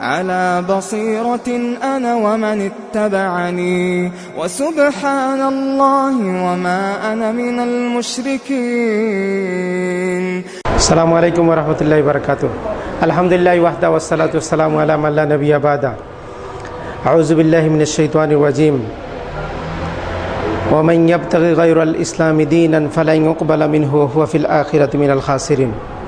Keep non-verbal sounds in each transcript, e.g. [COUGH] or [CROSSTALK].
على بصيرة أنا ومن اتبعني. وسبحان الله وما أنا من المشركين. السلام عليكم ورحمة الله وبركاته. الحمد لله وحده والصلاة والسلام على من لا نبي بعد. أعوذ بالله من الشيطان الرجيم. ومن يبتغي غير الإسلام دينا فلن يقبل منه وهو في الآخرة من الخاسرين.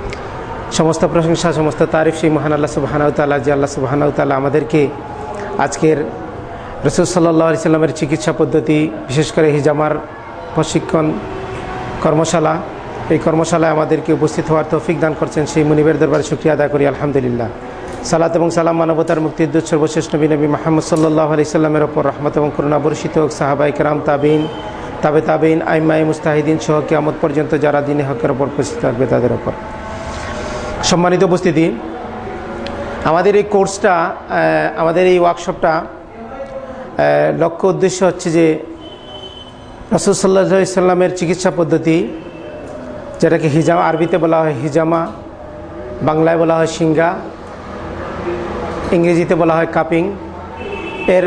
সমস্ত প্রশংসা, সমস্ত তারিফ সেই মহান আল্লাহ সুবাহানাউতাল্লাহ যে আল্লাহ সুবাহানাউতাল্লাহ আমাদেরকে আজকের রসুল সাল্লাহ সাল্লামের চিকিৎসা পদ্ধতি, বিশেষ করে হিজামার প্রশিক্ষণ কর্মশালা, এই কর্মশালায় আমাদেরকে উপস্থিত হওয়ার তৌফিক দান করছেন সেই মুনিবের দরবারে শুক্রিয়া আদায় করি, আলহামদুলিল্লাহ। সালাত এবং সালাম মানবতার মুক্তির দুধ সর্বশ্রেষ্ঠ নবী নবী মাহমদ সাল্লাহ আলি সাল্লামের ওপর রহমত এবং করুণা বর্ষিত হোক সাহাবাই কেরাম তাবিন তাবে তাবিন আইমাই মুস্তাহিদিন সহ কেয়ামত পর্যন্ত যারা দিনে হকের ওপর উপস্থিত থাকবে তাদের ওপর। সম্মানিত উপস্থিতি, আমাদের এই কোর্সটা আমাদের এই ওয়ার্কশপটা লক্ষ্য উদ্দেশ্য হচ্ছে যে রসুল সাল্লা সাল্লামের চিকিৎসা পদ্ধতি, যেটাকে হিজামা, আরবিতে বলা হয় হিজামা, বাংলায় বলা হয় সিঙ্গা, ইংরেজিতে বলা হয় কাপিং। এর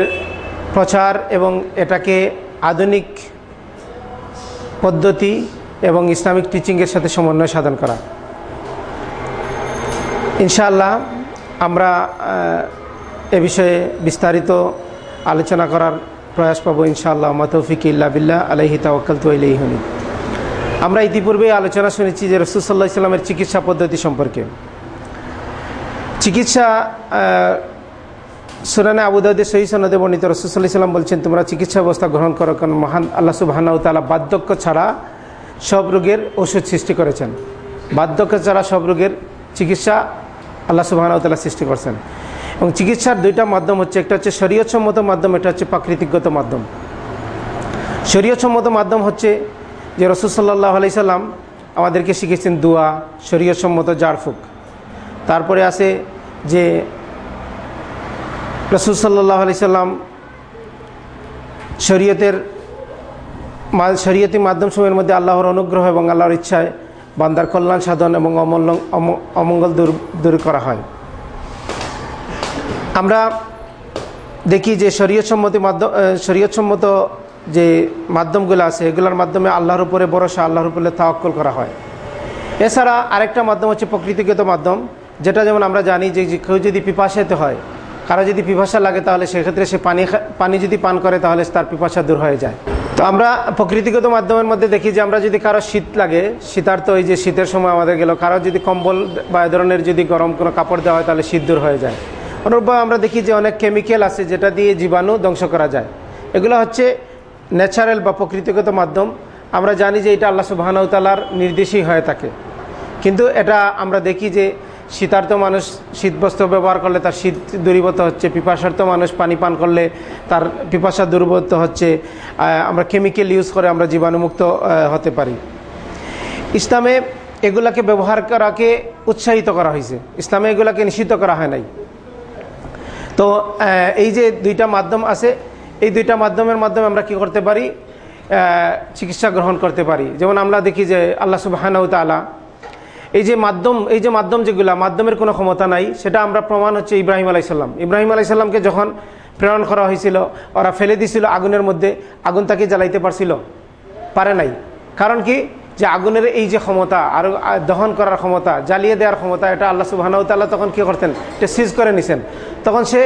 প্রচার এবং এটাকে আধুনিক পদ্ধতি এবং ইসলামিক টিচিংয়ের সাথে সমন্বয় সাধন করা। ইনশাআল্লাহ আমরা এ বিষয়ে বিস্তারিত আলোচনা করার প্রয়াস পাবো ইনশাআল্লাহ। মাতৌফিক ইল্লা বিল্লাহ আলহি তাওয়াক্কাল তো হনি আমরা ইতিপূর্বে আলোচনা শুনেছি যে রসুল্লাহ ইসলামের চিকিৎসা পদ্ধতি সম্পর্কে। চিকিৎসা সুরানে আবুদাউদে সহি সনদে বর্ণিত রসুল্লাহ ইসলাম বলছেন, তোমরা চিকিৎসা ব্যবস্থা গ্রহণ করো, কারণ মহান আল্লাহ সুবাহানাউ তালা বার্ধক্য ছাড়া সব রোগের ওষুধ সৃষ্টি করেছেন। বার্ধক্য ছাড়া সব রোগের চিকিৎসা আল্লাহ সুবাহানাউতালা সৃষ্টি করছেন। এবং চিকিৎসার দুইটা মাধ্যম হচ্ছে, একটা হচ্ছে শরীয়সম্মত মাধ্যম, এটা হচ্ছে প্রাকৃতিকগত মাধ্যম। শরীয়সম্মত মাধ্যম হচ্ছে যে রসুল সাল্লাহ আলি সাল্লাম আমাদেরকে শিখেছেন দোয়া শরীয়সম্মত জারফুক। তারপরে আছে যে রসুল সাল্লাহ আলি সাল্লাম শরীয়তের শরীয়তি মাধ্যম সময়ের মধ্যে আল্লাহর অনুগ্রহ এবং আল্লাহর ইচ্ছায় বান্দার কল্যাণ, সাধন এবং অমল অমঙ্গল দূর দূর করা হয়। আমরা দেখি যে শরীয়সম্মতি মাধ্যম শরীয়সম্মত যে মাধ্যমগুলো আছে, এগুলোর মাধ্যমে আল্লাহর উপরে ভরসা, আল্লাহর উপরে তাওয়াক্কল করা হয়। এছাড়া আরেকটা মাধ্যম হচ্ছে প্রকৃতিগত মাধ্যম, যেটা যেমন আমরা জানি যে কেউ যদি পিপাসাতে হয়, কারও যদি পিপাসা লাগে তাহলে সেক্ষেত্রে সে পানি পানি যদি পান করে তাহলে তার পিপাসা দূর হয়ে যায়। তো আমরা প্রকৃতিগত মাধ্যমের মধ্যে দেখি যে আমরা যদি কারও শীত লাগে, শীতার্থ ওই যে শীতের সময় আমাদের গেল, কারও যদি কম্বল বা এ ধরনের যদি গরম কোনো কাপড় দেওয়া হয় তাহলে শীত দূর হয়ে যায়। অনুরূপভাবে আমরা দেখি যে অনেক কেমিক্যাল আছে যেটা দিয়ে জীবাণু ধ্বংস করা যায়। এগুলো হচ্ছে ন্যাচারাল বা প্রকৃতিগত মাধ্যম। আমরা জানি যে এটা আল্লাহ সুবাহানাউতালার নির্দেশই হয়ে থাকে। কিন্তু এটা আমরা দেখি যে শীতার্থ মানুষ শীতবস্ত্র ব্যবহার করলে তার শীত দূরীভূত হচ্ছে, পিপাসার্থ মানুষ পানি পান করলে তার পিপাসা দূরীভূত হচ্ছে আমরা কেমিক্যাল ইউজ করে আমরা জীবাণুমুক্ত হতে পারি। ইসলামে এগুলাকে ব্যবহার করাকে উৎসাহিত করা হয়েছে। ইসলামে এগুলাকে নিষিদ্ধ করা হয় নাই। তো এই যে দুইটা মাধ্যম আছে, এই দুইটা মাধ্যমের মাধ্যমে আমরা কি করতে পারি? চিকিৎসা গ্রহণ করতে পারি। যেমন আমরা দেখি যে আল্লাহ সুবাহানাউ তালা এই যে মাধ্যম, এই যে মাধ্যম যেগুলো, মাধ্যমের কোনো ক্ষমতা নাই, সেটা আমরা প্রমাণ হচ্ছে ইব্রাহিম আলাইসাল্লাম ইব্রাহিম আলাইসাল্লামকে যখন প্রেরণ করা হয়েছিল, ওরা ফেলে দিছিল আগুনের মধ্যে, আগুন তাকে জ্বালাইতে পারছিল। পারে নাই। কারণ কি? যে আগুনের এই যে ক্ষমতা, আর দহন করার ক্ষমতা, জ্বালিয়ে দেওয়ার ক্ষমতা, এটা আল্লাহ সুবাহানাউতাল্লাহ তখন কী করতেন? এটা সিজ করে নিছেন। তখন সে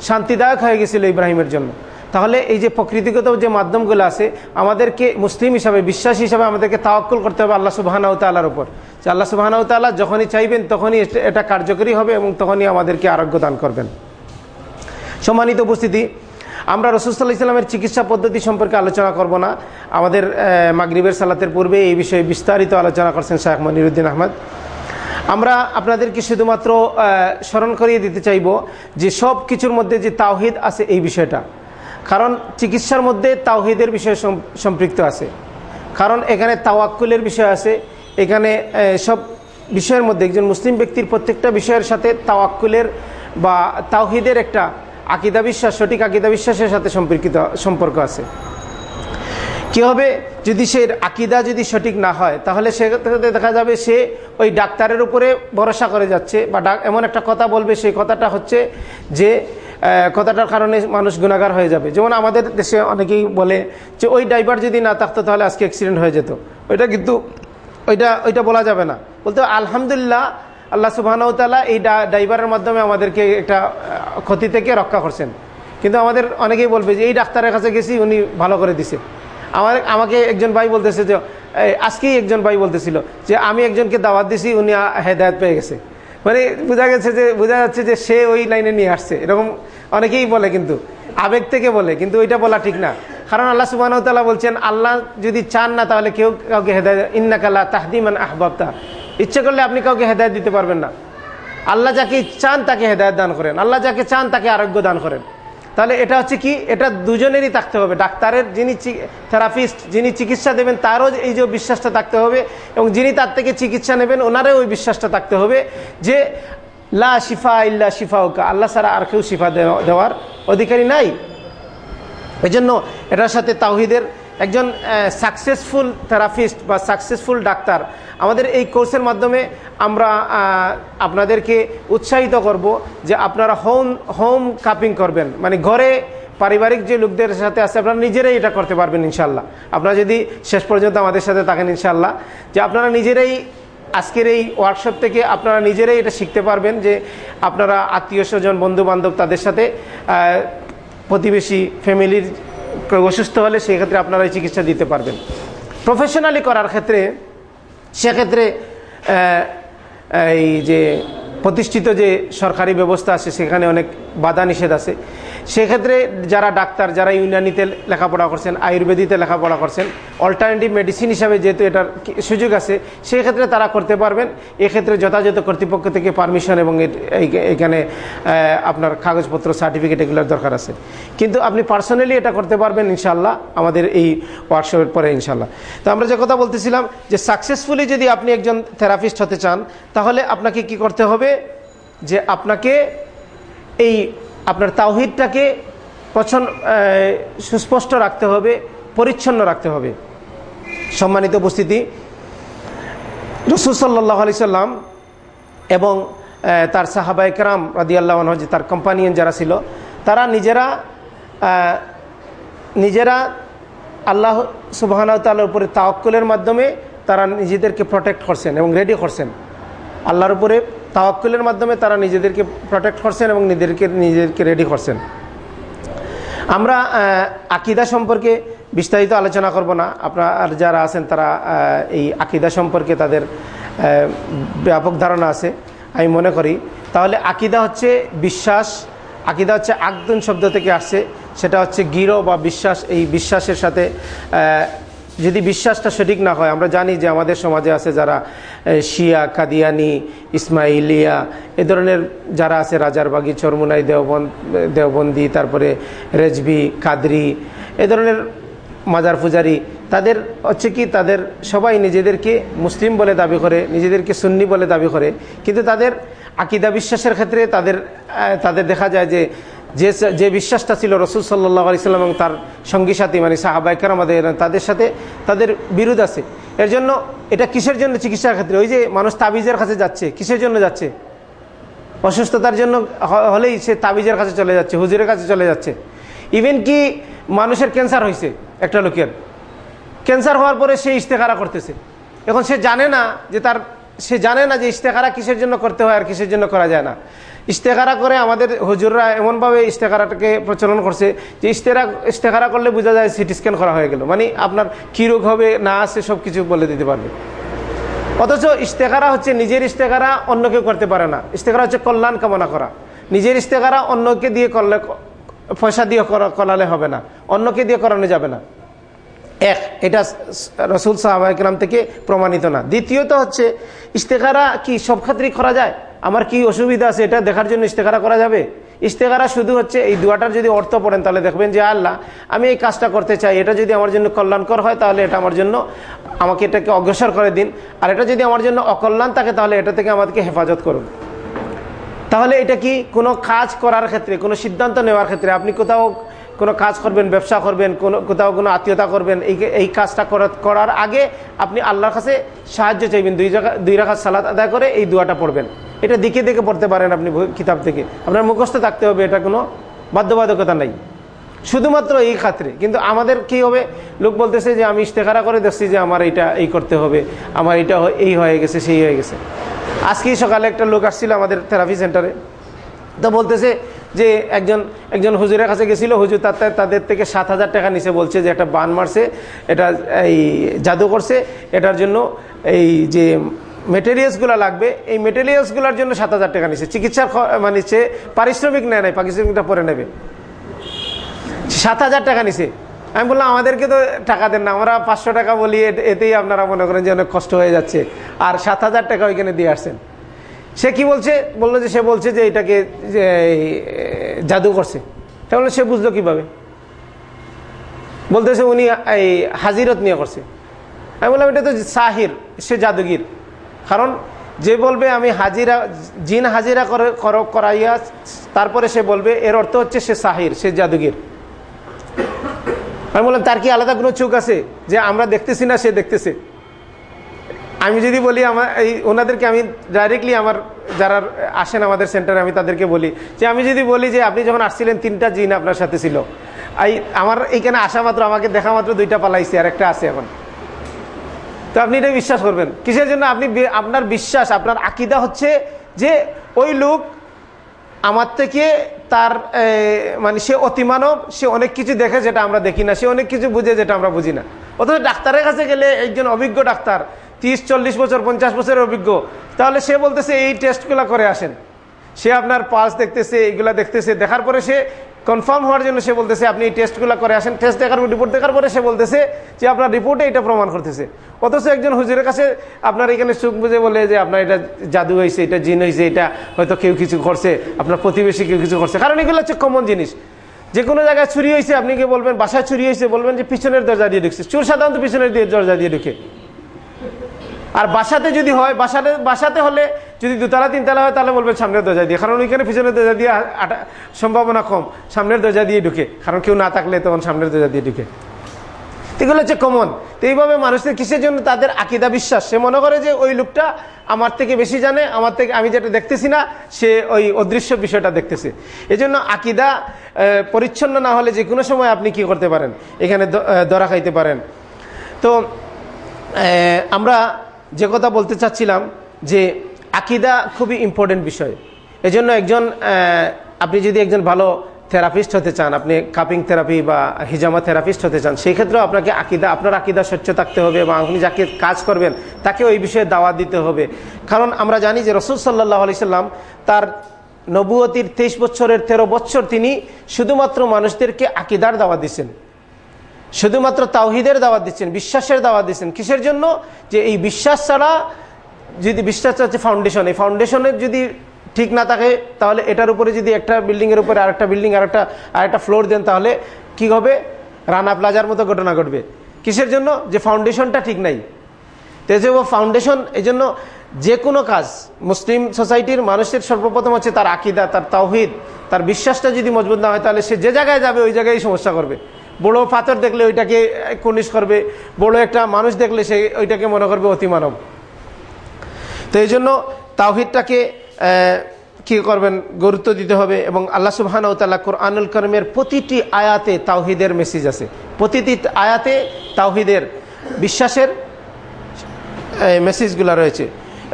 শান্তিদায়ক হয়ে গেছিল ইব্রাহিমের জন্য। তাহলে এই যে প্রকৃতিগত যে মাধ্যমগুলো আছে, আমাদেরকে মুসলিম হিসাবে, বিশ্বাসী হিসাবে আমাদেরকে তাওয়াক্কুল করতে হবে আল্লাহ সুবাহানাউ তাল্লার উপর। যে আল্লাহ সুবাহানাউ তাল্লাহ যখনই চাইবেন, তখনই এটা কার্যকরী হবে এবং তখনই আমাদেরকে আরোগ্য দান করবেন। সম্মানিত উপস্থিতি, আমরা রসুল্লাহ ইসলামের চিকিৎসা পদ্ধতি সম্পর্কে আলোচনা করব না। আমাদের মাগরিবের সালাতের পূর্বে এই বিষয়ে বিস্তারিত আলোচনা করছেন শাহ মনিরুদ্দিন আহমদ। আমরা আপনাদেরকে শুধুমাত্র স্মরণ করিয়ে দিতে চাইব যে সব কিছুর মধ্যে যে তাওহিদ আছে এই বিষয়টা। কারণ চিকিৎসার মধ্যে তাওহিদের বিষয় সম্পৃক্ত আছে। কারণ এখানে তাওয়াক্কুলের বিষয় আছে, এখানে সব বিষয়ের মধ্যে একজন মুসলিম ব্যক্তির প্রত্যেকটা বিষয়ের সাথে তাওয়াক্কুলের বা তাওহিদের একটা আকিদা বিশ্বাস, সঠিক আকিদা বিশ্বাসের সাথে সম্পর্কিত সম্পর্ক আছে। কি হবে? যদি সে আকিদা যদি সঠিক না হয়, তাহলে সেক্ষেত্রে দেখা যাবে সে ওই ডাক্তারের উপরে ভরসা করে যাচ্ছে বা এমন একটা কথা বলবে, সেই কথাটা হচ্ছে যে কথাটার কারণে মানুষ গুণাগার হয়ে যাবে। যেমন আমাদের দেশে অনেকেই বলে যে, ওই ড্রাইভার যদি না থাকতো তাহলে আজকে অ্যাক্সিডেন্ট হয়ে যেত। ওইটা কিন্তু, ওইটা ওইটা বলা যাবে না। বলতে আলহামদুলিল্লাহ, আল্লাহ সুবাহতাল্লাহ এই ড্রাইভারের মাধ্যমে আমাদেরকে একটা ক্ষতি থেকে রক্ষা করছেন। কিন্তু আমাদের অনেকেই বলবে যে, এই ডাক্তারের কাছে গেছি, উনি ভালো করে দিছে। আমার, আমাকে একজন ভাই বলতেছে যে আজকেই একজন ভাই বলতেছিল যে, আমি একজনকে দাওয়াত দিছি, উনি হেদায়ত পেয়ে গেছে। মানে বোঝা গেছে যে, বোঝা যাচ্ছে যে সে ওই লাইনে নিয়ে আসছে। এরকম অনেকেই বলে কিন্তু, আবেগ থেকে বলে, কিন্তু ওইটা বলা ঠিক না। কারণ আল্লাহ সুবাহতাল্লাহ বলছেন, আল্লাহ যদি চান না তাহলে কেউ কাউকে হেদায় ইন্নাকাল্লা তাহদিমান আহবাবতা। ইচ্ছে করলে আপনি কাউকে হেদায়ত দিতে পারবেন না। আল্লাহ যাকে চান তাকে হেদায়ত দান করেন। আল্লাহ যাকে চান তাকে আরোগ্য দান করেন। তাহলে এটা হচ্ছে কি? এটা দুজনেরই থাকতে হবে। ডাক্তারের যিনি থেরাপিস্ট, যিনি চিকিৎসা দেবেন, তারও এই যে বিশ্বাসটা থাকতে হবে এবং যিনি তার থেকে চিকিৎসা নেবেন, ওনারও ওই বিশ্বাসটা থাকতে হবে যে, লা শিফা ইল্লা শিফা ওকা আল্লাহ সারা আর কেউ শিফা দেওয়ার অধিকারী নাই। এজন্য জন্য এটার সাথে তাওহিদের একজন সাকসেসফুল থেরাপিস্ট বা সাকসেসফুল ডাক্তার, আমাদের এই কোর্সের মাধ্যমে আমরা আপনাদেরকে উৎসাহিত করব যে আপনারা হোম হোম কাপিং করবেন। মানে ঘরে পারিবারিক যে লোকদের সাথে আছে, আপনারা নিজেরাই এটা করতে পারবেন ইনশাল্লাহ আপনারা যদি শেষ পর্যন্ত আমাদের সাথে থাকেন ইনশাল্লাহ যে আপনারা নিজেরাই আজকের এই ওয়ার্কশপ থেকে আপনারা নিজেরাই এটা শিখতে পারবেন যে আপনারা আত্মীয় স্বজন বন্ধু বান্ধব তাদের সাথে প্রতিবেশী ফ্যামিলির অসুস্থ হলে সেক্ষেত্রে আপনারা এই চিকিৎসা দিতে পারবেন। প্রফেশনালি করার ক্ষেত্রে সেক্ষেত্রে এই যে প্রতিষ্ঠিত যে সরকারি ব্যবস্থা আছে, সেখানে অনেক বাধা নিষেধ আছে। সেক্ষেত্রে যারা ডাক্তার, যারা ইউনানিতে লেখাপড়া করছেন, আয়ুর্বেদিতে লেখাপড়া করছেন অল্টারনেটিভ মেডিসিন হিসাবে যেহেতু এটার সুযোগ আছে সেই ক্ষেত্রে তারা করতে পারবেন। এক্ষেত্রে যথাযথ কর্তৃপক্ষ থেকে পারমিশন এবং এখানে আপনার কাগজপত্র সার্টিফিকেট এগুলোর দরকার আছে। কিন্তু আপনি পার্সোনালি এটা করতে পারবেন ইনশাল্লাহ আমাদের এই ওয়ার্কশপের পরে ইনশাল্লাহ তো আমরা যে কথা বলতেছিলাম, যে সাকসেসফুলি যদি আপনি একজন থেরাপিস্ট হতে চান, তাহলে আপনাকে কি করতে হবে? যে আপনাকে এই আপনার তাওহিদটাকে পছন্দ সুস্পষ্ট রাখতে হবে, পরিচ্ছন্ন রাখতে হবে। সম্মানিত উপস্থিতি, রসুল সাল্লাহ আলি সাল্লাম এবং তার সাহাবাইকরাম রাদি আল্লাহ যে তার কোম্পানিয়ান যারা ছিল, তারা নিজেরা নিজেরা আল্লাহ সুবাহতালার উপরে তাওয়াক্কুলের মাধ্যমে তারা নিজেদেরকে প্রোটেক্ট করছেন এবং রেডি করছেন। আল্লাহর উপরে তাওয়াক্কুলের মাধ্যমে তারা নিজেদেরকে প্রোটেক্ট করছেন এবং নিজেদেরকে নিজেদেরকে রেডি করছেন। আমরা আকিদা সম্পর্কে বিস্তারিত আলোচনা করব না। আপনার যারা আছেন তারা এই আকিদা সম্পর্কে তাদের ব্যাপক ধারণা আছে, আমি মনে করি। তাহলে আকিদা হচ্ছে বিশ্বাস, আকিদা হচ্ছে আকদুন শব্দ থেকে আসছে, সেটা হচ্ছে গিরো বা বিশ্বাস, এই বিশ্বাসের সাথে যদি বিশ্বাসটা সঠিক না হয়, আমরা জানি যে আমাদের সমাজে আছে যারা শিয়া, কাদিয়ানি, ইসমাইলিয়া, এ ধরনের যারা আছে, রাজারবাগি, চরমুনাই, দেওবন দেওবন্দি, তারপরে রেজবি কাদরি, এ ধরনের মাজার পূজারি, তাদের হচ্ছে কি, তাদের সবাই নিজেদেরকে মুসলিম বলে দাবি করে, নিজেদেরকে সুন্নি বলে দাবি করে, কিন্তু তাদের আকিদা বিশ্বাসের ক্ষেত্রে তাদের তাদের দেখা যায় যে যে যে বিশ্বাসটা ছিল রসুল সাল্লাহ আলিয়াল্লাম এবং তার সঙ্গী সাথী মানে সাহাবাইকার আমাদের তাদের সাথে তাদের বিরোধ আছে। এর জন্য এটা কিসের জন্য চিকিৎসার ক্ষেত্রে? ওই যে মানুষ তাবিজের কাছে যাচ্ছে, কিসের জন্য যাচ্ছে? অসুস্থতার জন্য হলেই সে তাবিজের কাছে চলে যাচ্ছে, হুজুরের কাছে চলে যাচ্ছে। ইভেন কি মানুষের ক্যান্সার হয়েছে একটা লোকের। ক্যান্সার হওয়ার পরে সে ইশতেখারা করতেছে। এখন সে জানে না যে তার, সে জানে না যে ইশতেখারা কিসের জন্য করতে হয় আর কিসের জন্য করা যায় না। ইশতেখারা করে আমাদের হুজুররা এমনভাবে ইশতেখারাটাকে প্রচলন করছে যে ইশতেরা ইশতেখারা করলে বোঝা যায় সিটি স্ক্যান করা হয়ে গেল। মানে আপনার কী রোগ হবে, না আছে সব কিছু বলে দিতে পারবে। অথচ ইশতেখারা হচ্ছে নিজের ইশতেখারা অন্য কেউ করতে পারে না। ইশতেখারা হচ্ছে কল্যাণ কামনা করা। নিজের ইশতেখারা অন্যকে দিয়ে করলে পয়সা দিয়ে করালে হবে না। অন্যকে দিয়ে করানো যাবে না। এক, এটা রসুল সাহাবাহাম থেকে প্রমাণিত না। দ্বিতীয়ত হচ্ছে ইশতেখারা কি সব ক্ষেত্রেই করা যায়? আমার কি অসুবিধা আছে? এটা দেখার জন্য ইশতেখারা করা যাবে? ইস্তেকারা শুধু হচ্ছে এই দুয়াটার যদি অর্থ পড়েন, তাহলে দেখবেন যে, আল্লাহ, আমি এই কাজটা করতে চাই। এটা যদি আমার জন্য কল্যাণকর হয়, তাহলে এটা আমার জন্য আমাকে এটাকে অগ্রসর করে দিন। আর এটা যদি আমার জন্য অকল্যাণ থাকে, তাহলে এটা থেকে আমাদেরকে হেফাজত করুন। তাহলে এটা কি কোনো কাজ করার ক্ষেত্রে, কোনো সিদ্ধান্ত নেওয়ার ক্ষেত্রে, আপনি কোথাও কোনো কাজ করবেন, ব্যবসা করবেন, কোনো, কোথাও কোনো আত্মীয়তা করবেন, এই এই কাজটা করার আগে আপনি আল্লাহর কাছে সাহায্য চাইবেন। দুই জায়গা, দুই রাখা সালাদ আদায় করে এই দুয়াটা পড়বেন। এটা দিকে দেখে পড়তে পারেন আপনি কিতাব থেকে। আপনার মুখস্থ থাকতে হবে, এটা কোনো বাধ্যবাধকতা নাই। শুধুমাত্র এই খাত্রে। কিন্তু আমাদের কি হবে? লোক বলতেছে যে, আমি ইশতেখারা করে দেখছি যে, আমার এটা এই করতে হবে, আমার এটা এই হয়ে গেছে, সেই হয়ে গেছে। আজকেই সকালে একটা লোক আসছিল আমাদের থেরাপি সেন্টারে। তো বলতেছে যে, একজন একজন হুজুরের কাছে গেছিল, হুজুর তার তাদের থেকে সাত হাজার টাকা নিচে বলছে যে, একটা বান মারছে, এটা এই জাদু করছে, এটার জন্য এই যে মেটেরিয়ালসগুলো লাগবে। এই মেটেরিয়ালসগুলোর জন্য সাত হাজার টাকা নিচ্ছে চিকিৎসার মানে পারিশ্রমিক নেয় নাই পারিশ্রমিকটা পরে নেবে। সাত হাজার টাকা নিছে। আমি বললাম, আমাদেরকে তো টাকা দেন না, আমরা পাঁচশো টাকা বলি এতেই আপনারা মনে করেন যে অনেক কষ্ট হয়ে যাচ্ছে। আর সাত হাজার টাকা ওইখানে দিয়ে আসছেন। সে কি বলছে? বলল যে, সে বলছে যে, এটাকে জাদু করছে। তাহলে সে বুঝলো কীভাবে? বলতেছে, উনি, এই, হাজিরত নিয়ে করছে। আমি বললাম, এটা তো সাহির, সে জাদুগির। কারণ যে বলবে আমি হাজিরা, জিন হাজিরা করে করাইয়া, তারপরে সে বলবে, এর অর্থ হচ্ছে সে সাহির, সে জাদুগির। আমি বললাম, তার কি আলাদা কোনো চোখ আছে যে আমরা দেখতেছি না, সে দেখতেছে? আমি যদি বলি, আমার এই ওনাদেরকে আমি ডাইরেক্টলি আমার যারা আসেন আমাদের সেন্টারে আমি তাদেরকে বলি যে, আমি যদি বলি যে, আপনি যখন আসছিলেন, তিনটা জিন আপনার সাথে ছিল। এই, আমার এইখানে আসা মাত্র, আমাকে দেখা মাত্র দুইটা পালাইছে, আর একটা আছে এখন। তো আপনি এটা বিশ্বাস করবেন। কিসের জন্য? আপনি আপনার বিশ্বাস, আপনার আকিদা হচ্ছে যে ওই লোক আমার থেকে তার মানে সে অতিমানব, সে অনেক কিছু দেখে যেটা আমরা দেখি না, সে অনেক কিছু বুঝে যেটা আমরা বুঝি না। অথচ ডাক্তারের কাছে গেলে একজন অভিজ্ঞ ডাক্তার, তিরিশ, চল্লিশ বছর, পঞ্চাশ বছরের অভিজ্ঞ, তাহলে সে বলতেছে এই টেস্টগুলো করে আসেন। সে আপনার পাস দেখতেছে এইগুলা দেখতেছে, দেখার পরে সে কনফার্ম হওয়ার জন্য সে বলতেছে, আপনি এই টেস্টগুলো করে আসেন টেস্ট দেখার রিপোর্ট দেখার পরে সে বলতেছে যে আপনার রিপোর্টে এটা প্রমাণ করতেছে। অথচ একজন হুজুরের কাছে আপনার এখানে সুখ বুঝে বলে যে, আপনার এটা জাদু হয়েছে এটা জিন হয়েছে এটা হয়তো কেউ কিছু করছে, আপনার প্রতিবেশী কেউ কিছু করছে। কারণ এগুলো হচ্ছে কমন জিনিস। যে কোনো জায়গায় চুরি হয়েছে আপনি কি বলবেন, বাসায় চুরি হয়েছে বলবেন যে পিছনের দরজা দিয়ে ঢুকছে। চুর সাধারণত পিছনের দিয়ে দরজা দিয়ে ঢুকে। আর বাসাতে যদি হয়, বাসাতে বাসাতে হলে যদি দুতলা, তিনতলা হয়, তাহলে বলবেন সামনের দরজা দিয়ে। কারণ ওইখানে পিছনের দরজা দিয়ে সম্ভাবনা কম। সামনের দরজা দিয়ে ঢুকে। কারণ কেউ না থাকলে তখন সামনের দরজা দিয়ে ঢুকে। এগুলো হচ্ছে কমন তো এইভাবে মানুষের কিসের জন্য তাদের আকিদা বিশ্বাস? সে মনে করে যে ওই লোকটা আমার থেকে বেশি জানে, আমার থেকে আমি যেটা দেখতেছি না, সে ওই অদৃশ্য বিষয়টা দেখতেছে। এজন্য আকিদা পরিচ্ছন্ন না হলে যে কোনো সময় আপনি কি করতে পারেন? এখানে দরা খাইতে পারেন। তো আমরা যে কথা বলতে চাচ্ছিলাম যে আকিদা খুবই ইম্পর্টেন্ট বিষয়। এজন্য একজন আপনি যদি একজন ভালো থেরাপিস্ট হতে চান, আপনি কাপিং থেরাপি বা হিজামা থেরাপিস্ট হতে চান, সেই ক্ষেত্রেও আপনাকে আকিদা, আপনার আকিদা স্বচ্ছ থাকতে হবে এবং আপনি যাকে কাজ করবেন, তাকে ওই বিষয়ে দাওয়া দিতে হবে। কারণ আমরা জানি যে রসুল সাল্লাহ আলি সাল্লাম তার নবুয়তির তেইশ বছরের তেরো বছর তিনি শুধুমাত্র মানুষদেরকে আকিদার দাওয়া দিচ্ছেন শুধুমাত্র তাওহিদের দাওয়াত দিচ্ছেন, বিশ্বাসের দাওয়াত দিচ্ছেন। কিসের জন্য? যে এই বিশ্বাস ছাড়া যদি বিশ্বাস হচ্ছে ফাউন্ডেশন এই ফাউন্ডেশনের যদি ঠিক না থাকে, তাহলে এটার উপরে যদি একটা বিল্ডিংয়ের উপরে আরেকটা বিল্ডিং আরেকটা আরেকটা ফ্লোর দেন, তাহলে কি হবে? রানা প্লাজার মতো ঘটনা ঘটবে। কিসের জন্য? যে ফাউন্ডেশনটা ঠিক নাই। তো ফাউন্ডেশন এই জন্য যে কোনো কাজ, মুসলিম সোসাইটির মানুষের সর্বপ্রথম হচ্ছে তার আকিদা, তার তাওহিদ, তার বিশ্বাসটা যদি মজবুত না হয়, তাহলে সে যে জায়গায় যাবে, ওই জায়গায় সমস্যা করবে। বড় পাথর দেখলে ওইটাকে কনিশ করবে, বড় একটা মানুষ দেখলে সে ওইটাকে মনে করবে অতিমানব। তো এই জন্য তাওহিদটাকে কি করবেন, গুরুত্ব দিতে হবে এবং আল্লাহ সুবহান ও তাল্লাহ কোরআনুল করিমের প্রতিটি আয়াতে তাওহিদের মেসেজ আছে। প্রতিটি আয়াতে তাওহিদের বিশ্বাসের মেসেজগুলো রয়েছে।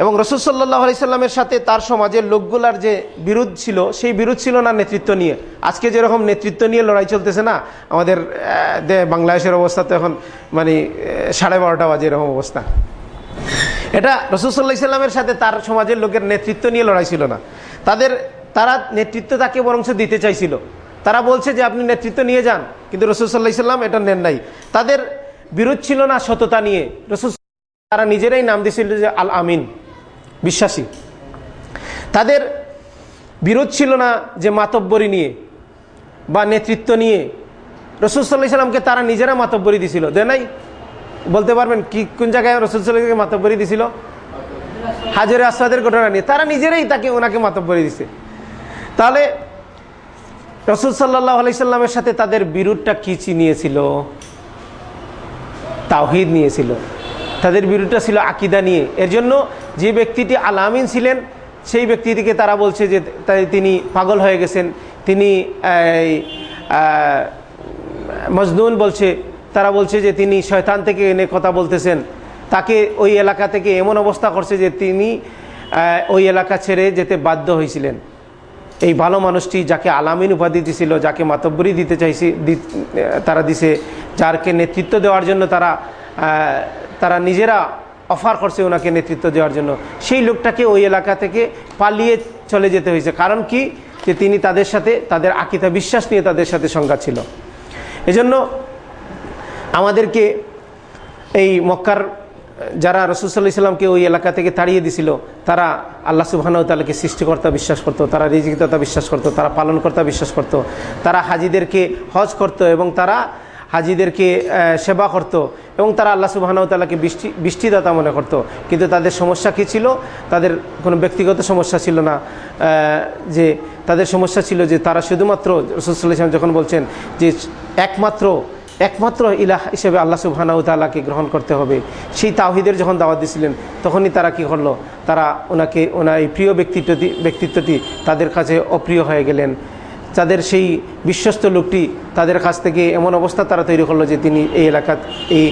এবং রসুল সাল্লাহ আলাইসাল্লামের সাথে তার সমাজের লোকগুলার যে বিরোধ ছিল, সেই বিরোধ ছিল না নেতৃত্ব নিয়ে। আজকে যেরকম নেতৃত্ব নিয়ে লড়াই চলতেছে না, আমাদের বাংলাদেশের অবস্থা তো এখন মানে সাড়ে বারোটা বাজে এরকম অবস্থা। এটা রসুল্লাহ ইসলামের সাথে তার সমাজের লোকের নেতৃত্ব নিয়ে লড়াই ছিল না। তাদের, তারা নেতৃত্ব তাকে বরংশ দিতে চাইছিল। তারা বলছে যে, আপনি নেতৃত্ব নিয়ে যান। কিন্তু রসুল্লাহ ইসলাম এটা নেন নাই। তাদের বিরোধ ছিল না সততা নিয়ে। রসুল তারা নিজেরাই নাম দিয়েছিল যে, আল আমিন। বিশ্বাসী। তাদের বিরোধ ছিল না যে মাতব্বরি নিয়ে বা নেতৃত্ব নিয়ে। রসুল সাল্লাহ সাল্লামকে তারা নিজেরা মাতব্বরি দিছিল। দে নাই? বলতে পারবেন কি, কোন জায়গায় রসুল সাল্লাহকে মাতব্বরি দিছিল? হাজারে আসাদের ঘটনা নিয়ে। তারা নিজেরাই তাকে, ওনাকে মাতব্বরি দিছে। তাহলে রসুল সাল্লাহ আলাইসাল্লামের সাথে তাদের বিরোধটা কি নিয়েছিল? তাওহিদ নিয়েছিল। তাদের বিরোধটা ছিল আকিদা নিয়ে। এর জন্য যে ব্যক্তিটি আলামিন ছিলেন, সেই ব্যক্তিটিকে তারা বলছে যে তিনি পাগল হয়ে গেছেন। তিনি মজনুন বলছে, তারা বলছে যে তিনি শয়তান থেকে এনে কথা বলতেছেন। তাকে ওই এলাকা থেকে এমন অবস্থা করছে যে তিনি ওই এলাকা ছেড়ে যেতে বাধ্য হয়েছিলেন। এই ভালো মানুষটি যাকে আলামিন উপাধি দিছিল, যাকে মাতব্বরি দিতে চাইছি তারা দিছে, যারকে নেতৃত্ব দেওয়ার জন্য তারা তারা নিজেরা অফার করছে ওনাকে নেতৃত্ব দেওয়ার জন্য। সেই লোকটাকে ওই এলাকা থেকে পালিয়ে চলে যেতে হয়েছে। কারণ কি? যে তিনি তাদের সাথে, তাদের আকিতা বিশ্বাস নিয়ে তাদের সাথে সংখ্যা ছিল। এজন্য আমাদেরকে এই মক্কার, যারা রসুল্লাহ ইসলামকে ওই এলাকা থেকে তাড়িয়ে দিছিল, তারা আল্লাহ সুবাহানতালাকে সৃষ্টিকর্তা বিশ্বাস করত, তারা রিজিকতা বিশ্বাস করত, তারা পালনকর্তা বিশ্বাস করত, তারা হাজিদেরকে হজ করত এবং তারা হাজিদেরকে সেবা করত। এবং তারা আল্লাহ সুবাহানতালাকে বৃষ্টি, বৃষ্টিদাতা মনে করত। কিন্তু তাদের সমস্যা কী ছিল? তাদের কোনো ব্যক্তিগত সমস্যা ছিল না। যে তাদের সমস্যা ছিল যে তারা শুধুমাত্র রসুল্লাহ যখন বলছেন যে একমাত্র একমাত্র ইলাহ হিসেবে আল্লাহ সুবহানাউ তাল্লাহকে গ্রহণ করতে হবে, সেই তাহিদের যখন দাওয়াত দিয়েছিলেন তখনই তারা কি করল? তারা ওনাকে, ওনার এই প্রিয় ব্যক্তিত্বটি ব্যক্তিত্বটি তাদের কাছে অপ্রিয় হয়ে গেলেন। তাদের সেই বিশ্বস্ত লোকটি তাদের কাছ থেকে এমন অবস্থা তারা তৈরি করল যে তিনি এই এলাকা এই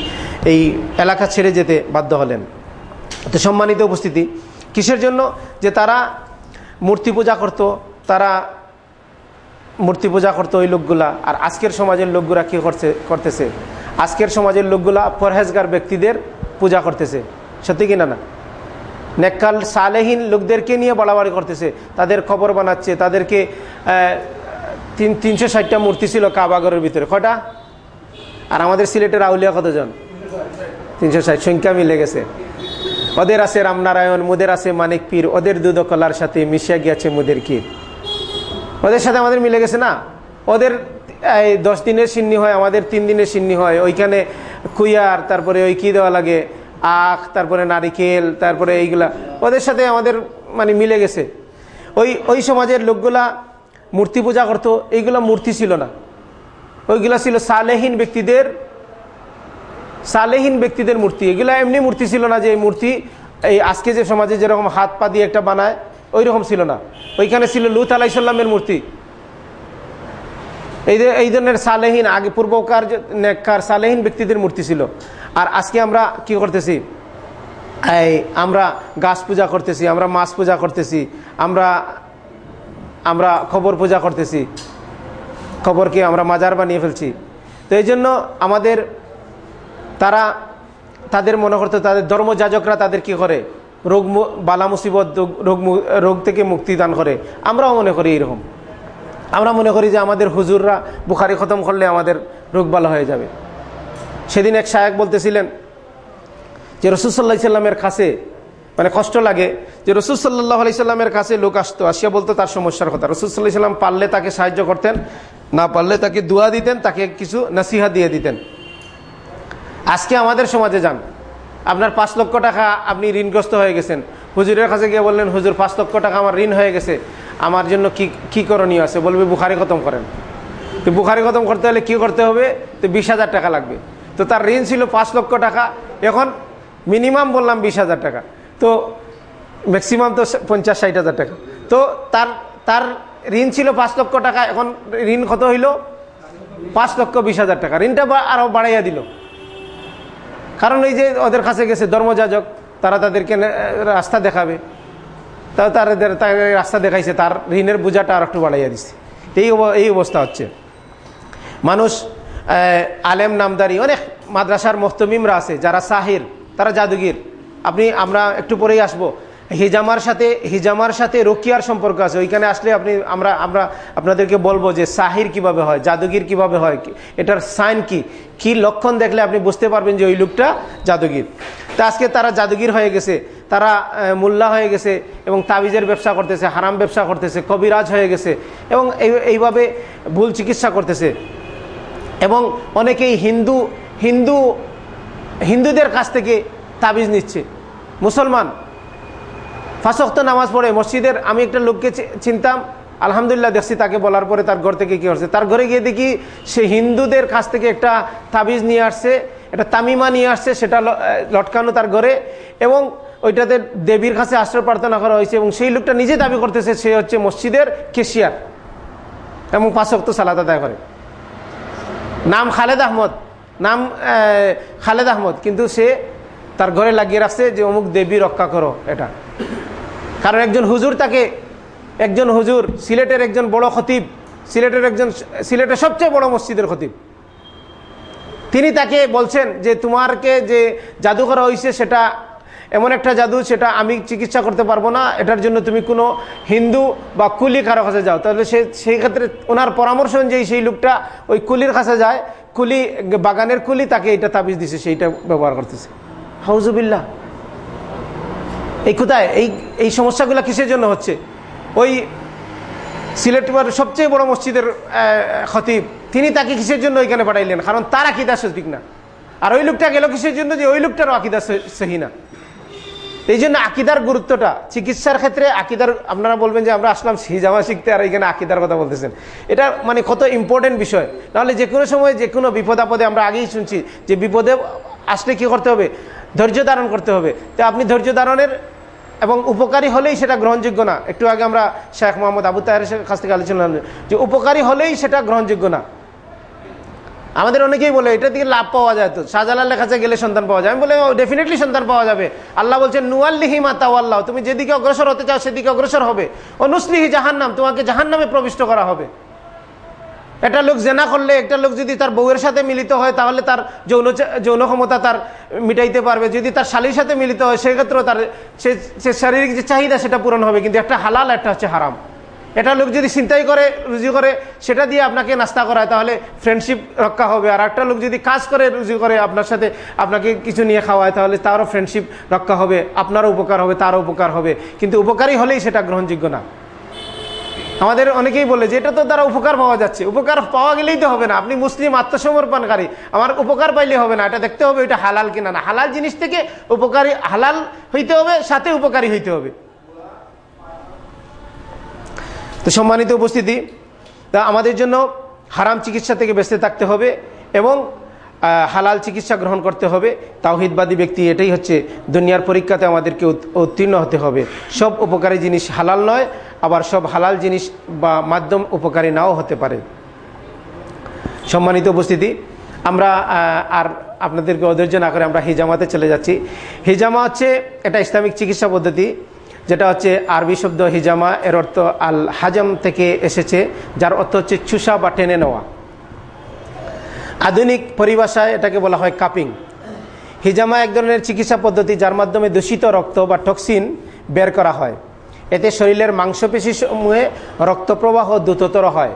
এই এলাকা ছেড়ে যেতে বাধ্য হলেন। তো সম্মানিত উপস্থিতি, কিসের জন্য? যে তারা মূর্তি পূজা করত, তারা মূর্তি পূজা করতো ওই লোকগুলা। আর আজকের সমাজের লোকগুলা কী করছে করতেছে? আজকের সমাজের লোকগুলা পরহেজগার ব্যক্তিদের পূজা করতেছে। সত্যি কিনা না নেকাল সালেহীন লোকদেরকে নিয়ে বাড়াবাড়ি করতেছে। তাদের খবর বানাচ্ছে, তাদেরকে তিন, তিনশো ষাটটা মূর্তি ছিল কাবাগরের ভিতরে। কটা? আর আমাদের সিলেটের আউলিয়া কতজন? তিনশো ষাট। সংখ্যা মিলে গেছে। ওদের আছে রামনারায়ণ, মোদের আছে মানিক পীর ওদের দুদকলার সাথে মিশিয়া গিয়েছে মোদের কীর ওদের সাথে আমাদের মিলে গেছে না? ওদের, এই দশ দিনের সিন্নি হয়, আমাদের তিন দিনের সিন্নি হয়। ওইখানে কুইয়ার, তারপরে ওই কী দেওয়া লাগে? আখ, তারপরে নারিকেল, তারপরে এইগুলা। ওদের সাথে আমাদের মানে মিলে গেছে। ওই ওই সমাজের লোকগুলা মূর্তি পূজা করতো, এইগুলা মূর্তি ছিল না। ওইগুলা ছিল সালেহীন ব্যক্তিদের সালেহীন ব্যক্তিদের মূর্তি। এগুলা এমনি মূর্তি ছিল না যে এই মূর্তি, এই আজকে যে সমাজে যেরকম হাত পা দিয়ে একটা বানায় ওই রকম ছিল না। ওইখানে ছিল লুত আলাইসাল্লামের মূর্তি। এই যে, এই ধরনের সালেহীন, আগে পূর্বকার নেককার, সালেহীন ব্যক্তিদের মূর্তি ছিল। আর আজকে আমরা কি করতেছি? এই, আমরা গাছ পূজা করতেছি, আমরা মাছ পূজা করতেছি, আমরা আমরা খবর পূজা করতেছি। খবরকে আমরা মাজার বানিয়ে ফেলছি। তো এই জন্য আমাদের তারা তাদের মনে করতে, তাদের ধর্মযাজকরা তাদের কি করে? রোগ বালা মুসিবত, রোগ রোগ থেকে মুক্তি দান করে। আমরাও মনে করি এরকম। আমরা মনে করি যে আমাদের হুজুররা বুখারি খতম করলে আমাদের রোগ ভালো হয়ে যাবে। সেদিন এক শায়ক বলতেছিলেন যে রসুলসাল্লাহ সাল্লামের কাছে মানে কষ্ট লাগে যে রসুল সাল্লাহ আলি সাল্লামের কাছে লোক আসতো, আসিয়া বলতো তার সমস্যার কথা। রসুলসাল্লাহ সাল্লাম পারলে তাকে সাহায্য করতেন, না পারলে তাকে দোয়া দিতেন, তাকে কিছু নাসিহা দিয়ে দিতেন। আজকে আমাদের সমাজে যান, আপনার পাঁচ লক্ষ টাকা আপনি ঋণগ্রস্ত হয়ে গেছেন। হুজুরের কাছে গিয়ে বললেন, হুজুর, পাঁচ লক্ষ টাকা আমার ঋণ হয়ে গেছে, আমার জন্য কি কি করণীয় আছে? বলবে, বুখারি খতম করেন। তো বুখারি খতম করতে হলে কি করতে হবে? তো বিশ হাজার টাকা লাগবে। তো তার ঋণ ছিল পাঁচ লক্ষ টাকা, এখন মিনিমাম বললাম বিশ হাজার টাকা। তো ম্যাক্সিমাম তো পঞ্চাশ, ষাট হাজার টাকা। তো তার তার ঋণ ছিল পাঁচ লক্ষ টাকা, এখন ঋণ কত হইল? পাঁচ লক্ষ বিশ হাজার টাকা। ঋণটা আরও বাড়াইয়া দিল। কারণ এই যে ওদের কাছে গেছে ধর্মযাজক, তারা তাদেরকে রাস্তা দেখাবে। তাও তাদের রাস্তা দেখাইছে, তার ঋণের বোঝাটা আর একটু বাড়াইয়া দিচ্ছে এই এই অবস্থা হচ্ছে। মানুষ আলেম, নামদারি, অনেক মাদ্রাসার মোস্তমিমরা আছে, যারা সাহির, তারা জাদুগির। আপনি, আমরা একটু পরেই আসব। হিজামার সাথে হিজামার সাথে রকিয়ার সম্পর্ক আছে। ওইখানে আসলে আপনি, আমরা আমরা আপনাদেরকে বলব যে সাহির কীভাবে হয়, জাদুগির কীভাবে হয় এটার সাইন কি কি লক্ষণ দেখলে আপনি বুঝতে পারবেন যে ওই লোকটা জাদুগির। তা আজকে তারা জাদুগির হয়ে গেছে, তারা মোল্লা হয়ে গেছে এবং তাবিজের ব্যবসা করতেছে, হারাম ব্যবসা করতেছে, কবিরাজ হয়ে গেছে এবং এইভাবে ভুল চিকিৎসা করতেছে। এবং অনেকেই হিন্দু হিন্দু, হিন্দুদের কাছ থেকে তাবিজ নিচ্ছে। মুসলমান, ফাঁসক্ত নামাজ পড়ে মসজিদের, আমি একটা লোককে চিনতাম, আলহামদুলিল্লাহ দেখছি তাকে বলার পরে তার ঘর থেকে কী হচ্ছে। তার ঘরে গিয়ে দেখি সে হিন্দুদের কাছ থেকে একটা তাবিজ নিয়ে আসছে, একটা তামিমা নিয়ে আসছে, সেটা লটকানো তার ঘরে এবং ওইটাতে দেবীর কাছে আশ্রয় প্রার্থনা করা হয়েছে এবং সেই লোকটা নিজে দাবি করতেছে সে হচ্ছে মসজিদের কেশিয়ার এবং পাঁচক্ত সালাদ আদায় করে। নাম খালেদ আহমদ, নাম খালেদ আহমদ, কিন্তু সে তার ঘরে লাগিয়ে রাখছে যে, অমুক দেবী রক্ষা করো। এটা। কারণ একজন হুজুর তাকে, একজন হুজুর, সিলেটের একজন বড় খতিব, সিলেটের একজন, সিলেটের সবচেয়ে বড় মসজিদের খতিব। তিনি তাকে বলছেন যে, তোমারকে যে জাদু করা হয়েছে সেটা, এমন একটা জাদু সেটা আমি চিকিৎসা করতে পারব না। এটার জন্য তুমি কোনো হিন্দু বা কুলি কারও কাছে যাও। তাহলে সে, সেই ক্ষেত্রে ওনার পরামর্শ অনুযায়ী সেই লোকটা ওই কুলির কাছে যায়। কুলি, বাগানের কুলি তাকে এটা তাবিজ দিছে, সেইটা ব্যবহার করতেছে। হাউজুবিল্লা এই কোথায়? এই এই সমস্যাগুলো কিসের জন্য হচ্ছে? ওই সিলেট সবচেয়ে বড় মসজিদের খতিব, তিনি তাকে কিসের জন্য ওইখানে পাঠাইলেন? কারণ তার আকিদা সঠিক না। আর ওই লোকটা গেল কিসের জন্য যে ওই লোকটারও আকিদা সহি না? এই জন্য আকিদার গুরুত্বটা, চিকিৎসার ক্ষেত্রে আকিদার, আপনারা বলবেন যে আমরা আসলাম সিজামা শিখতে আর এখানে আকিদার কথা বলতেছেন। এটা মানে কত ইম্পর্টেন্ট বিষয়। নাহলে যে কোনো সময় যে কোনো বিপদ আপদে আমরা আগেই শুনছি যে বিপদে আসলে কি করতে হবে? ধৈর্য ধারণ করতে হবে। তো আপনি ধৈর্য ধারণের এবং উপকারী হলেই সেটা গ্রহণযোগ্য না। একটু আগে আমরা শেখ মোহাম্মদ আবু তাহের কাছ থেকে আলোচনা যে উপকারী হলেই সেটা গ্রহণযোগ্য না। আমাদের অনেকেই বলে, এটা থেকে লাভ পাওয়া যায় তো। শাহজালালের কাছে গেলে সন্তান পাওয়া যায়। আমি বলে ডেফিনেটলি সন্তান পাওয়া যাবে। আল্লাহ বলছেন নুয়াল্লিহি মাতা আল্লাহ তুমি যেদিকে অগ্রসর হতে চাও, সেদিকে অগ্রসর হবে। অনুসলিহি জাহান্নাম। তোমাকে জাহান্নামে প্রবিষ্ট করা হবে। একটা লোক জেনা করলে, একটা লোক যদি তার বউয়ের সাথে মিলিত হয়, তাহলে তার যৌন যৌন ক্ষমতা তার মিটাইতে পারবে। যদি তার শালির সাথে মিলিত হয়, সেক্ষেত্রেও তার সে শারীরিক যে চাহিদা, সেটা পূরণ হবে। কিন্তু একটা হালাল, একটা হচ্ছে হারাম। এটা লোক যদি চিন্তাই করে, রুজি করে, সেটা দিয়ে আপনাকে নাস্তা করায়, তাহলে ফ্রেন্ডশিপ রক্ষা হবে। আর একটা লোক যদি কাজ করে, রুজি করে, আপনার সাথে আপনাকে কিছু নিয়ে খাওয়ায়, তাহলে তারও ফ্রেন্ডশিপ রক্ষা হবে, আপনারও উপকার হবে, তারও উপকার হবে। কিন্তু উপকারী হলেই সেটা গ্রহণযোগ্য না। আমাদের অনেকেই বলে যে, এটা তো তারা উপকার পাওয়া যাচ্ছে। উপকার পাওয়া গেলেই তো হবে না। আপনি মুসলিম, আত্মসমর্পণকারী। আমার উপকার পাইলে হবে না। এটা দেখতে হবে, এটা হালাল কিনা না। হালাল জিনিস থেকে উপকারী, হালাল হইতে হবে, সাথে উপকারী হইতে হবে। তো সম্মানিত উপস্থিতি, তা আমাদের জন্য হারাম চিকিৎসা থেকে বেঁচে থাকতে হবে এবং হালাল চিকিৎসা গ্রহণ করতে হবে। তাওহিদবাদী ব্যক্তি এটাই হচ্ছে দুনিয়ার পরীক্ষাতে আমাদেরকে উত্তীর্ণ হতে হবে। সব উপকারী জিনিস হালাল নয়, আবার সব হালাল জিনিস বা মাধ্যম উপকারী নাও হতে পারে। সম্মানিত উপস্থিতি, আমরা আর আপনাদেরকে অধৈর্য না করে আমরা হিজামাতে চলে যাচ্ছি। হিজামা হচ্ছে এটা ইসলামিক চিকিৎসা পদ্ধতি। যেটা হচ্ছে আরবি শব্দ হিজামা, এর অর্থ আল হাজাম থেকে এসেছে, যার অর্থ হচ্ছে চুষা বা টেনে নেওয়া। আধুনিক পরিভাষায় এটাকে বলা হয় কাপিং। হিজামা এক ধরনের চিকিৎসা পদ্ধতি যার মাধ্যমে দূষিত রক্ত বা টক্সিন বের করা হয়। এতে শরীরের মাংসপেশি সমূহে রক্ত প্রবাহ দ্রুততর হয়।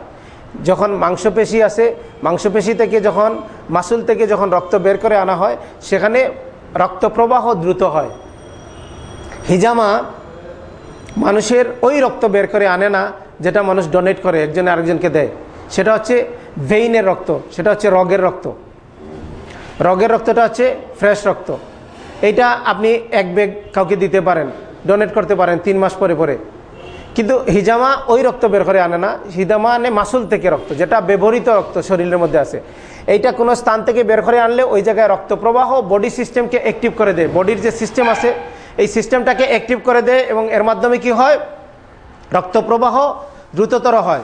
যখন মাংসপেশি আছে মাংসপেশি থেকে যখন, মাসুল থেকে যখন রক্ত বের করে আনা হয়, সেখানে রক্ত প্রবাহ দ্রুত হয়। হিজামা মানুষের ওই রক্ত বের করে আনে না, যেটা মানুষ ডোনেট করে, একজনে আরেকজনকে দেয়। সেটা হচ্ছে ভেইনের রক্ত, সেটা হচ্ছে রগের রক্ত। রগের রক্তটা হচ্ছে ফ্রেশ রক্ত। এইটা আপনি এক বেগ কাউকে দিতে পারেন ডোনেট করতে পারেন তিন মাস পরে পরে। কিন্তু হিজামা ওই রক্ত বের করে আনে না, হিজামা আনে মাসুল থেকে রক্ত, যেটা ব্যবহৃত রক্ত শরীরের মধ্যে আছে। এইটা কোনো স্থান থেকে বের করে আনলে ওই জায়গায় রক্ত প্রবাহ বডি সিস্টেমকে অ্যাক্টিভ করে দেয়। বডির যে সিস্টেম আছে এই সিস্টেমটাকে অ্যাক্টিভ করে দেয় এবং এর মাধ্যমে কি হয়? রক্ত প্রবাহ দ্রুততর হয়।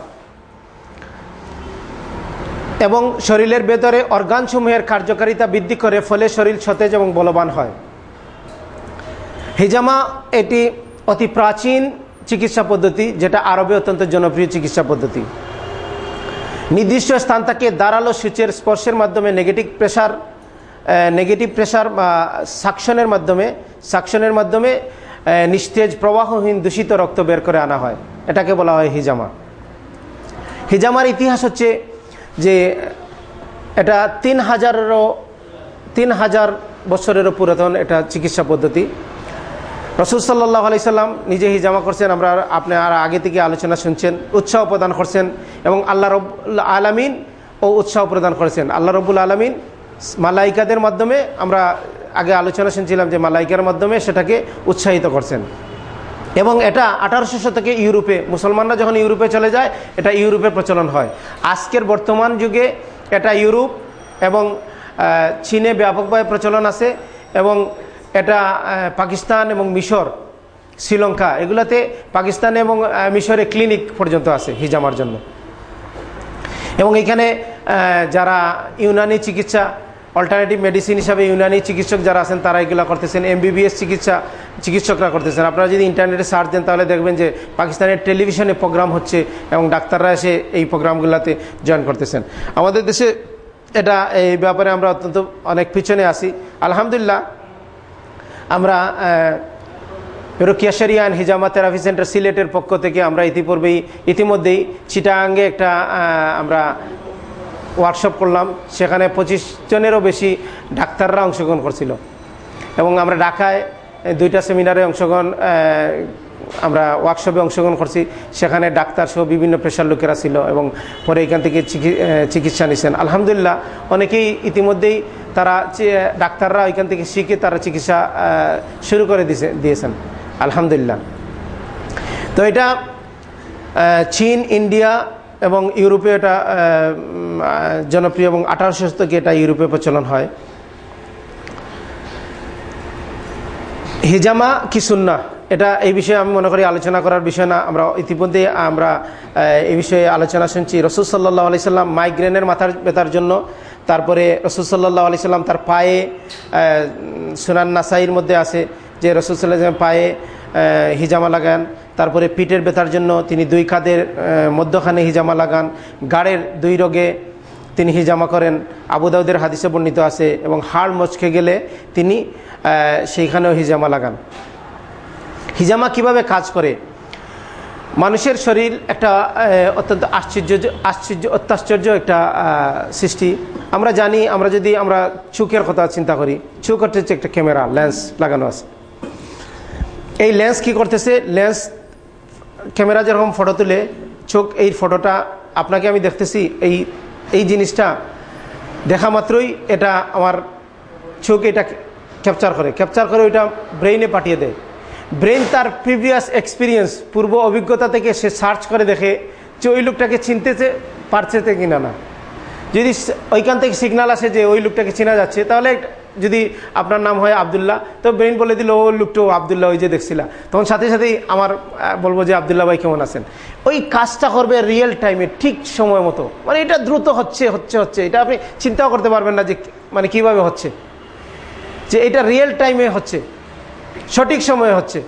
এবং শরীরের ভেতরে অর্গানসমূহের কার্যকারিতা বৃদ্ধি করে, ফলে শরীর সতেজ এবং বলবান হয়। হিজামা এটি অতি প্রাচীন চিকিৎসা পদ্ধতি, যেটা আরবে অত্যন্ত জনপ্রিয় চিকিৎসা পদ্ধতি। নির্দিষ্ট স্থান থেকে দাঁড়াল সূচের স্পর্শের মাধ্যমে নেগেটিভ প্রেশার নেগেটিভ প্রেশার বা সাকশনের মাধ্যমে সাকশনের মাধ্যমে নিস্তেজ প্রবাহহীন দূষিত রক্ত বের করে আনা হয়। এটাকে বলা হয় হিজামা। হিজামার ইতিহাস হচ্ছে যে, এটা তিন হাজারেরও, তিন হাজার বছরেরও পুরাতন এটা চিকিৎসা পদ্ধতি। রসুল সাল্লাহ আলি সাল্লাম নিজে হিজামা করছেন, আমরা আপনি আর আগে থেকে আলোচনা শুনছেন, উৎসাহ প্রদান করছেন এবং আল্লাহ রব আলামিন ও উৎসাহ প্রদান করেছেন। আল্লাহ রবুল আলমিন মালাইকাদের মাধ্যমে আমরা আগে আলোচনা শুনছিলাম যে মালাইকার মাধ্যমে সেটাকে উৎসাহিত করছেন। এবং এটা আঠারোশো শতকে ইউরোপে, মুসলমানরা যখন ইউরোপে চলে যায়, এটা ইউরোপে প্রচলন হয়। আজকের বর্তমান যুগে এটা ইউরোপ এবং চীনে ব্যাপকভাবে প্রচলন আছে এবং এটা পাকিস্তান এবং মিশর, শ্রীলঙ্কা, এগুলাতে পাকিস্তান এবং মিশরে ক্লিনিক পর্যন্ত আছে হিজামার জন্য। এবং এখানে যারা ইউনানি চিকিৎসা অল্টারনেটিভ মেডিসিন হিসাবে ইউনানি চিকিৎসক যারা আছেন, তারা এগুলো করতেছেন। এমবিবিএস চিকিৎসা, চিকিৎসকরা করতেছেন। আপনারা যদি ইন্টারনেটে সার্চ দেন, তাহলে দেখবেন যে পাকিস্তানের টেলিভিশনে প্রোগ্রাম হচ্ছে এবং ডাক্তাররা এসে এই প্রোগ্রামগুলোতে জয়েন করতেছেন। আমাদের দেশে এটা, এই ব্যাপারে আমরা অত্যন্ত অনেক পিছনে আসি আলহামদুলিল্লাহ, আমরা রোকিয়া শরিয়ান হিজামা থেরাপি সেন্টার সিলেটের পক্ষ থেকে আমরা ইতিপূর্বেই, ইতিমধ্যেই চিটাঙ্গে একটা আমরা ওয়ার্কশপ করলাম, সেখানে পঁচিশ জনেরও বেশি ডাক্তাররা অংশগ্রহণ করছিল। এবং আমরা ঢাকায় দুইটা সেমিনারে অংশগ্রহণ আমরা ওয়ার্কশপে অংশগ্রহণ করছি। সেখানে ডাক্তার সহ বিভিন্ন পেশার লোকেরা ছিল এবং পরে এখান থেকে চিকিৎসা নিছেন। আলহামদুলিল্লাহ, অনেকেই ইতিমধ্যেই তারা ডাক্তাররা ওইখান থেকে শিখে তারা চিকিৎসা শুরু করে দিয়েছে দিয়েছেন। আলহামদুলিল্লাহ। তো এটা চীন, ইন্ডিয়া এবং ইউরোপে এটা জনপ্রিয় এবং আঠারোশো শতকে এটা ইউরোপে প্রচলন হয়। হিজামা কি সুন্না এটা এই বিষয়ে আমি মনে করি আলোচনা করার বিষয় না। আমরা ইতিমধ্যে আমরা এই বিষয়ে আলোচনা শুনছি। রসুল সাল্লাহ আলি সাল্লাম মাইগ্রেনের মাথার ব্যথার জন্য, তারপরে রসুল সাল্লাহ আলি সাল্লাম তার পায়ে সুনান নাসাইর মধ্যে আছে, যে রসুল সাল্লাহ পায়ে হিজামা লাগান। তারপরে পিঠের ব্যথার জন্য তিনি দুই কাদের মধ্যখানে হিজামা লাগান। গাড়ের দুই রোগে তিনি হিজামা করেন। আবুদাউদের হাদিসে বর্ণিত আছে এবং হাড় মচকে গেলে তিনি সেইখানেও হিজামা লাগান। হিজামা কীভাবে কাজ করে? মানুষের শরীর একটা অত্যন্ত আশ্চর্য আশ্চর্য, অত্যাশ্চর্য একটা সৃষ্টি। আমরা জানি, আমরা যদি আমরা চুকের কথা চিন্তা করি চুক হচ্ছে একটা ক্যামেরা, লেন্স লাগানো আছে। এই লেন্স কি করতেছে? লেন্স ক্যামেরা যেরকম ফটো তুলে, চোখ এই ফটোটা আপনাকে আমি দেখতেছি, এই এই জিনিসটা দেখা মাত্রই এটা আমার চোখ এটা ক্যাপচার করে। ক্যাপচার করে ওইটা ব্রেইনে পাঠিয়ে দেয়। ব্রেন তার প্রিভিয়াস এক্সপিরিয়েন্স পূর্ব অভিজ্ঞতা থেকে সে সার্চ করে দেখে যে ওই লোকটাকে চিনতেছে, পারছে কিনা না। যদি ওইখান থেকে সিগনাল আসে যে ওই লোকটাকে চেনা যাচ্ছে, তাহলে যদি আপনার নাম হয় আবদুল্লাহ, তো ব্রেন বলে দিল, ও লোকটাও আবদুল্লাহ, ওই যে দেখছিলা। তখন সাথে সাথেই আমার বলব যে, আবদুল্লাহ ভাই কেমন আছেন? ওই কাজটা করবে রিয়েল টাইমে ঠিক সময় মতো। মানে এটা দ্রুত হচ্ছে হচ্ছে হচ্ছে। এটা আপনি চিন্তাও করতে পারবেন না যে মানে কীভাবে হচ্ছে। যে এটা রিয়েল টাইমে হচ্ছে, সঠিক সময়ে হচ্ছে।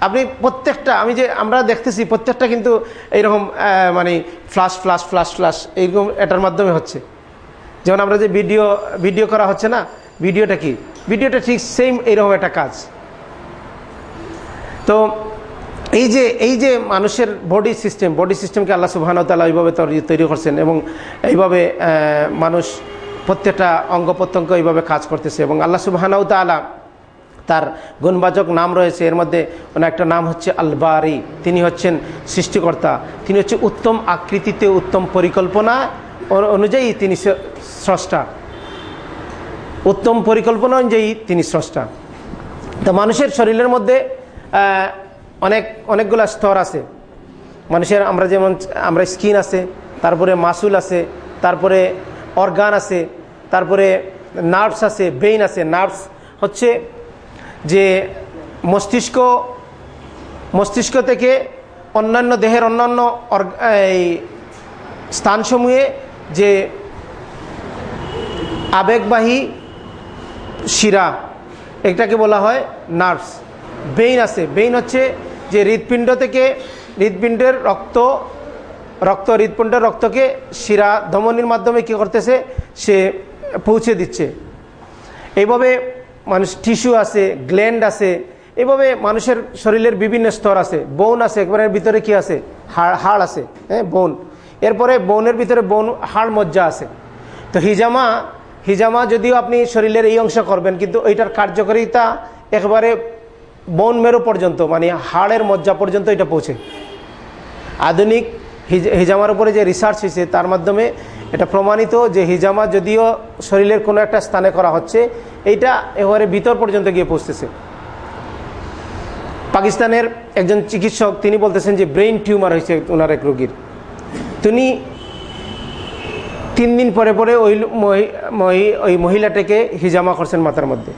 আপনি প্রত্যেকটা, আমি যে, আমরা দেখতেছি প্রত্যেকটা কিন্তু এইরকম মানে ফ্লাশ ফ্লাশ ফ্লাশ ফ্লাশ এইরকম এটার মাধ্যমে হচ্ছে। যেমন আমরা যে ভিডিও ভিডিও করা হচ্ছে না ভিডিওটা কি? ভিডিওটা ঠিক সেম এইরকম একটা কাজ। তো এই যে এই যে মানুষের বডি সিস্টেম বডি সিস্টেমকে আল্লাহ সুবাহানতাল্লাহ এইভাবে তৈরি করছেন এবং এইভাবে মানুষ প্রত্যেকটা অঙ্গ প্রত্যঙ্গ এইভাবে কাজ করতেছে এবং আল্লাহ সুবাহানাউ তালা তার গুণবাচক নাম রয়েছে। এর মধ্যে ওনার একটা নাম হচ্ছে আলবারি। তিনি হচ্ছেন সৃষ্টিকর্তা। তিনি হচ্ছে উত্তম আকৃতিতে উত্তম পরিকল্পনা অনুযায়ী তিনি স্রষ্টা। উত্তম পরিকল্পনা অনুযায়ী তিনি স্রষ্টা। তো মানুষের শরীরের মধ্যে অনেক, অনেকগুলো স্তর আছে। মানুষের আমরা যেমন, আমরা স্কিন আছে, তারপরে মাসুল আছে, তারপরে অর্গান আছে, তারপরে নার্ভস আছে, ব্রেইন আছে। নার্ভস হচ্ছে যে মস্তিষ্ক মস্তিষ্ক থেকে অন্যান্য দেহের অন্যান্য এই স্থানসমূহে যে আবেগবাহী শিরা, এটাকে বলা হয় নার্ভস। বেইন আছে। বেইন হচ্ছে যে হৃৎপিণ্ড থেকে হৃৎপিণ্ডের রক্ত রক্ত, হৃৎপিণ্ডের রক্তকে শিরা ধমনির মাধ্যমে কী করতেছে? সে পৌঁছে দিচ্ছে। এইভাবে মানুষ টিস্যু আছে, গ্ল্যান্ড আছে এভাবে মানুষের শরীরের বিভিন্ন স্তর আছে। বোন আছে একবারের ভিতরে কি আছে? হাড় হাড় আছে হ্যাঁ বোন। এরপরে বোনের ভিতরে বোন, হাড় মজ্জা আছে। তো হিজামা হিজামা যদিও আপনি শরীরের এই অংশ করবেন, কিন্তু ওইটার কার্যকারিতা একবারে বন মেরু পর্যন্ত মানে হাড়ের মজ্জা পর্যন্ত এটা পৌঁছে। আধুনিক হিজামার উপরে যে রিসার্চ হয়েছে, তার মাধ্যমে এটা প্রমাণিত যে হিজামা যদিও শরীরের কোনো একটা স্থানে করা হচ্ছে, এইটা এবারে ভিতর পর্যন্ত গিয়ে পৌঁছতেছে পাকিস্তানের একজন চিকিৎসক, তিনি বলতেছেন যে ব্রেইন টিউমার হয়েছে ওনার এক রোগীর। তিনি তিন দিন পরে পরে ওই ওই মহিলাটাকে হিজামা করছেন মাথার মধ্যে।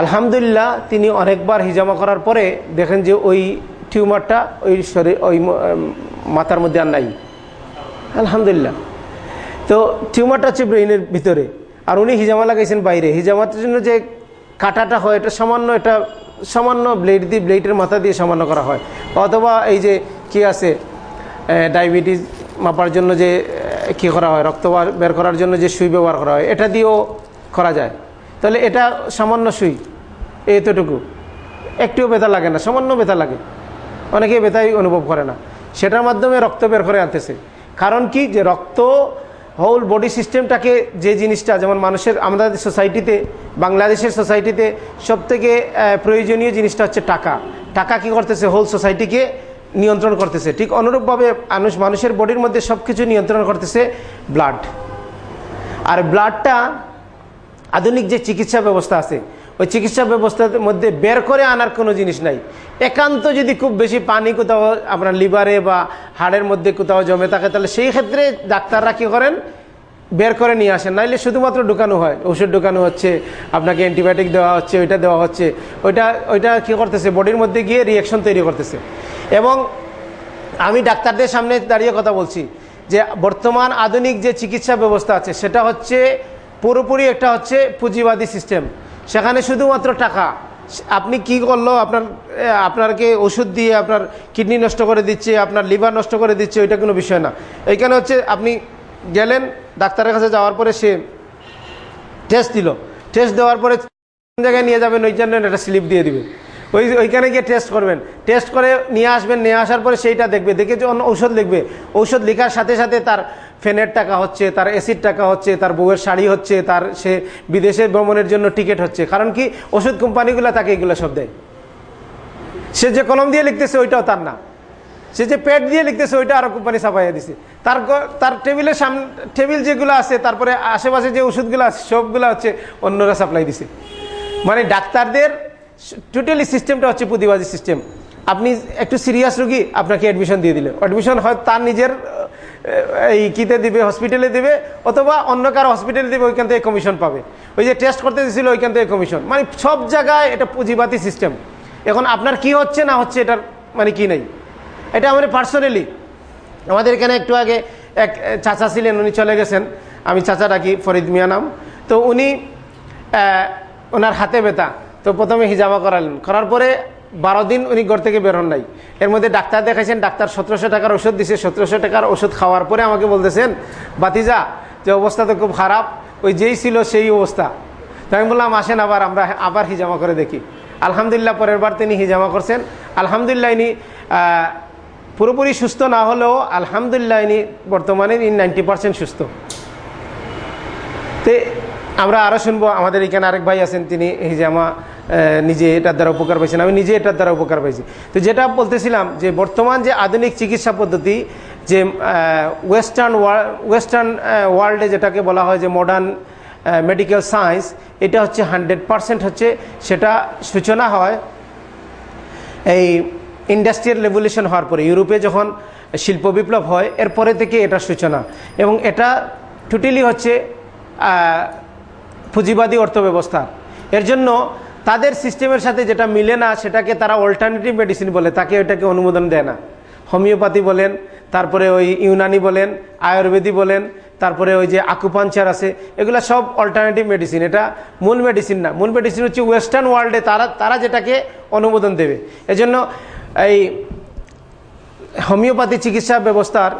আলহামদুলিল্লাহ, তিনি অনেকবার হিজামা করার পরে দেখেন যে ওই টিউমারটা ওই শরীর, ওই মাথার মধ্যে আর নাই। আলহামদুলিল্লাহ। তো টিউমারটা হচ্ছে ব্রেইনের ভিতরে। আর উনি হিজামা লাগাইছেন বাইরে। হিজামার জন্য যে কাটাটা হয়, এটা সামান্য এটা সামান্য ব্লেড দিয়ে, ব্লেডের মাথা দিয়ে সামান্য করা হয়। অথবা এই যে কি আছে ডায়াবেটিস মাপার জন্য যে কি করা হয়? রক্ত বের করার জন্য যে সুই ব্যবহার করা হয়, এটা দিয়েও করা যায়। তাহলে এটা সামান্য সুই, এতটুকু। একটিও ব্যথা লাগে না, সামান্য ব্যথা লাগে। অনেকে ব্যথাই অনুভব করে না। সেটার মাধ্যমে রক্ত বের করে আনতেছে। কারণ কি? যে রক্ত হোল বডি সিস্টেমটাকে যে জিনিসটা, যেমন মানুষের, আমাদের সোসাইটিতে বাংলাদেশের সোসাইটিতে সবথেকে প্রয়োজনীয় জিনিসটা হচ্ছে টাকা। টাকা কি করতেছে? হোল সোসাইটিকে নিয়ন্ত্রণ করতেছে। ঠিক অনুরূপভাবে মানুষ মানুষের বডির মধ্যে সব কিছু নিয়ন্ত্রণ করতেছে ব্লাড আর ব্লাডটা আধুনিক যে চিকিৎসা ব্যবস্থা আছে, ওই চিকিৎসা ব্যবস্থার মধ্যে বের করে আনার কোনো জিনিস নাই। একান্ত যদি খুব বেশি পানি কোথাও আপনার লিভারে বা হাড়ের মধ্যে কোথাও জমে থাকে, তাহলে সেই ক্ষেত্রে ডাক্তাররা কী করেন? বের করে নিয়ে আসেন। নাইলে শুধুমাত্র ঢুকানো হয়। ওষুধ ঢুকানো হচ্ছে, আপনাকে অ্যান্টিবায়োটিক দেওয়া হচ্ছে, ওইটা দেওয়া হচ্ছে। ওইটা ওইটা কী করতেছে? বডির মধ্যে গিয়ে রিয়াকশন তৈরি করতেছে। এবং আমি ডাক্তারদের সামনে দাঁড়িয়ে কথা বলছি যে, বর্তমান আধুনিক যে চিকিৎসা ব্যবস্থা আছে, সেটা হচ্ছে পুরোপুরি একটা হচ্ছে পুঁজিবাদী সিস্টেম সেখানে শুধুমাত্র টাকা। আপনি কি করল? আপনার, আপনারকে ওষুধ দিয়ে আপনার কিডনি নষ্ট করে দিচ্ছে, আপনার লিভার নষ্ট করে দিচ্ছে, ওইটা কোনো বিষয় না। এইখানে হচ্ছে আপনি গেলেন, ডাক্তারের কাছে যাওয়ার পরে সে টেস্ট দিল। টেস্ট দেওয়ার পরে জায়গায় নিয়ে যাবেন, ওই জন্য একটা স্লিপ দিয়ে দিবে। ওই ওইখানে গিয়ে টেস্ট করবেন। টেস্ট করে নিয়ে আসবেন, নিয়ে আসার পরে সেইটা দেখবে। দেখে যে অন্য ঔষধ লিখবে। ঔষধ লেখার সাথে সাথে তার ফ্যানের টাকা হচ্ছে, তার এসির টাকা হচ্ছে, তার বউয়ের শাড়ি হচ্ছে, তার সে বিদেশে ভ্রমণের জন্য টিকিট হচ্ছে। কারণ কি? ওষুধ কোম্পানিগুলো তাকে এগুলো সব দেয়। সে যে কলম দিয়ে লিখতেছে, ওইটাও তার না। সে যে পেট দিয়ে লিখতেছে, ওইটা আরও কোম্পানি ছাপাইয়া দিছে। তার তার টেবিলের সামনে টেবিল যেগুলো আছে, তারপরে আশেপাশে যে ওষুধগুলো আছে, সবগুলো হচ্ছে অন্যরা সাপ্লাই দিছে। মানে ডাক্তারদের টোটালি সিস্টেমটা হচ্ছে প্রতিবাদী সিস্টেম আপনি একটু সিরিয়াস রুগী, আপনাকে অ্যাডমিশন দিয়ে দিলে। অ্যাডমিশন হয় তার নিজের এই কিতে দিবে হসপিটালে দিবে, অথবা অন্য কারও হসপিটালে দিবে, ওইখান থেকে কমিশন পাবে। ওই যে টেস্ট করতে দিয়েছিল ওইখান থেকে কমিশন মানে সব জায়গায় এটা পুঁজিবাদী সিস্টেম এখন আপনার কি হচ্ছে, না হচ্ছে, এটার মানে কি নেই? এটা আমাদের পার্সোনালি আমাদের এখানে একটু আগে এক চাচা ছিলেন, উনি চলে গেছেন। আমি চাচা ডাকি, ফরিদ মিয়া নাম। তো উনি ওনার হাতে ব্যথা। তো প্রথমে হিজামা করালেন। করার পরে বারো দিন উনি ঘর থেকে বেরোন নাই। এর মধ্যে ডাক্তার দেখাইছেন, ডাক্তার সতেরোশো টাকার ওষুধ দিছে। সতেরোশো টাকার ওষুধ খাওয়ার পরে আমাকে বলতেছেন, বাতিজা, যে অবস্থা তো খুব খারাপ। ওই যেই ছিল সেই অবস্থা। তো আমি বললাম, আসেন আবার, আমরা আবার হিজামা করে দেখি। আলহামদুলিল্লাহ, পরের বার তিনি হিজামা করছেন। আলহামদুলিল্লাহ, ইনি পুরোপুরি সুস্থ না হলেও আলহামদুলিল্লাহ ইনি বর্তমানে ইনি নাইনটি পার্সেন্ট সুস্থ। তে আমরা আরও শুনব, আমাদের এখানে আরেক ভাই আছেন, তিনি হিজামা নিজে এটার দ্বারা উপকার পাইছেন, আমি নিজে এটার দ্বারা উপকার পাইছি। তো যেটা বলতেছিলাম যে বর্তমান যে আধুনিক চিকিৎসা পদ্ধতি, যে ওয়েস্টার্ন ওয়ার্ল্ড ওয়েস্টার্ন ওয়ার্ল্ডে যেটাকে বলা হয় যে মডার্ন মেডিকেল সায়েন্স এটা হচ্ছে হান্ড্রেড পারসেন্ট হচ্ছে, সেটা সূচনা হয়। এই ইন্ডাস্ট্রিয়াল রেভলিউশন হওয়ার পরে, ইউরোপে যখন শিল্প বিপ্লব হয়, এরপরে থেকে এটা সূচনা। এবং এটা টোটালি হচ্ছে পুঁজিবাদী অর্থব্যবস্থা। এর জন্য তাদের সিস্টেমের সাথে যেটা মিলে না, সেটাকে তারা অল্টারনেটিভ মেডিসিন বলে, তাকে ওইটাকে অনুমোদন দেয় না। হোমিওপ্যাথি বলেন, তারপরে ওই ইউনানি বলেন, আয়ুর্বেদী বলেন, তারপরে ওই যে আকুপাঞ্চার আছে, এগুলো সব অল্টারনেটিভ মেডিসিন এটা মূল মেডিসিন না। মূল মেডিসিন হচ্ছে ওয়েস্টার্ন ওয়ার্ল্ডে তারা তারা যেটাকে অনুমোদন দেবে। এজন্য এই হোমিওপ্যাথি চিকিৎসা ব্যবস্থার,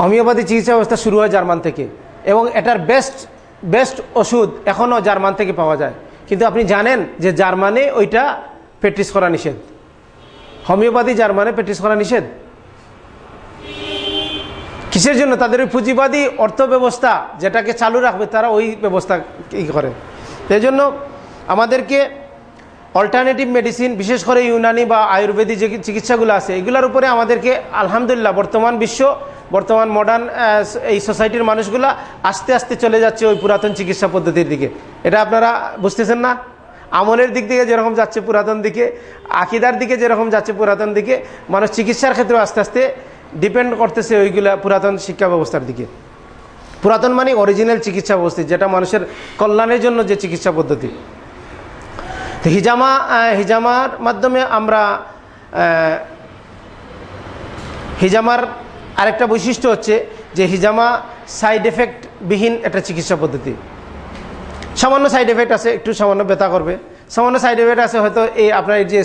হোমিওপ্যাথি চিকিৎসা ব্যবস্থা শুরু হয় জার্মান থেকে এবং এটার বেস্ট বেস্ট ওষুধ এখনও জার্মান থেকে পাওয়া যায়। কিন্তু আপনি জানেন যে জার্মানে ওইটা প্র্যাকটিস করা নিষেধ। হোমিওপ্যাথি জার্মানে প্র্যাকটিস করা নিষেধ। কিসের জন্য? তাদের ওই পুঁজিবাদী অর্থ ব্যবস্থা যেটাকে চালু রাখবে, তারা ওই ব্যবস্থা ই করে। সেই জন্য আমাদেরকে অল্টারনেটিভ মেডিসিন বিশেষ করে ইউনানি বা আয়ুর্বেদিক যে চিকিৎসাগুলো আছে, এগুলোর উপরে আমাদেরকে আলহামদুলিল্লাহ বর্তমান বিশ্ব, বর্তমান মডার্ন এই সোসাইটির মানুষগুলা আস্তে আস্তে চলে যাচ্ছে ওই পুরাতন চিকিৎসা পদ্ধতির দিকে। এটা আপনারা বুঝতেছেন না? আমলের দিক থেকে যেরকম যাচ্ছে পুরাতন দিকে, আকিদার দিকে যেরকম যাচ্ছে পুরাতন দিকে, মানুষ চিকিৎসার ক্ষেত্রে আস্তে আস্তে ডিপেন্ড করতেছে ওইগুলা পুরাতন শিক্ষা ব্যবস্থার দিকে। পুরাতন মানে অরিজিনাল চিকিৎসা ব্যবস্থা, যেটা মানুষের কল্যাণের জন্য যে চিকিৎসা পদ্ধতি। তো হিজামা হিজামার মাধ্যমে আমরা হিজামার আরেকটা বৈশিষ্ট্য হচ্ছে যে হিজামা সাইড এফেক্ট বিহীন একটা চিকিৎসা পদ্ধতি। সামান্য সাইড এফেক্ট আছে, একটু সামান্য ব্যথা করবে। সামান্য সাইড এফেক্ট আছে, হয়তো এই আপনার যে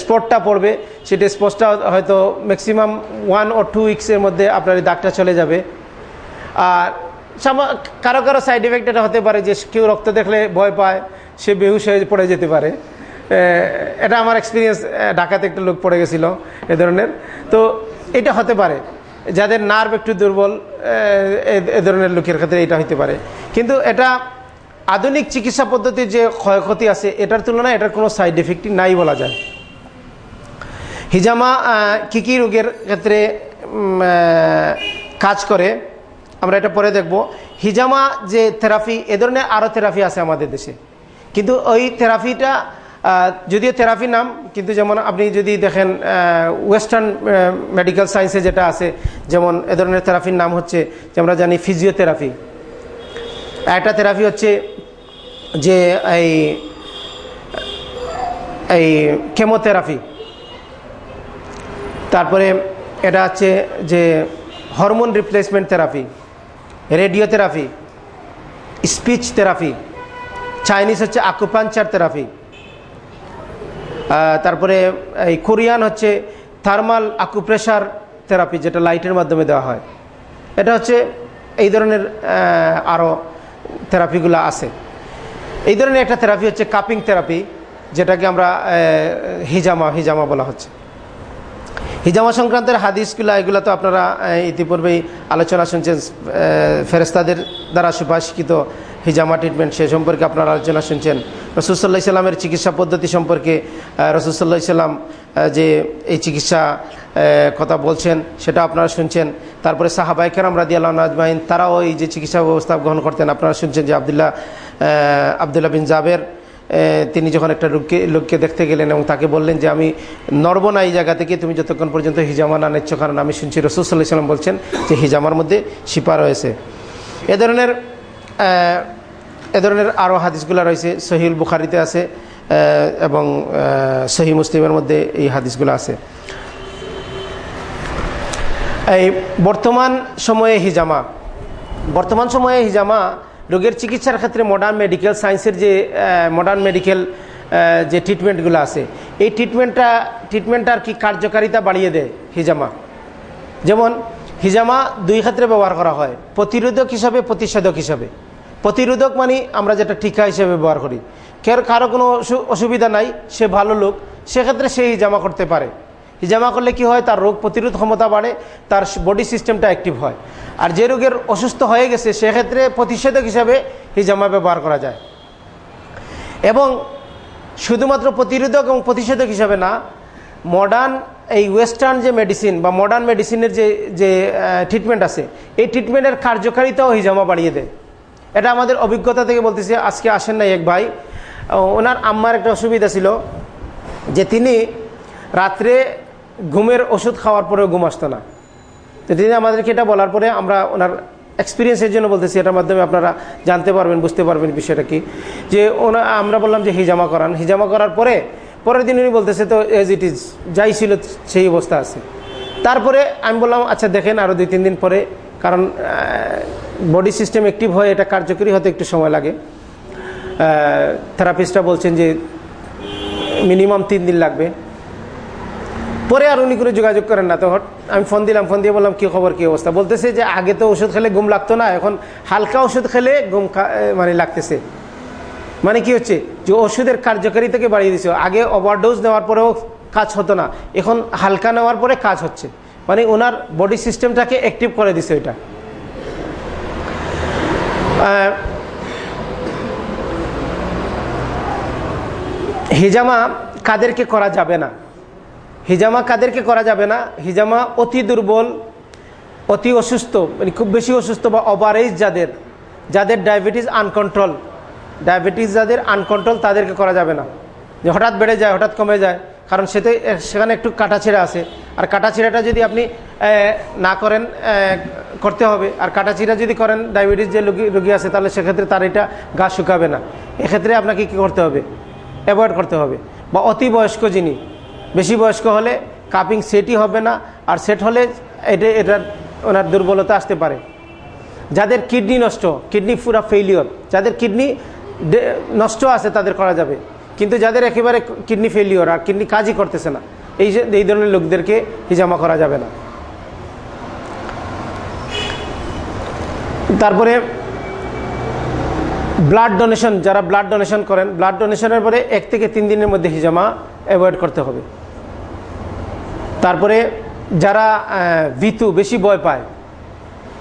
স্পটটা পড়বে, সেটা স্পটটা হয়তো ম্যাক্সিমাম ওয়ান ও টু উইক্সের মধ্যে আপনার দাগটা চলে যাবে। আর কারও কারও সাইড এফেক্ট এটা হতে পারে যে কেউ রক্ত দেখলে ভয় পায় সে বেহুশ হয়ে পড়ে যেতে পারে। এটা আমার এক্সপিরিয়েন্স ঢাকাতে একটা লোক পড়ে গেছিল এ ধরনের। তো এটা হতে পারে, যাদের নার্ভ একটু দুর্বল, এ ধরনের লোকের ক্ষেত্রে এটা হতে পারে। কিন্তু এটা আধুনিক চিকিৎসা পদ্ধতির যে ক্ষয়ক্ষতি আছে, এটার তুলনায় এটার কোনো সাইড এফেক্টই নাই বলা যায়। হিজামা কী কী রোগের ক্ষেত্রে কাজ করে, আমরা এটা পরে দেখব। হিজামা যে থেরাপি এ ধরনের আরও থেরাপি আছে আমাদের দেশে। কিন্তু ওই থেরাপিটা যদিও থেরাপি নাম, কিন্তু যেমন আপনি যদি দেখেন ওয়েস্টার্ন মেডিকেল সায়েন্সে যেটা আছে, যেমন এ ধরনের থেরাপির নাম হচ্ছে, যে আমরা জানি ফিজিওথেরাপি একটা থেরাপি হচ্ছে যে এই এই কেমোথেরাপি তারপরে এটা হচ্ছে যে hormone replacement therapy radiotherapy speech therapy Chinese হচ্ছে আকুপাঞ্চার থেরাপি তারপরে এই কোরিয়ান হচ্ছে থার্মাল আকুপ্রেশার থেরাপি যেটা লাইটের মাধ্যমে দেওয়া হয়। এটা হচ্ছে এই ধরনের আরও থেরাপিগুলো আছে। এই ধরনের একটা থেরাপি হচ্ছে কাপিং থেরাপি যেটাকে আমরা হিজামা হিজামা বলা হচ্ছে। হিজামা সংক্রান্তের হাদিসগুলো, এগুলো তো আপনারা ইতিপূর্বেই আলোচনা শুনছেন ফেরেস্তাদের দ্বারা সুপাশিত হিজামা ট্রিটমেন্ট সে সম্পর্কে আপনারা আলোচনা শুনছেন। রসুলসাল্লাহ ইসলামের চিকিৎসা পদ্ধতি সম্পর্কে রসুলসাল্লাহ ইসলাম যে এই চিকিৎসা কথা বলছেন, সেটা আপনারা শুনছেন। তারপরে সাহাবাই কেরাম রাদি আল্লাহ আজমাইন, তারাও এই যে চিকিৎসা ব্যবস্থা গ্রহণ করতেন। আপনারা শুনছেন যে আবদুল্লাহ আবদুল্লাহ বিন জাবের তিনি যখন একটা লোককে লোককে দেখতে গেলেন এবং তাকে বললেন যে, আমি নড়ব না এই জায়গা থেকে, তুমি যতক্ষণ পর্যন্ত হিজামা না নিচ্ছ, কারণ আমি শুনছি রসুল্লাহ ইসলাম বলছেন যে হিজামার মধ্যে শিপা রয়েছে। এ ধরনের এ ধরনের আরও হাদিসগুলো রয়েছে সহিউল বুখারিতে আছে এবং সহি মুসলিমের মধ্যে এই হাদিসগুলো আছে। এই বর্তমান সময়ে হিজামা, বর্তমান সময়ে হিজামা রোগের চিকিৎসার ক্ষেত্রে মডার্ন মেডিকেল সায়েন্সের যে মডার্ন মেডিকেল যে ট্রিটমেন্টগুলো আছে, এই ট্রিটমেন্টটা ট্রিটমেন্টটার কি কার্যকারিতা বাড়িয়ে দেয় হিজামা। যেমন হিজামা দুই ক্ষেত্রে ব্যবহার করা হয়, প্রতিরোধক হিসাবে, প্রতিষেধক হিসাবে। প্রতিরোধক মানে আমরা যেটা টিকা হিসেবে ব্যবহার করি। কেউ কারও কোনো অসুবিধা নাই, সে ভালো লোক, সেক্ষেত্রে সে হিজামা করতে পারে। হিজামা করলে কি হয়? তার রোগ প্রতিরোধ ক্ষমতা বাড়ে, তার বডি সিস্টেমটা অ্যাক্টিভ হয়। আর যে রোগের অসুস্থ হয়ে গেছে, সেক্ষেত্রে প্রতিষেধক হিসাবে এই হিজামা ব্যবহার করা যায়। এবং শুধুমাত্র প্রতিরোধক এবং প্রতিষেধক হিসাবে না মডার্ন এই ওয়েস্টার্ন যে মেডিসিন বা মডার্ন মেডিসিনের যে যে ট্রিটমেন্ট আছে, এই ট্রিটমেন্টের কার্যকারিতাও হিজামা বাড়িয়ে দেয়। এটা আমাদের অভিজ্ঞতা থেকে বলতেছি, আজকে আসেন নাই এক ভাই। ওনার আম্মার একটা অসুবিধা ছিল যে তিনি রাত্রে ঘুমের ওষুধ খাওয়ার পরেও ঘুম আসতো না। তো তিনি আমাদেরকে এটা বলার পরে আমরা ওনার এক্সপিরিয়েন্সের জন্য বলতেছি, এটার মাধ্যমে আপনারা জানতে পারবেন, বুঝতে পারবেন বিষয়টা কি। যে ওনা, আমরা বললাম যে হিজামা করান। হিজামা করার পরে, পরের দিন উনি বলতেছে, তো এজ ইট ইজ যাই ছিল সেই অবস্থা আছে। তারপরে আমি বললাম আচ্ছা দেখেন আরও দুই, তিন দিন পরে কারণ বডি সিস্টেম অ্যাক্টিভ হয়ে এটা কার্যকরী হতে একটু সময় লাগে। থেরাপিস্টরা বলছেন যে মিনিমাম তিন দিন লাগবে। পরে আর উনি করে যোগাযোগ করেন না। তো আমি ফোন দিলাম, ফোন দিয়ে বললাম, কী খবর, কী অবস্থা? বলতেছে যে আগে তো ওষুধ খেলে ঘুম লাগতো না, এখন হালকা ওষুধ খেলে ঘুম মানে লাগতেছে। মানে কি হচ্ছে? যে ওষুধের কার্যকারিতাকে বাড়িয়ে দিছে। আগে ওভারডোজ নেওয়ার পরেও কাজ হতো না। এখন হালকা নেওয়ার পরে কাজ হচ্ছে। মানে ওনার বডি সিস্টেমটাকে অ্যাক্টিভ করে দিছে ওইটা হিজামা কাদেরকে করা যাবে না। হিজামা কাদেরকে করা যাবে না। হিজামা অতি দুর্বল, অতি অসুস্থ মানে খুব বেশি অসুস্থ বা ওভারেজ যাদের যাদের ডায়াবেটিস আনকন্ট্রোল ডায়াবেটিস যাদের আনকন্ট্রোল তাদেরকে করা যাবে না। যে হঠাৎ বেড়ে যায়, হঠাৎ কমে যায়। কারণ সেতে সেখানে একটু কাটাছিড়া আছে। আর কাটাছিড়াটা যদি আপনি না করেন করতে হবে। আর কাটাছিড়া যদি করেন, ডায়াবেটিস যে রোগী রোগী আছে, তাহলে সেক্ষেত্রে তার এটা গা শুকাবে না। এক্ষেত্রে আপনাকে কী করতে হবে? অ্যাভয়েড করতে হবে। বা অতি বয়স্ক যিনি, বেশি বয়স্ক হলে কাপিং সেটই হবে না। আর সেট হলে এটা, এটার, ওনার দুর্বলতা আসতে পারে। যাদের কিডনি নষ্ট, কিডনি পুরা ফেইলিওর যাদের কিডনি নষ্ট আছে, তাদের করা যাবে। কিন্তু যাদের একেবারে কিডনি ফেলিওর আর কিডনি কাজই করতেছে না, এই যে, এই ধরনের লোকদেরকে হিজামা করা যাবে না। তারপরে ব্লাড ডোনেশন যারা ব্লাড ডোনেশন করেন ব্লাড ডোনেশনের পরে এক থেকে তিন দিনের মধ্যে হিজামা অ্যাভয়েড করতে হবে। তারপরে যারা ভিতু, বেশি ভয় পায়,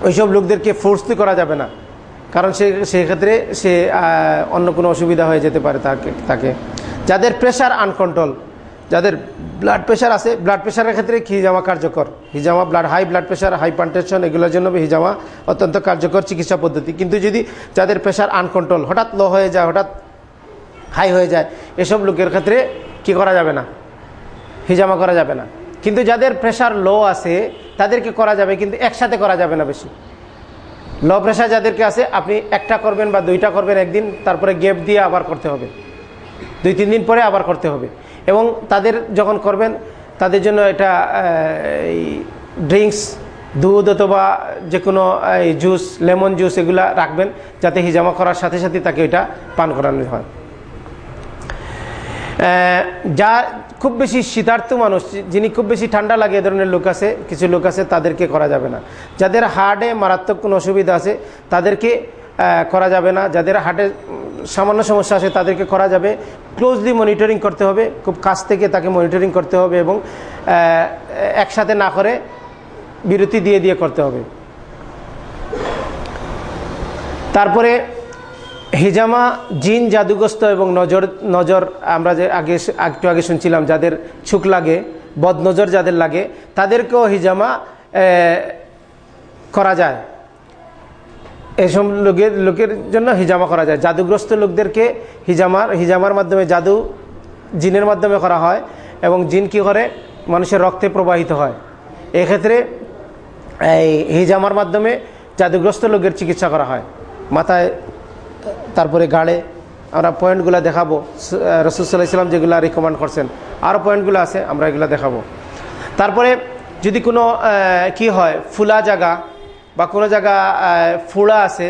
ওইসব লোকদেরকে ফোর্সলি করা যাবে না। কারণ সে, সেক্ষেত্রে সে অন্য কোনো অসুবিধা হয়ে যেতে পারে তাকে তাকে। যাদের প্রেশার আনকন্ট্রোল যাদের ব্লাড প্রেশার আছে ব্লাড প্রেশারের ক্ষেত্রে হিজামা কার্যকর? হিজামা blood high blood pressure high পান্টেশন এগুলোর জন্য হিজামা অত্যন্ত কার্যকর চিকিৎসা পদ্ধতি। কিন্তু যদি যাদের প্রেশার আনকন্ট্রোল হঠাৎ লো হয়ে যায়, হঠাৎ হাই হয়ে যায়, এসব লোকের ক্ষেত্রে কি করা যাবে না? হিজামা করা যাবে না। কিন্তু যাদের প্রেশার লো আছে, তাদেরকে করা যাবে, কিন্তু একসাথে করা যাবে না বেশি। লো প্রেশার যাদেরকে আছে, আপনি একটা করবেন বা দুইটা করবেন একদিন, তারপরে গ্যাপ দিয়ে আবার করতে হবে। দুই, তিন দিন পরে আবার করতে হবে। এবং তাদের যখন করবেন, তাদের জন্য এটা এই ড্রিঙ্কস দুধ অথবা যে কোনো জুস লেমন জুস এগুলা রাখবেন, যাতে হিজামা করার সাথে সাথে তাকে এটা পান করানো হয়। যা খুব বেশি শীতার্থ মানুষ যিনি খুব বেশি ঠান্ডা লাগে এ ধরনের লোক আছে, কিছু লোক আছে, তাদেরকে করা যাবে না। যাদের হার্টে মারাত্মক কোনো অসুবিধা আছে, তাদেরকে করা যাবে না। যাদের হার্টে সামান্য সমস্যা আছে, তাদেরকে করা যাবে। ক্লোজলি মনিটরিং করতে হবে, খুব কাছ থেকে তাকে মনিটরিং করতে হবে এবং একসাথে না করে বিরতি দিয়ে দিয়ে করতে হবে। তারপরে হিজামা, জিন জাদুগ্রস্ত এবং নজর নজর আমরা যে আগে একটু আগে শুনছিলাম যাদের ছুক লাগে, বদনজর যাদের লাগে, তাদেরকেও হিজামা করা যায়। এসব লোকের লোকের জন্য হিজামা করা যায়। জাদুগ্রস্ত লোকদেরকে হিজামার হিজামার মাধ্যমে জাদু, জিনের মাধ্যমে করা হয় এবং জিন কি করে? মানুষের রক্তে প্রবাহিত হয়। এক্ষেত্রে এই হিজামার মাধ্যমে জাদুগ্রস্ত লোকের চিকিৎসা করা হয়। মাথায় তারপরে গাড়ে আমরা পয়েন্টগুলো দেখাবো। রসুল্লাহ ইসলাম যেগুলো রিকমেন্ড করছেন আরও পয়েন্টগুলো আছে, আমরা এগুলো দেখাবো। তারপরে যদি কোনো কি হয়, ফুলা জায়গা বা কোনো জায়গা ফুড়া আছে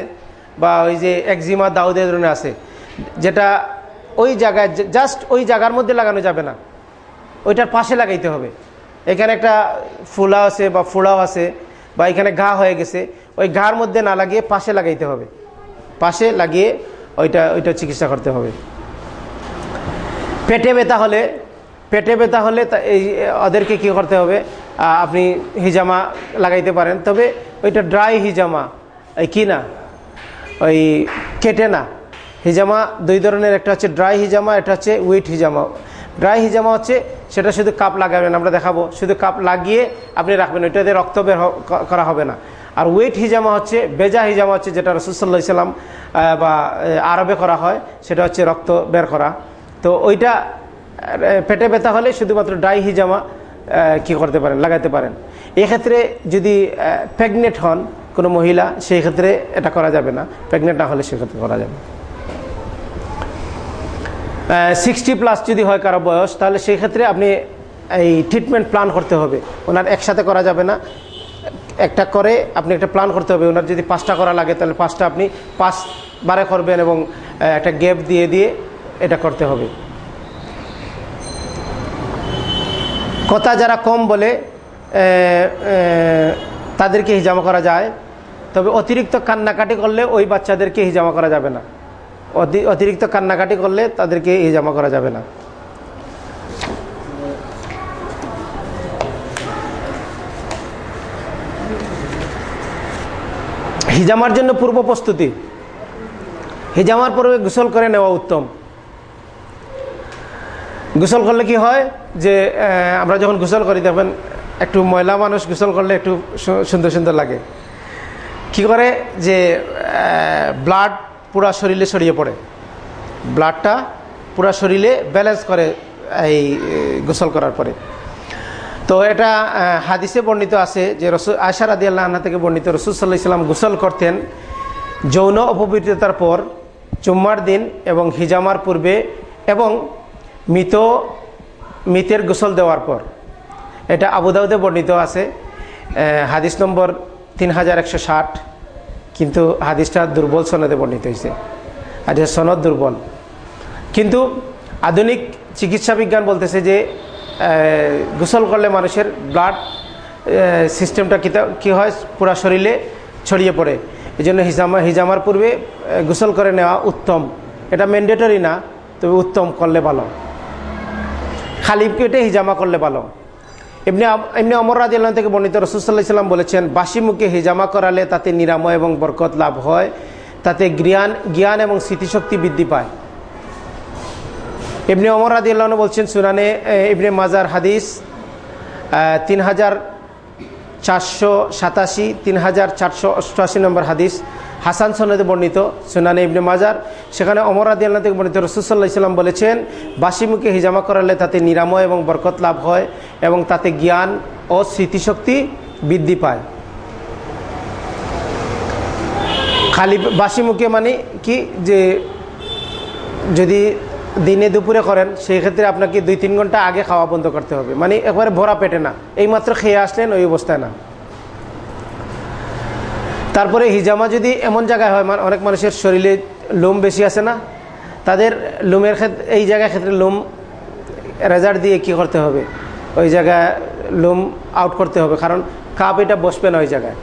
বা ওই যে একজিমা দাউদে ধরনের আছে, যেটা ওই জায়গায় জাস্ট ওই জায়গার মধ্যে লাগানো যাবে না। ওইটার পাশে লাগাইতে হবে। এখানে একটা ফুলা আছে বা ফুড়াও আছে বা এখানে ঘা হয়ে গেছে, ওই ঘার মধ্যে না লাগিয়ে পাশে লাগাইতে হবে। পাশে লাগিয়ে ওইটা ওইটা চিকিৎসা করতে হবে। পেটে ব্যথা হলে, পেটে ব্যথা হলে এই, ওদেরকে কি করতে হবে? আপনি হিজামা লাগাইতে পারেন, তবে ওইটা ড্রাই হিজামা। এই কি না? ওই কেটে না। হিজামা দুই ধরনের, একটা হচ্ছে ড্রাই হিজামা, একটা হচ্ছে উইট হিজামা। ড্রাই হিজামা হচ্ছে সেটা শুধু কাপ লাগাবেন, আমরা দেখাবো। শুধু কাপ লাগিয়ে আপনি রাখবেন, ওইটাতে রক্ত বের করা হবে না। আর ওয়েট হিজামা হচ্ছে, বেজা হিজামা হচ্ছে, যেটা রসুল্লাহ ইসলাম বা আরবে করা হয়, সেটা হচ্ছে রক্ত বের করা। তো ওইটা পেটে ব্যথা হলে শুধুমাত্র ডাই হিজামা কি করতে পারেন লাগাতে পারেন। এক্ষেত্রে যদি প্রেগনেন্ট হন কোনো মহিলা সেই ক্ষেত্রে এটা করা যাবে না। প্রেগনেন্ট না হলে সেক্ষেত্রে করা যাবে সিক্সটি প্লাস যদি হয় কারও বয়স, তাহলে সেই ক্ষেত্রে আপনি এই ট্রিটমেন্ট প্ল্যান করতে হবে। ওনার একসাথে করা যাবে না। একটা করে আপনি একটা প্ল্যান করতে হবে। ওনার যদি পাঁচটা করা লাগে, তাহলে পাঁচটা আপনি পাঁচ বারে করবেন এবং একটা গ্যাপ দিয়ে দিয়ে এটা করতে হবে। কথা যারা কম বলে তাদেরকে হিজামা করা যায়। তবে অতিরিক্ত কান্নাকাটি করলে ওই বাচ্চাদেরকে হিজামা করা যাবে না। অতিরিক্ত কান্নাকাটি করলে তাদেরকে হিজামা করা যাবে না। হিজামার জন্য পূর্ব প্রস্তুতি। হিজামার পূর্বে গোসল করে নেওয়া উত্তম। গোসল করলে কি হয় যে আমরা যখন গোসল করি দেখবেন একটু ময়লা মানুষ গোসল করলে একটু সুন্দর সুন্দর লাগে। কি করে যে ব্লাড পুরা শরীরে ছড়িয়ে পড়ে। ব্লাডটা পুরা শরীরে ব্যালেন্স করে এই গোসল করার পরে। তো এটা হাদিসে বর্ণিত আছে যে রসুল আশার আদি আল্লাহ থেকে বর্ণিত রসুল সাল্লাহ ইসলাম গোসল করতেন যৌন অপবিত্রতার পর চুম্মার দিন এবং হিজামার পূর্বে এবং মৃত, মৃতের গোসল দেওয়ার পর। এটা আবুদাউদে বর্ণিত আছে হাদিস নম্বর তিন হাজার একশো ষাট, কিন্তু হাদিসটা দুর্বল সনদে বর্ণিত হয়েছে। হাদিসের সনদ দুর্বল। কিন্তু আধুনিক চিকিৎসা বিজ্ঞান বলতেছে যে গোসল করলে মানুষের ব্লাড সিস্টেমটা কী হয়? পুরা শরীরে ছড়িয়ে পড়ে। এই জন্য হিজামা, হিজামার পূর্বে গোসল করে নেওয়া উত্তম। এটা ম্যান্ডেটরি না, তবে উত্তম, করলে ভালো। খালি পেটে হিজামা করলে ভালো। এমনি এমনি অমর রাজি থেকে বর্ণিত রসুল্লাহ ইসলাম বলেছেন, বাসি মুখে হিজামা করালে তাতে নিরাময় এবং বরকত লাভ হয়। তাতে জ্ঞান জ্ঞান এবং স্মৃতিশক্তি বৃদ্ধি পায়। এমনি অমর রাজি আল্লাহ বলছেন সুনানে ইবনে মাজার হাদিস তিন হাজার চারশো সাতাশি তিন হাজার চারশো অষ্টআশি নম্বর হাদিস, হাসান সনদে বর্ণিত সুনানে ইবনে মাজার। সেখানে অমর আদি আল্লাহ থেকে বর্ণিত রসুল্লাহ ইসলাম বলেছেন বাসি মুখে হিজামা করালে তাতে নিরাময় এবং বরকত লাভ হয় এবং তাতে জ্ঞান ও স্মৃতিশক্তি বৃদ্ধি পায়। খালি বাসি মুখে মানে কি? যে যদি দিনে দুপুরে করেন সেই ক্ষেত্রে আপনাকে দুই তিন ঘণ্টা আগে খাওয়া বন্ধ করতে হবে। মানে একবারে ভরা পেটে না। এইমাত্র খেয়ে আসলেন, ওই অবস্থায় না। তারপরে হিজামা যদি এমন জায়গায় হয় মানে অনেক মানুষের শরীরে লোম বেশি আছে না, তাদের লোমের ক্ষেত্রে এই জায়গায় ক্ষেত্রে লোম রেজাল্ট দিয়ে কি করতে হবে? ওই জায়গায় লোম আউট করতে হবে। কারণ কাপ এটা বসবে না ওই জায়গায়।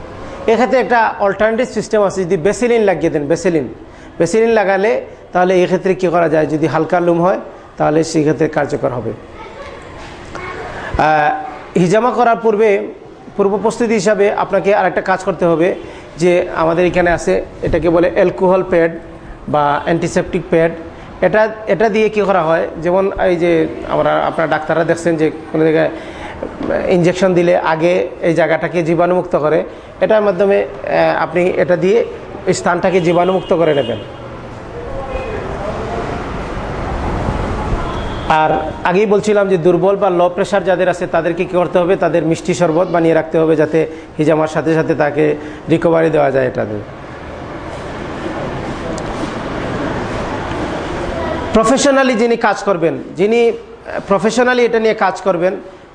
এক্ষেত্রে একটা অল্টারনেটিভ সিস্টেম আছে, যদি বেসিলিন লাগিয়ে দেন, বেসিলিন। বেসিলিন লাগালে তাহলে এক্ষেত্রে ক্ষেত্রে কী করা যায়? যদি হালকা লুম হয়, তাহলে সেই ক্ষেত্রে কার্যকর হবে। হিজামা করার পূর্বে পূর্ব প্রস্তুতি হিসাবে আপনাকে আরেকটা কাজ করতে হবে, যে আমাদের এখানে আছে, এটাকে বলে অ্যালকোহল প্যাড বা অ্যান্টিসেপটিক প্যাড। এটা এটা দিয়ে কি করা হয়? যেমন এই যে আমরা, আপনার ডাক্তাররা দেখছেন যে কোনো জায়গায় ইঞ্জেকশন দিলে আগে এই জায়গাটাকে জীবাণুমুক্ত করে। এটার মাধ্যমে আপনি এটা দিয়ে স্থানটাকে জীবাণুমুক্ত করে নেবেন। আর আগেই বলছিলাম যে দুর্বল বা লো প্রেশার যাদের আছে, তাদেরকে কী করতে হবে? তাদের মিষ্টি শরবত বানিয়ে রাখতে হবে যাতে হিজামার সাথে সাথে তাকে রিকভারি দেওয়া যায় এটাতে প্রফেশনালি যিনি কাজ করবেন, যিনি প্রফেশনালি এটা নিয়ে কাজ করবেন,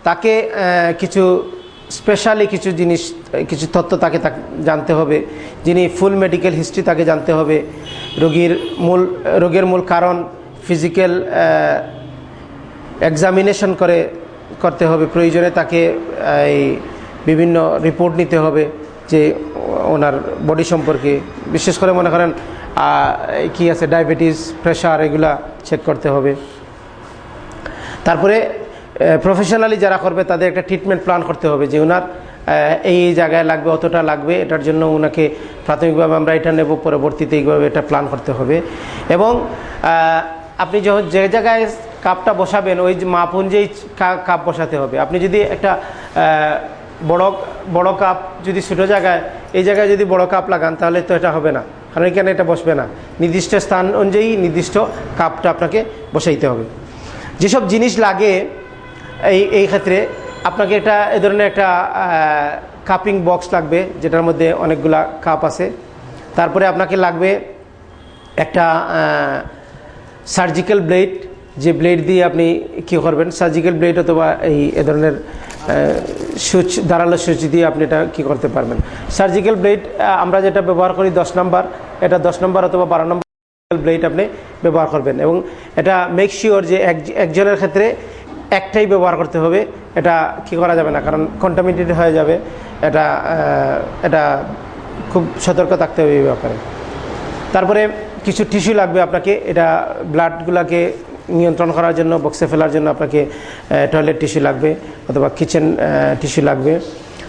তাকে কিছু স্পেশালি কিছু জিনিস, কিছু তথ্য তাকে জানতে হবে। যিনি ফুল মেডিকেল হিস্ট্রি তাকে জানতে হবে। রোগীর মূল, রোগের মূল কারণ ফিজিক্যাল এক্সামিনেশন করে করতে হবে। প্রয়োজনে তাকে এই বিভিন্ন রিপোর্ট নিতে হবে যে ওনার বডি সম্পর্কে। বিশেষ করে মনে করেন কি আছে ডায়াবেটিস প্রেশার এগুলা চেক করতে হবে। তারপরে প্রফেশনালি যারা করবে, তাদের একটা ট্রিটমেন্ট প্ল্যান করতে হবে যে ওনার এই জায়গায় লাগবে, অতটা লাগবে, এটার জন্য ওনাকে প্রাথমিকভাবে আমরা এটা নেব, পরবর্তীতে এইভাবে এটা প্ল্যান করতে হবে। এবং আপনি যখন যে জায়গায় কাপটা বসাবেন, ওই মাপ অনুযায়ী কাপ বসাতে হবে। আপনি যদি একটা বড় বড় কাপ যদি ছোটো জায়গায়, এই জায়গায় যদি বড় কাপ লাগান, তাহলে তো এটা হবে না। কারণ এখানে এটা বসবে না। নির্দিষ্ট স্থান অনুযায়ী নির্দিষ্ট কাপটা আপনাকে বসাইতে হবে। যেসব জিনিস লাগে, এই এই ক্ষেত্রে আপনাকে এটা, এ ধরনের একটা কাপিং বক্স লাগবে, যেটার মধ্যে অনেকগুলা কাপ আছে। তারপরে আপনাকে লাগবে একটা সার্জিক্যাল ব্লেড যে ব্লেড দিয়ে আপনি কী করবেন? সার্জিক্যাল ব্লেড অথবা এই, এ ধরনের সুচ, ধারালো সুচ দিয়ে আপনি এটা কী করতে পারবেন? সার্জিক্যাল ব্লেড আমরা যেটা ব্যবহার করি দশ নম্বর, এটা দশ নম্বর অথবা বারো নম্বর ব্লেড আপনি ব্যবহার করবেন এবং এটা মেক শিওর যে একজনের ক্ষেত্রে একটাই ব্যবহার করতে হবে, এটা কি করা যাবে না? কারণ কন্টামিনেটেড হয়ে যাবে, এটা এটা খুব সতর্ক থাকতে হবে এই ব্যাপারে। তারপরে কিছু টিস্যু লাগবে আপনাকে, এটা ব্লাডগুলোকে নিয়ন্ত্রণ করার জন্য বক্সে ফেলার জন্য আপনাকে টয়লেট টিস্যু লাগবে অথবা কিচেন টিস্যু লাগবে।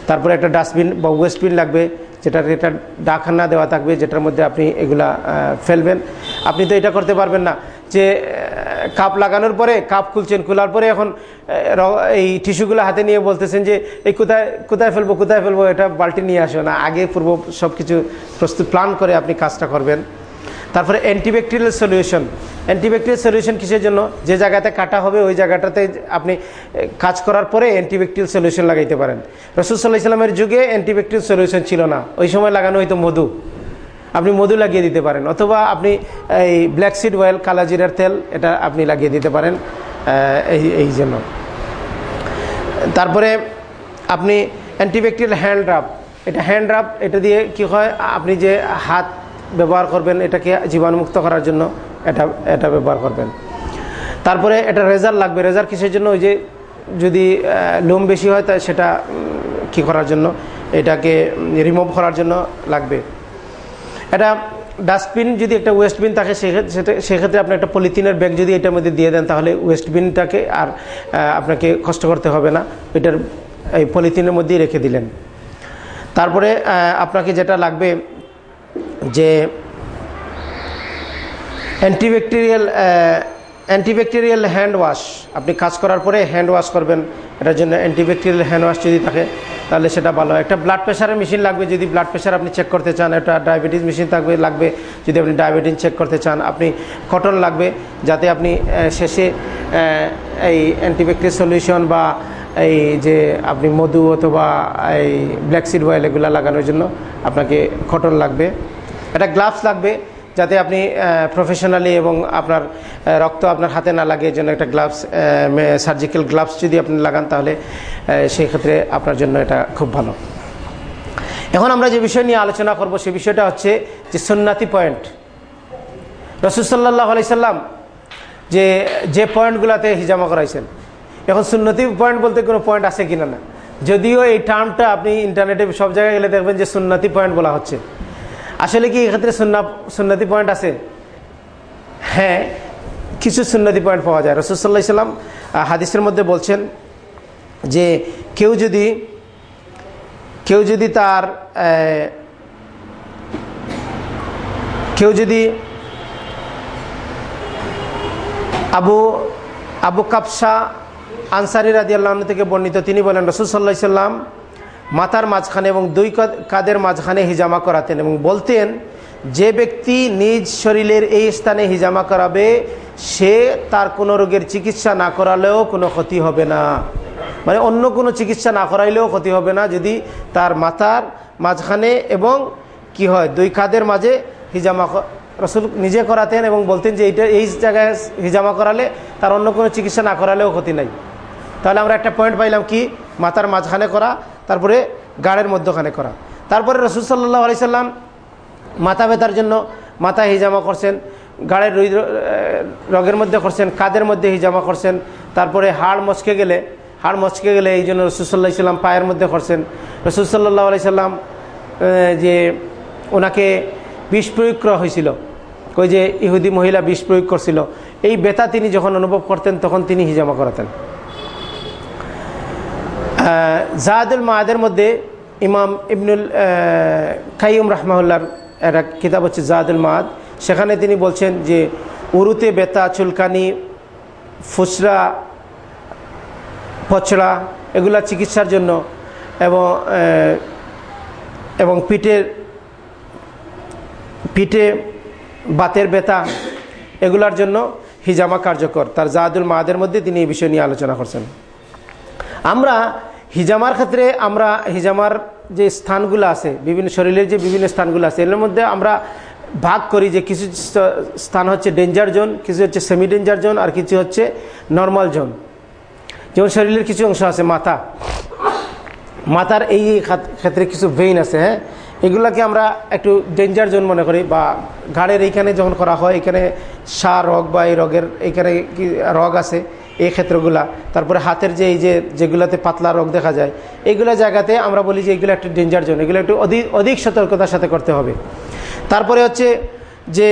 তারপরে একটা ডাস্টবিন বা ওয়েস্টবিন লাগবে, যেটার এটা ডাকখানা দেওয়া থাকবে, যেটার মধ্যে আপনি এগুলা ফেলবেন। আপনি তো এটা করতে পারবেন না যে কাপ লাগানোর পরে কাপ খুলছেন, খোলার পরে এখন এই টিস্যুগুলো হাতে নিয়ে বলতেছেন যে, এই কোথায় কোথায় ফেলব কোথায় ফেলব, এটা বালতি নিয়ে আসো না। আগে পূর্ব সব কিছু প্রস্তুত প্ল্যান করে আপনি কাজটা করবেন। তারপরে অ্যান্টিব্যাকটেরিয়াল সলিউশন অ্যান্টিব্যাকটেরিয়াল সলিউশন কিসের জন্য? যে জায়গাতে কাটা হবে, ওই জায়গাটাতে আপনি কাজ করার পরে অ্যান্টিব্যাকটেরিয়াল সলিউশন লাগাইতে পারেন। রসুল্লাহ ইসলামের যুগে অ্যান্টিব্যাকটেরিয়াল সলিউশন ছিল না। ওই সময় লাগানো হয়তো মধু। আপনি মধু লাগিয়ে দিতে পারেন। অথবা আপনি, এই ব্ল্যাক সিড অয়েল কালাজিরার তেল, এটা আপনি লাগিয়ে দিতে পারেন এই এই জন্য। তারপরে আপনি অ্যান্টিব্যাকটেরিয়াল হ্যান্ড রাব এটা হ্যান্ড রাব এটা দিয়ে কি হয়? আপনি যে হাত ব্যবহার করবেন, এটাকে জীবাণুমুক্ত করার জন্য এটা এটা ব্যবহার করবেন। তারপরে এটা রেজার লাগবে। রেজার কিসের জন্য? ওই যে যদি লোম বেশি হয় তা সেটা কি করার জন্য? এটাকে রিমুভ করার জন্য লাগবে। এটা ডাস্টবিন যদি একটা ওয়েস্টবিন থাকে সেক্ষেত্রে সেক্ষেত্রে আপনি একটা পলিথিনের ব্যাগ যদি এটার মধ্যে দিয়ে দেন, তাহলে ওয়েস্টবিনটাকে আর আপনাকে কষ্ট করতে হবে না। এটার, এই পলিথিনের মধ্যেই রেখে দিলেন। তারপরে আপনাকে যেটা লাগবে যে অ্যান্টিব্যাকটেরিয়াল অ্যান্টিব্যাকটেরিয়াল হ্যান্ড ওয়াশ আপনি কাজ করার পরে হ্যান্ড ওয়াশ করবেন। এটার জন্য অ্যান্টিব্যাকটেরিয়াল হ্যান্ড ওয়াশ যদি থাকে, তাহলে সেটা ভালো একটা ব্লাড প্রেশারের মেশিন লাগবে, যদি ব্লাড প্রেশার আপনি চেক করতে চান, একটা ডায়াবেটিস মেশিন থাকবে, লাগবে, যদি আপনি ডায়াবেটিস চেক করতে চান, আপনি কটন লাগবে, যাতে আপনি শেষে এই অ্যান্টিব্যাকটেরিয়াল সলিউশন বা এই যে আপনি মধু অথবা এই ব্ল্যাক সিড অয়েল এগুলো লাগানোর জন্য আপনাকে কটন লাগবে। একটা গ্লাভস লাগবে যাতে আপনি প্রফেশনালি এবং আপনার রক্ত আপনার হাতে না লাগে জন্য একটা গ্লাভস সার্জিক্যাল গ্লাভস যদি আপনি লাগান তাহলে সেই ক্ষেত্রে আপনার জন্য এটা খুব ভালো। এখন আমরা যে বিষয় নিয়ে আলোচনা করব, সে বিষয়টা হচ্ছে যে সুন্নাতি পয়েন্ট রসুসাল্লাহ আলাইসাল্লাম যে যে পয়েন্টগুলোতে হিজামা করাইছেন। এখন সুন্নতি পয়েন্ট বলতে কোনো পয়েন্ট আছে কিনা না। যদিও এই টার্মটা আপনি ইন্টারনেটে সব জায়গায় গেলে দেখবেন যে সুন্নতি পয়েন্ট বলা হচ্ছে। আসলে কি এক্ষেত্রে সুন্না সুন্নতি পয়েন্ট আছে? হ্যাঁ কিছু সুন্নতি পয়েন্ট পাওয়া যায়। রসুল্লাহ ইসলাম হাদিসের মধ্যে বলছেন যে কেউ যদি কেউ যদি তার কেউ যদি আবু আবু কাপসা আনসারি রাজি আল্লাহ থেকে বর্ণিত, তিনি বলেন, রসুল সাল্লাহ সাল্লাম মাথার মাঝখানে এবং দুই কাদের মাঝখানে হিজামা করাতেন এবং বলতেন, যে ব্যক্তি নিজ শরীরের এই স্থানে হিজামা করাবে, সে তার কোনো রোগের চিকিৎসা না করালেও কোনো ক্ষতি হবে না। মানে অন্য কোনো চিকিৎসা না করাইলেও ক্ষতি হবে না, যদি তার মাথার মাঝখানে এবং কি হয়, দুই কাদের মাঝে হিজামা রসুল নিজে করাতেন এবং বলতেন যে এইটা এই জায়গায় হিজামা করালে তার অন্য কোনো চিকিৎসা না করালেও ক্ষতি নাই। তাহলে আমরা একটা পয়েন্ট পাইলাম কি? মাথার মাঝখানে করা, তারপরে গাড়ের মধ্যখানে করা। তারপরে রসুল সাল্লাহ আলি সাল্লাম মাথা ব্যথার জন্য মাথা হিজামা করছেন, গাড়ের রগের মধ্যে করছেন, কাদের মধ্যে হিজামা করছেন, তারপরে হাড় মচকে গেলে, হাড় মচকে গেলে এই জন্য রসুল্লাহ ইসলাম পায়ের মধ্যে করছেন। রসুল সাল্লাহ আলি সাল্লাম যে ওনাকে বিষ প্রয়োগ করা হয়েছিল, ওই যে ইহুদি মহিলা বিষ প্রয়োগ করছিল, এই বেতা তিনি যখন অনুভব করতেন, তখন তিনি হিজামা করাতেন। জাহাদুল মাহাদের মধ্যে ইমাম ইবনুল কাইম রহমাউল্লার একটা কিতাব হচ্ছে জাহাদুল মাহাদ সেখানে তিনি বলছেন যে, উরুতে বেতা, চুলকানি, ফুসরা পচড়া এগুলা চিকিৎসার জন্য এবং এবং পিঠের পিঠে বাতের ব্যথা এগুলার জন্য হিজামা কার্যকর। তার জাহাদুল মাহাদের মধ্যে তিনি এই বিষয় নিয়ে আলোচনা করছেন। আমরা হিজামার ক্ষেত্রে আমরা হিজামার যে স্থানগুলো আছে, বিভিন্ন শরীরের যে বিভিন্ন স্থানগুলো আছে, এর মধ্যে আমরা ভাগ করি যে কিছু স্থান হচ্ছে ডেঞ্জার জোন কিছু হচ্ছে সেমি ডেঞ্জার জোন আর কিছু হচ্ছে নর্মাল জোন যেমন শরীরের কিছু অংশ আছে, মাথা। মাথার এই ক্ষেত্রে কিছু ভেইন আছে হ্যাঁ? এগুলাকে আমরা একটু ডেঞ্জার জোন মনে করি বা ঘাড়ের এইখানে যখন করা হয়, এখানে সা রগ বা এই রগের এইখানে কি রগ আছে এই ক্ষেত্রগুলা। তারপরে হাতের যে এই যে যেগুলাতে পাতলা রোগ দেখা যায় এইগুলো জায়গাতে আমরা বলি যে এগুলো একটু ডেঞ্জার জোন এগুলো একটু অধিক অধিক সতর্কতার সাথে করতে হবে। তারপরে হচ্ছে যে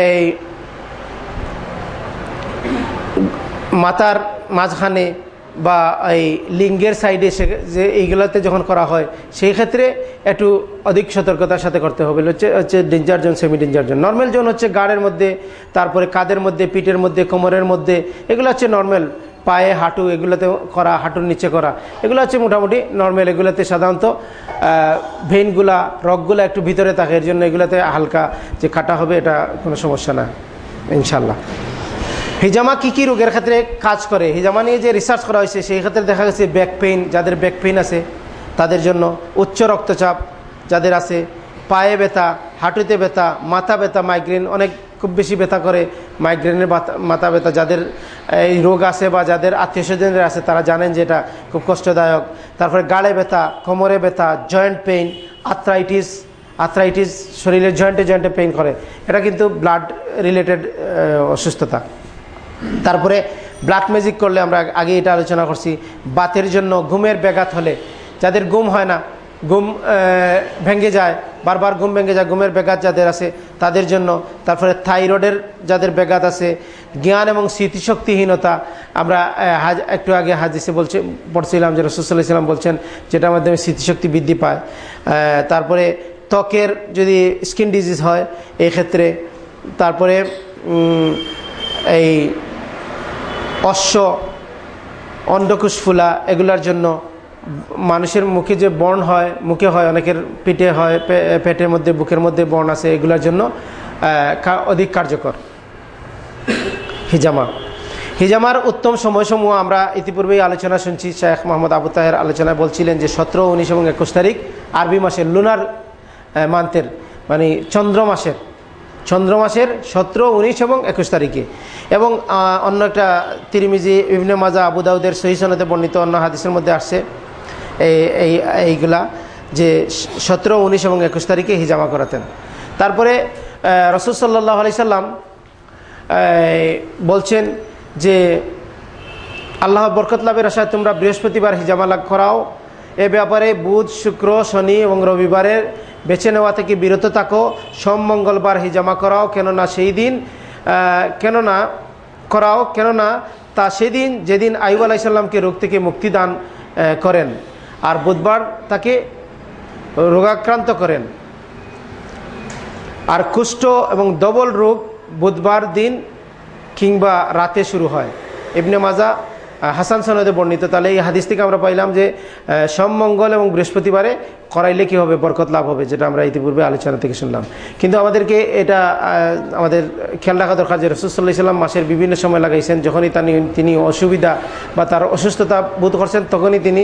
এই মাতার মাঝখানে বা এই লিঙ্গের সাইডে সে যে এইগুলোতে যখন করা হয়, সেই ক্ষেত্রে একটু অধিক সতর্কতার সাথে করতে হবে। হচ্ছে হচ্ছে danger zone semi danger zone normal zone হচ্ছে গাড়ের মধ্যে, তারপরে কাদের মধ্যে, পিঠের মধ্যে, কোমরের মধ্যে, এগুলো হচ্ছে নর্মাল পায়ে হাঁটু, এগুলোতে করা, হাঁটুর নিচে করা। এগুলো হচ্ছে মোটামুটি নর্মাল এগুলোতে সাধারণত ভেনগুলা রকগুলো একটু ভিতরে থাকে, এর জন্য এগুলোতে হালকা যে কাটা হবে, এটা কোনো সমস্যা না ইনশাল্লাহ হিজামা কী কী রোগের ক্ষেত্রে কাজ করে? হিজামা নিয়ে যে রিসার্চ করা হয়েছে, সেই ক্ষেত্রে দেখা গেছে ব্যাক পেইন যাদের ব্যাক পেইন আছে, তাদের জন্য উচ্চ রক্তচাপ, যাদের আছে পায়ে ব্যথা, হাঁটুতে ব্যথা, মাথা ব্যথা মাইগ্রেন অনেক খুব বেশি ব্যথা করে মাইগ্রেনের মাথা ব্যথা। যাদের এই রোগ আছে বা যাদের আত্মীয় স্বজনদের আছে, তারা জানেন যে এটা খুব কষ্টদায়ক। তারপরে গাড়ে ব্যথা, কোমরে ব্যথা জয়েন্ট পেইন আর্থ্রাইটিস আর্থ্রাইটিস শরীরের জয়েন্টে জয়েন্টে পেইন করে। এটা কিন্তু ব্লাড রিলেটেড অসুস্থতা। তারপরে ব্ল্যাক ম্যাজিক করলে আমরা আগে এটা আলোচনা করছি। বাতের জন্য ঘুমের ব্যাঘাত হলে যাদের ঘুম হয় না, ঘুম ভেঙে যায়, বারবার ঘুম ভেঙে যায়, ঘুমের ব্যাঘাত যাদের আছে তাদের জন্য। তারপরে থাইরয়েডের যাদের ব্যাঘাত আছে, জ্ঞান এবং স্মৃতিশক্তিহীনতা, আমরা হাজ, একটু আগে হাজিসে বলছি, পড়ছিলাম যে রসুল্লাহ ইসলাম বলছেন যেটার মাধ্যমে স্মৃতিশক্তি বৃদ্ধি পায়। তারপরে ত্বকের যদি স্কিন ডিজিজ হয় এই ক্ষেত্রে তারপরে এই অশ্ব অন্ডকুশ ফুলা এগুলার জন্য মানুষের মুখে যে বর্ণ হয়, মুখে হয়, অনেকের পিঠে হয় পেটের মধ্যে, বুকের মধ্যে বর্ণ আছে, এগুলোর জন্য অধিক কার্যকর। হিজামা। হিজামার উত্তম সময়সমূহ আমরা ইতিপূর্বেই আলোচনা শুনছি। শেখ মোহাম্মদ আবু তাহের আলোচনায় বলছিলেন যে সতেরো, উনিশ এবং একুশ তারিখ আরবি মাসের, লুনার মান্থের মানে চন্দ্র মাসের। চন্দ্র মাসের সতেরো, উনিশ এবং একুশ তারিখে। এবং অন্য একটা তিরিমিজি বিভিন্ন মাজা আবুদাউদের সহিসনতে বর্ণিত অন্য হাদিসের মধ্যে আসছে। এই এইগুলা যে সতেরো, উনিশ এবং একুশ তারিখে হিজামা করাতেন। তারপরে রসুল সাল্লাহ আলি সাল্লাম বলছেন যে, আল্লাহ বরকত লাভের আশায় তোমরা বৃহস্পতিবার হিজামা লাভ করাও। এ ব্যাপারে বুধ, শুক্র, শনি এবং রবিবারের বেছে নেওয়া থেকে বিরত থাকো। সোম, মঙ্গলবার হিজামা করাও, কেননা সেই দিন কেননা করাও, কেননা তা সেদিন যেদিন আইব আলাইসাল্লামকে রোগ থেকে মুক্তি দান করেন আর বুধবার তাকে রোগাক্রান্ত করেন। আর কুষ্ঠ এবং ডবল রোগ বুধবার দিন কিংবা রাতে শুরু হয়। ইবনে মাজা হাসান সনদে বর্ণিত। তাহলে এই হাদিস থেকে আমরা পাইলাম যে মঙ্গল এবং বৃহস্পতিবারে করাইলে কী হবে? বরকত লাভ হবে, যেটা আমরা ইতিপূর্বে আলোচনা থেকে শুনলাম। কিন্তু আমাদেরকে এটা আমাদের খেয়াল রাখা দরকার যে রসুল্লাহ ইসলাম মাসের বিভিন্ন সময় লাগাইছেন। যখনই তিনি অসুবিধা বা তার অসুস্থতা বোধ করছেন, তখনই তিনি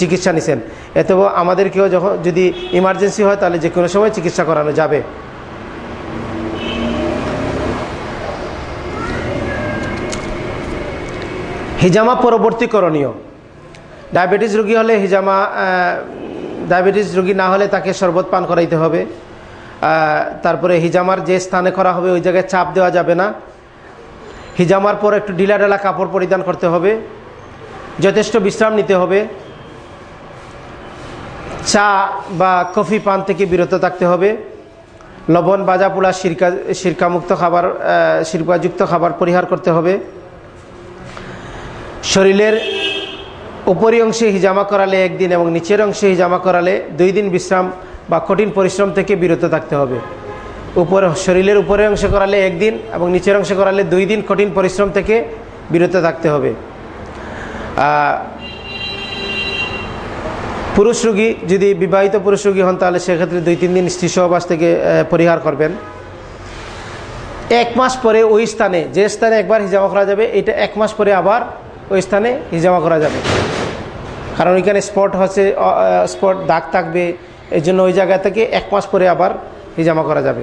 চিকিৎসা নিছেন। এতে আমাদেরকেও যখন যদি ইমার্জেন্সি হয়, তাহলে যে কোনো সময় চিকিৎসা করানো যাবে। হিজামা পরবর্তী করণীয়। ডায়াবেটিস রোগী হলে হিজামা ডায়াবেটিস রোগী না হলে তাকে শরবত পান করাইতে হবে। তারপরে হিজামার যে স্থানে করা হবে ওই জায়গায় চাপ দেওয়া যাবে না। হিজামার পর একটু ঢিলা ঢালা কাপড় পরিধান করতে হবে। যথেষ্ট বিশ্রাম নিতে হবে। চা বা কফি পান থেকে বিরত থাকতে হবে। লবণ বাজা পোড়া সিরকা, সিরকামুক্ত খাবার সিরকাযুক্ত খাবার পরিহার করতে হবে। শরীরের উপরি অংশে হিজামা করালে একদিন এবং নিচের অংশে হিজামা করালে দুই দিন বিশ্রাম বা কঠিন পরিশ্রম থেকে বিরত থাকতে হবে। উপর, শরীরের উপরের অংশে করালে একদিন এবং নিচের অংশে করালে দুই দিন কঠিন পরিশ্রম থেকে বিরত থাকতে হবে। পুরুষ রোগী যদি বিবাহিত পুরুষ রোগী হন, তাহলে সেক্ষেত্রে দুই তিন দিন স্ত্রী সহবাস থেকে পরিহার করবেন। এক মাস পরে ওই স্থানে, যে স্থানে একবার হিজামা করা যাবে, এটা এক মাস পরে আবার ওই স্থানে হিজামা করা যাবে। কারণ ওইখানে স্পট হচ্ছে স্পট দাগ থাকবে এই জন্য ওই জায়গা থেকে এক মাস পরে আবার হিজামা করা যাবে।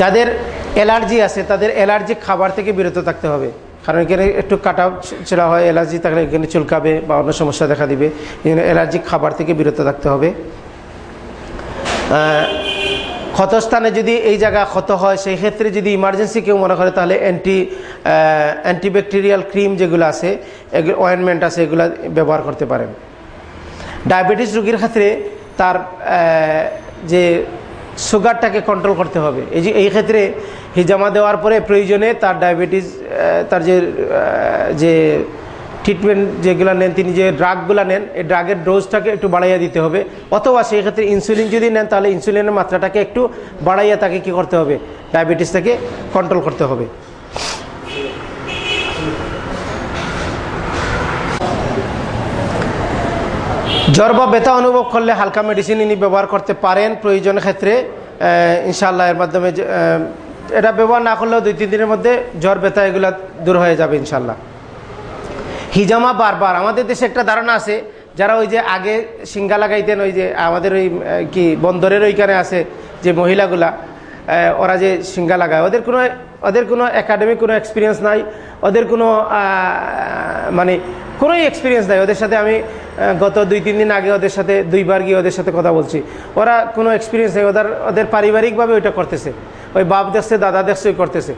যাদের অ্যালার্জি আছে, তাদের অ্যালার্জি খাবার থেকে বিরত থাকতে হবে। কারণ এখানে একটু কাটা ছেড়া হয়, অ্যালার্জি থাকলে এখানে চুলকাবে বা অন্য সমস্যা দেখা দিবে। এই জন্য অ্যালার্জি খাবার থেকে বিরত থাকতে হবে। ক্ষতস্থানে যদি এই জায়গা ক্ষত হয়, সেই ক্ষেত্রে যদি ইমার্জেন্সি কেউ মনে করে, তাহলে অ্যান্টি অ্যান্টিব্যাকটেরিয়াল ক্রিম যেগুলো আছে অয়েনমেন্ট আছে, এগুলো ব্যবহার করতে পারেন। ডায়াবেটিস রোগীর ক্ষেত্রে তার যে সুগারটাকে কন্ট্রোল করতে হবে। এই যে, এই ক্ষেত্রে হিজামা দেওয়ার পরে প্রয়োজনে তার ডায়াবেটিস তার যে যে ট্রিটমেন্ট যেগুলো নেন, তিনি যে ড্রাগগুলো নেন, এই ড্রাগের ডোজটাকে একটু বাড়াইয়া দিতে হবে। অথবা সেই ক্ষেত্রে ইনসুলিন যদি নেন, তাহলে ইনসুলিনের মাত্রাটাকে একটু বাড়াইয়া তাকে কি করতে হবে? ডায়াবেটিসটাকে কন্ট্রোল করতে হবে। জ্বর বা ব্যথা অনুভব করলে হালকা মেডিসিন ইনি ব্যবহার করতে পারেন প্রয়োজনের ক্ষেত্রে। ইনশাল্লাহ এর মাধ্যমে এটা ব্যবহার না করলেও দুই, তিন দিনের মধ্যে জ্বর, ব্যথা এগুলো দূর হয়ে যাবে ইনশাল্লাহ হিজামা বারবার। আমাদের দেশে একটা ধারণা আছে, যারা ওই যে আগে সিঙ্গা লাগাইতেন, ওই যে আমাদের ওই কি বন্দরের ওইখানে আছে যে মহিলাগুলা ওরা যে সিঙ্গা লাগায়। ওদের কোনো ওদের কোনো একাডেমিক কোনো এক্সপিরিয়েন্স নাই। ওদের কোনো মানে কোনোই এক্সপিরিয়েন্স নাই। ওদের সাথে আমি গত দুই, তিন দিন আগে ওদের সাথে, দুইবার গিয়ে ওদের সাথে কথা বলছি। ওরা কোনো এক্সপিরিয়েন্স নেই। ওদের ওদের পারিবারিকভাবে ওইটা করতেছে। ওই বাপ দেখছে, দাদা দেখছে করতেছে।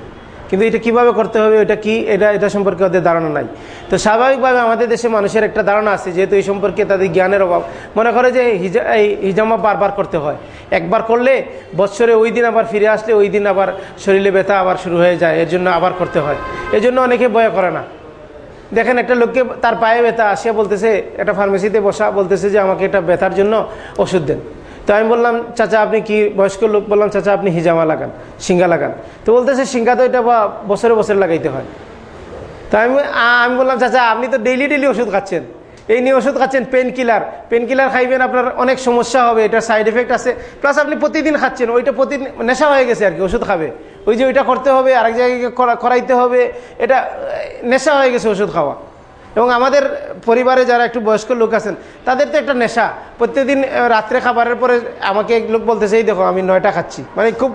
কিন্তু এটা কীভাবে করতে হবে এটা কি, এটা এটা সম্পর্কে ওদের ধারণা নাই। তো স্বাভাবিকভাবে আমাদের দেশে মানুষের একটা ধারণা আছে, যেহেতু এই সম্পর্কে তাদের জ্ঞানের অভাব। মনে করে যে হিজা, এই হিজামা বারবার করতে হয়। একবার করলে বছরে ওই দিন আবার ফিরে আসলে ওই দিন আবার শরীরে ব্যথা আবার শুরু হয়ে যায়, এর জন্য আবার করতে হয়। এজন্য অনেকে বয় করে না। দেখেন একটা লোককে তার পায়ে ব্যথা আসিয়া বলতেছে, একটা ফার্মেসিতে বসা, বলতেছে যে আমাকে এটা ব্যথার জন্য ওষুধ দেন। তো আমি বললাম, চাচা, আপনি কি বয়স্ক লোক? বললাম, চাচা, আপনি হিজামা লাগান সিঙ্গা লাগান। তো বলতেছে সিঙ্গা তো এটা বা বছরে বছরে লাগাইতে হয়। তো আমি আমি বললাম, চাচা, আপনি তো ডেইলি ডেইলি ওষুধ খাচ্ছেন। এই নিয়ে ওষুধ খাচ্ছেন পেন কিলার পেন কিলার খাইবেন, আপনার অনেক সমস্যা হবে এটা সাইড এফেক্ট আছে। প্লাস আপনি প্রতিদিন খাচ্ছেন, ওইটা প্রতিদিন নেশা হয়ে গেছে আর কি ওষুধ খাবে। ওই যে ওইটা করতে হবে, আরেক জায়গায় করাইতে হবে, এটা নেশা হয়ে গেছে ওষুধ খাওয়া। এবং আমাদের পরিবারে যারা একটু বয়স্ক লোক আছেন, তাদের তো একটা নেশা। প্রত্যেকদিন রাত্রে খাবারের পরে আমাকে এক লোক বলতেছে, এই দেখো, আমি নয়টা খাচ্ছি। মানে খুব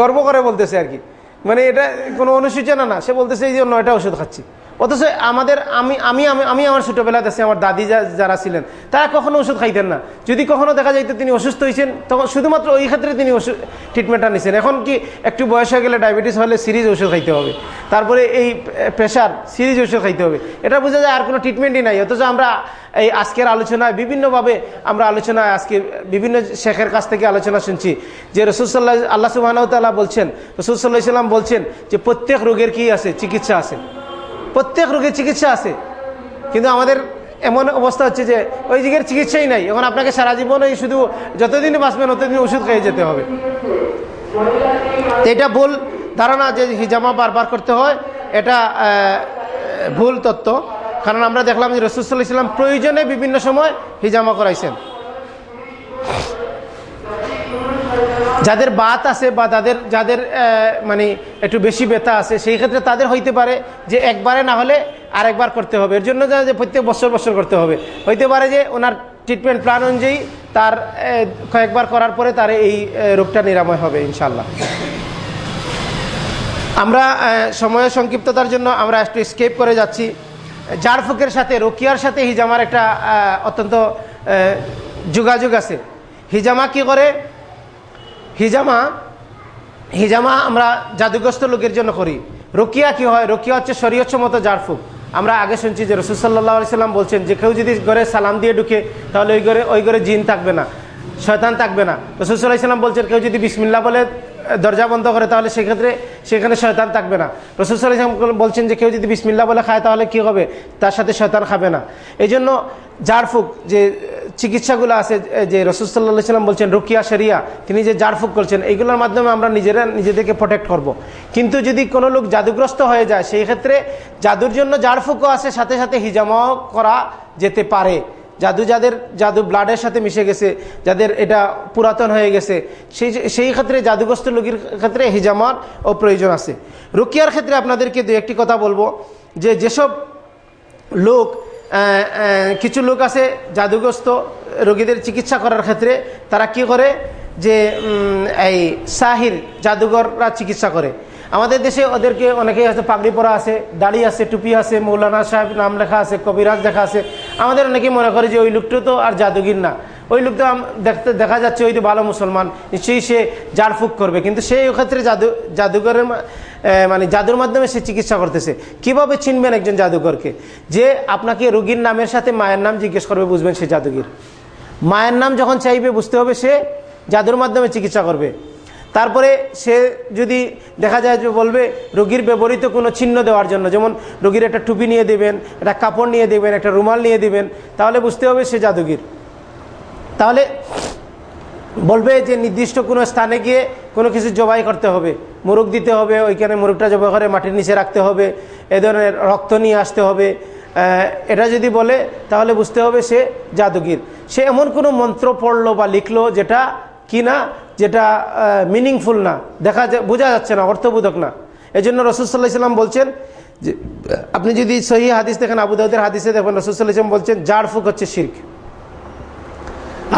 গর্ব করে বলতেছে আর কি। মানে এটা কোনো অনুসূচনা না। সে বলতেছে, এই যে নয়টা ওষুধ খাচ্ছি। অথচ আমাদের, আমি আমি আমি আমার ছোটোবেলাতে আছি আমার দাদি যারা ছিলেন, তারা কখনো ওষুধ খাইতেন না। যদি কখনো দেখা যাইতো তিনি অসুস্থ হয়েছেন তখন শুধুমাত্র ওই ক্ষেত্রে তিনি ওষুধ ট্রিটমেন্টটা নিছেন। এখন কি একটু বয়স হয়ে গেলে ডায়াবেটিস হলে সিরিজ ওষুধ খাইতে হবে। তারপরে এই প্রেশার সিরিজ ওষুধ খাইতে হবে। এটা বোঝা যায় আর কোনো ট্রিটমেন্টই নাই। অথচ আমরা এই আজকের আলোচনায় বিভিন্নভাবে আমরা আলোচনায় আজকে বিভিন্ন শেখের কাছ থেকে আলোচনা শুনছি যে রসুলসাল্লাহ আল্লাহ সুবাহ বলছেন রসুলসাল্লাহ ইসলাম বলছেন যে প্রত্যেক রোগের কি আছে? চিকিৎসা আছে। প্রত্যেক রোগের চিকিৎসা আছে। কিন্তু আমাদের এমন অবস্থা হচ্ছে যে ওই দিকের চিকিৎসাই নাই। এখন আপনাকে সারা জীবন ওই শুধু যতদিন বাঁচবেন ততদিন ওষুধ খেয়ে যেতে হবে। এটা ভুল ধারণা যে হিজামা বারবার করতে হয়। এটা ভুল তত্ত্ব। কারণ আমরা দেখলাম যে রসুল্লাহ ইসলাম প্রয়োজনে বিভিন্ন সময় হিজামা করাইছেন। যাদের বাত আছে বা তাদের, যাদের মানে একটু বেশি ব্যথা আছে, সেই ক্ষেত্রে তাদের হইতে পারে যে একবারে না হলে আরেকবার করতে হবে। এর জন্য যে প্রত্যেক বছর বছর করতে হবে। হইতে পারে যে ওনার ট্রিটমেন্ট প্ল্যান অনুযায়ী তার কয়েকবার করার পরে তার এই রোগটা নিরাময় হবে ইনশাল্লাহ আমরা সময়ের সংক্ষিপ্ততার জন্য আমরা একটু স্কেপ করে যাচ্ছি। জারফুকের সাথে, রোকিয়ার সাথে হিজামার একটা অত্যন্ত যোগাযোগ আছে। হিজামা কি করে? হিজামা হিজামা আমরা জাদুগ্রস্ত লোকের জন্য করি। রকিয়া কি হয়? রকিয়া হচ্ছে মতো জারফুক আমরা আগে শুনছি যে রসুলসাল্লাহ সাল্লাম বলছেন যে কেউ যদি ঘরে সালাম দিয়ে ঢুকে, তাহলে ওই ঘরে ওই ঘরে জিন থাকবে না, শয়তান থাকবে না। রসুল্লাহ সাল্লাম বলছেন কেউ যদি বিসমিল্লা বলে দরজা বন্ধ করে, তাহলে সেক্ষেত্রে সেখানে শয়তান থাকবে না। রসুলাম বলছেন যে কেউ যদি বিসমিল্লা বলে খায়, তাহলে কি হবে? তার সাথে শয়তান খাবে না। এই জন্য জারফুক যে চিকিৎসাগুলো আছে যে রসুল্লাহ সাল্লাম বলছেন, রুকিয়া শরিয়া, তিনি যে জারফুক করছেন এইগুলোর মাধ্যমে আমরা নিজেরা, নিজেদেরকে প্রোটেক্ট করব। কিন্তু যদি কোনো লোক জাদুগ্রস্ত হয়ে যায়, সেই ক্ষেত্রে জাদুর জন্য জারফুকও আছে, সাথে সাথে হিজামাও করা যেতে পারে জাদু যাদের, জাদু ব্লাডের সাথে মিশে গেছে, যাদের এটা পুরাতন হয়ে গেছে, সেই সেই ক্ষেত্রে জাদুগ্রস্ত লোকের ক্ষেত্রে হিজামার ও প্রয়োজন আছে রুকিয়ার ক্ষেত্রে আপনাদেরকে দু একটি কথা বলব, যে যেসব লোক কিছু লোক আছে জাদুগ্রস্ত, রোগীদের চিকিৎসা করার ক্ষেত্রে। তারা কি করে? যে এই সাহির জাদুঘররা চিকিৎসা করে। আমাদের দেশে ওদেরকে অনেকেই আছে, পাগড়ি পরা আছে, দাড়ি আছে, টুপি আছে, মৌলানা সাহেব নাম লেখা আছে, কবিরাজ দেখা আছে। আমাদের অনেকেই মনে করে যে ওই লোকটা তো আর জাদুগির না। ওই লোকটা দেখতে, দেখা যাচ্ছে ওই তো ভালো মুসলমান, নিশ্চয়ই সে জারফুক করবে। কিন্তু সেই ক্ষেত্রে জাদু, জাদুঘরের মানে জাদুর মাধ্যমে সে চিকিৎসা করতেছে। কীভাবে চিনবেন একজন জাদুঘরকে যে আপনাকে রুগীর নামের সাথে মায়ের নাম জিজ্ঞেস করবে, বুঝবেন সে জাদুগির মায়ের নাম যখন চাইবে, বুঝতে হবে সে জাদুর মাধ্যমে চিকিৎসা করবে। তারপরে সে যদি দেখা যায় যে বলবে, রোগীর ব্যবহৃত কোনো চিহ্ন দেওয়ার জন্য, যেমন রোগীর একটা টুপি নিয়ে দেবেন, একটা কাপড় নিয়ে দেবেন, একটা রুমাল নিয়ে দেবেন, তাহলে বুঝতে হবে সে জাদুগির তাহলে বলবে যে নির্দিষ্ট কোনো স্থানে গিয়ে কোনো কিছু জবাই করতে হবে। মুরগ দিতে হবে, ওইখানে মুরগটা জবাই করে মাটির নিচে রাখতে হবে, এ ধরনের রক্ত নিয়ে আসতে হবে। এটা যদি বলে, তাহলে বুঝতে হবে সে জাদুগির। সে এমন কোনো মন্ত্র পড়ল বা লিখলো যেটা কি না, যেটা মিনিংফুল না। দেখা যা, বোঝা যাচ্ছে না, অর্থবোধক না। এই জন্য রসুল্লাহ ইসলাম বলছেন যে, আপনি যদি সহি হাদিস দেখেন, আবু দাউদের হাদিসে দেখবেন রসুল্লাহ ইসলাম বলছেন জাড় ফুক হচ্ছে শির্ক।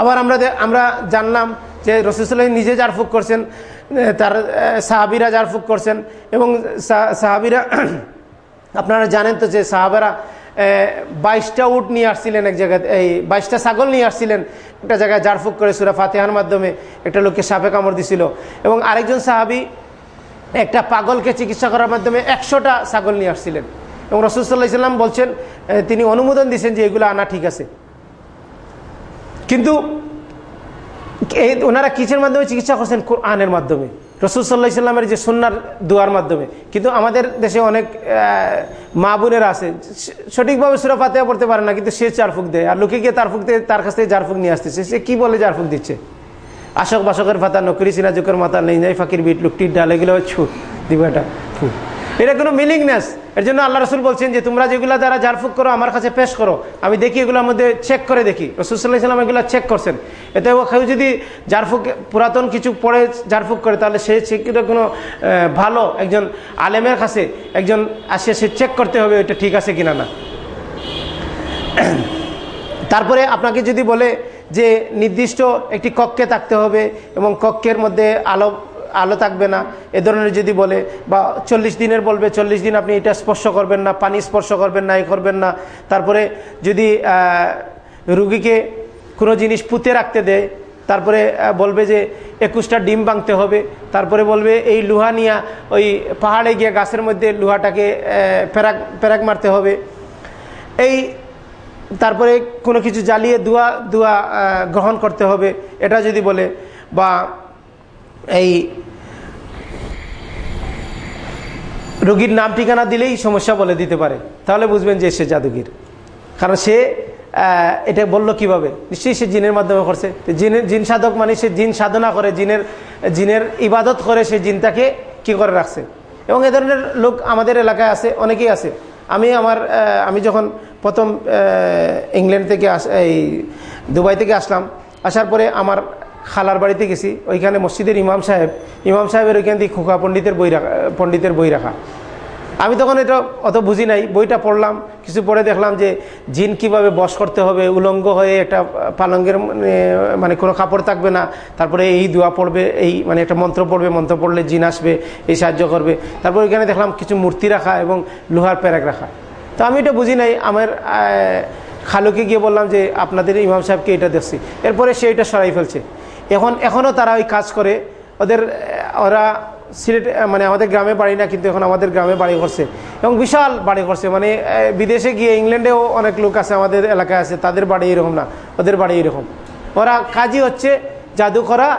আবার আমরা আমরা জানলাম যে রসুল্লাহ নিজে জারফুক করছেন তার সাহাবিরা জারফুক করছেন, এবং সাহাবিরা, [CLEARS THROAT] আপনারা জানেন তো যে সাহাবারা বাইশটা উট নিয়ে আসছিলেন এক জায়গায়, এই বাইশটা ছাগল নিয়ে আসছিলেন একটা জায়গায় জারফুক করে সুরা ফাতেহার মাধ্যমে একটা লোককে সাপে কামড় দিছিল। এবং আরেকজন সাহাবি একটা পাগলকে চিকিৎসা করার মাধ্যমে একশোটা ছাগল নিয়ে আসছিলেন। এবং রসুল্লাহ ইসলাম বলছেন তিনি অনুমোদন দিচ্ছেন যে এগুলো আনা ঠিক আছে। কিন্তু এই ওনারা কিসের মাধ্যমে চিকিৎসা করছেন? কোরআনের মাধ্যমে। রসুল সাল্লাহ ইসলামের যে সন্ন্যার দুয়ার মাধ্যমে। কিন্তু আমাদের দেশে অনেক মা বোনেরা আছে। সঠিকভাবে সুরা ফাতে পড়তে পারে না, কিন্তু সে চারফুক দেয়। আর লোকে গিয়ে তার ফুক দিয়ে, তার কাছ থেকে জারফুক নিয়ে আসতেছে। সে কি বলে জারফুক দিচ্ছে? আশক বাসকের ফাতা, নকরি সিনাজুকের মাথা নেই যাই ফাঁকির বিট, লুকটির ডালে, এগুলো ছুট দিব এটা এটা কোনো মিনিংনেস এর জন্য আল্লাহ রসুল বলছেন যে, তোমরা যেগুলো দ্বারা ঝাড়ফুক করো, আমার কাছে পেশ করো। আমি দেখি এগুলোর মধ্যে চেক করে দেখি। রসুল্লাহ ইসলাম এগুলো চেক করছেন। এতে কেউ যদি ঝাড়ফুক, পুরাতন কিছু পড়ে ঝাড়ফুক করে, তাহলে সে সেটা কোনো ভালো একজন আলেমের কাছে একজন আসে, সে চেক করতে হবে ওইটা ঠিক আছে কিনা না। তারপরে আপনাকে যদি বলে যে, নির্দিষ্ট একটি কক্ষে থাকতে হবে এবং কক্ষের মধ্যে আলো আলো থাকবে না। এ ধরনের যদি বলে, বা চল্লিশ দিনের বলবে, চল্লিশ দিন আপনি এটা স্পর্শ করবেন না, পানি স্পর্শ করবেন না, এ করবেন না। তারপরে যদি রুগীকে কোনো জিনিস পুঁতে রাখতে দেয়, তারপরে বলবে যে একুশটা ডিম ভাঙতে হবে, তারপরে বলবে এই লোহা নিয়ে ওই পাহাড়ে গিয়ে গাছের মধ্যে লোহাটাকে প্যারাক প্যারাক মারতে হবে। এই, তারপরে কোনো কিছু জ্বালিয়ে দুয়া দুয়া গ্রহণ করতে হবে, এটা যদি বলে, বা এই রোগীর নাম ঠিকানা দিলেই সমস্যা বলে দিতে পারে। তাহলে বুঝবেন যে সে জাদুগির। কারণ সে এটা বলল কীভাবে? নিশ্চয়ই সে জিনের মাধ্যমে করছে। জিনের জিন সাধক মানে সে জিন সাধনা করে, জিনের জিনের ইবাদত করে সে জিনটাকে কি করে রাখছে? এবং এ ধরনের লোক আমাদের এলাকায় আছে, অনেকেই আছে। আমি আমার আমি যখন প্রথম ইংল্যান্ড থেকে আস, এই দুবাই থেকে আসলাম, আসার পরে আমার খালার বাড়িতে গেছি ওইখানে মসজিদের ইমাম সাহেব ইমাম সাহেবের ওইখান থেকে খোকা পণ্ডিতের বই রাখা পণ্ডিতের বই রাখা। আমি তখন এটা অত বুঝি নাই বইটা পড়লাম কিছু পরে দেখলাম যে জিন কীভাবে বস করতে হবে উলঙ্গ হয়ে একটা পালঙ্গের মানে, মানে কোনো কাপড় থাকবে না তারপরে এই দোয়া পড়বে এই মানে একটা মন্ত্র পড়বে মন্ত্র পড়লে জিন আসবে এই সাহায্য করবে তারপর ওইখানে দেখলাম কিছু মূর্তি রাখা এবং লোহার প্যারাক রাখা। তো আমি এটা বুঝি নাই আমার খালুকে গিয়ে বললাম যে আপনাদের ইমাম সাহেবকে এটা দেখছি। এরপরে সে এটা সরাই ফেলছে। এখন এখনও তারা ওই কাজ করে। ওদের ওরা সিলেট মানে আমাদের গ্রামে বাড়ি না, কিন্তু এখন আমাদের গ্রামে বাড়ি করছে। এবং বিশাল বাড়ি করছে। মানে বিদেশে গিয়ে ইংল্যান্ডেও অনেক লোক আছে, আমাদের এলাকায় আছে। তাদের বাড়ি এরকম না। ওদের বাড়ি এরকম। ওরা কাজই হচ্ছে জাদু করা।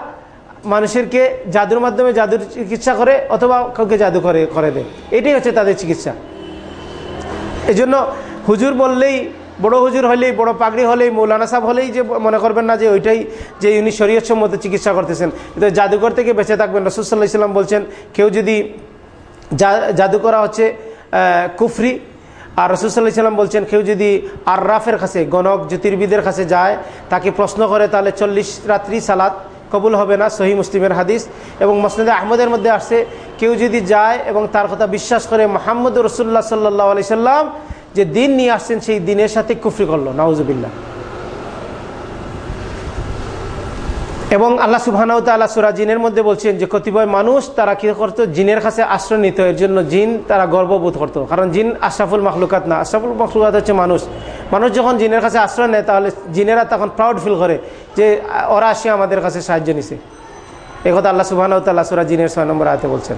মানুষেরকে জাদুর মাধ্যমে জাদুর চিকিৎসা করে, অথবা কাউকে জাদু করে করে দেয়। এটাই হচ্ছে তাদের চিকিৎসা। এই জন্য হুজুর বললেই বড় হুজুর হলেই, বড় পাগড়ি হলেই, মৌলানা সাহেব হলেই যে মনে করবেন না যে ওইটাই যে উনি শরীয়ত সম্মত চিকিৎসা করতেছেন। কিন্তু জাদুঘর থেকে বেঁচে থাকবেন রসুল্লাহ ইসলাম বলছেন, কেউ যদি জাদু করা হচ্ছে কুফরি, আর রসুল্লাহ ইসলাম বলছেন, কেউ যদি আর্রাফের কাছে, গণক, জ্যোতির্বিদের কাছে যায়, তাকে প্রশ্ন করে, তাহলে চল্লিশ রাত্রি সালাত কবুল হবে না, সহি মুসলিমের হাদিস। এবং মসনদে আহমদের মধ্যে আসছে, কেউ যদি যায় এবং তার কথা বিশ্বাস করে মোহাম্মদ রসুল্লাহ সাল্লাহ আলি সাল্লাম যে দিন নিয়ে আসছেন সেই দিনের সাথে কুফরি করল নওয়াজবিল্লা এবং আল্লাহ সুবাহানাউ তাল্লাহ সুরা জিনের মধ্যে বলছেন যে, কতিপয় মানুষ তারা কি করতো? জিনের কাছে আশ্রয় নিত, এর জন্য জিন তারা গর্ববোধ করতো। কারণ জিন আশরাফুল মখলুকাত না, আশরাফুল মখলুকাত হচ্ছে মানুষ। মানুষ যখন জিনের কাছে আশ্রয় নেয়, তাহলে জিনেরা তখন প্রাউড ফিল করে যে, ওরা আসে আমাদের কাছে সাহায্য নিছে। এ কথা আল্লাহ সুবাহানাউ তাল্লাহ সুরা জিনের ছয় নম্বর আয়তে বলছেন।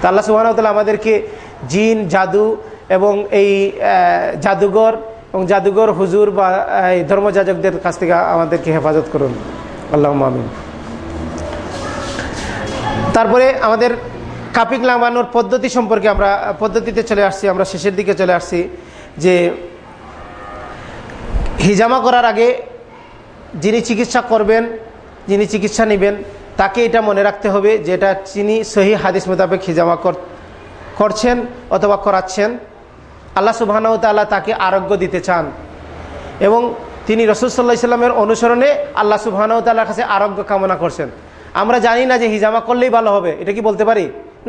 তা আল্লাহ তাল্লাহ আমাদেরকে জিন, জাদু এবং এই জাদুঘর এবং জাদুঘর হুজুর বা এই ধর্মযাজকদের কাছ থেকে আমাদেরকে হেফাজত করুন। আল্লাহ আমিন। তারপরে আমাদের কাপিক লাগানোর পদ্ধতি সম্পর্কে আমরা, পদ্ধতিতে চলে আসছি, আমরা শেষের দিকে চলে আসছি, যে হিজামা করার আগে যিনি চিকিৎসা করবেন, যিনি চিকিৎসা নেবেন, তাকে এটা মনে রাখতে হবে যে এটা যিনি সহি হাদিস মোতাবেক হিজামা করছেন অথবা করাচ্ছেন। আল্লাহ সুবাহানাউ তাল্লাহ তাকে আরোগ্য দিতে চান। এবং তিনি রসুল সাল্লাহ ইসলামের অনুসরণে আল্লাহ সুবাহানাউ তাল্লাহর কাছে আরোগ্য কামনা করছেন। আমরা জানি না যে হিজামা করলেই ভালো হবে, এটা কি বলতে পারি?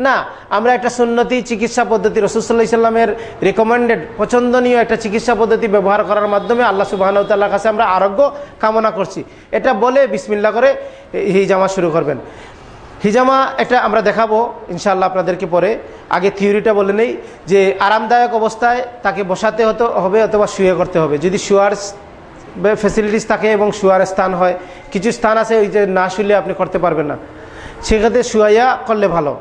না, আমরা একটা সুন্নতি চিকিৎসা পদ্ধতি রসুল্লাহ ইসলামের রেকমেন্ডেড পছন্দনীয় একটা চিকিৎসা পদ্ধতি ব্যবহার করার মাধ্যমে আল্লাহ সুবাহতাল্লাহর কাছে আমরা আরোগ্য কামনা করছি। এটা বলে বিসমিল্লা করে হিজামা শুরু করবেন। হিজামা একটা আমরা দেখাবো ইনশাল্লাহ আপনাদেরকে পরে। আগে থিওরিটা বলে নেই যে আরামদায়ক অবস্থায় তাকে বসাতে হতে, হবে অথবা শুয়ে করতে হবে। যদি শুয়ার ফেসিলিটিস থাকে এবং শুয়ার স্থান হয়, কিছু স্থান আছে ওই যে না শুলে আপনি করতে পারবেন না। সেক্ষেত্রে শুয়াইয়া করলে ভালো।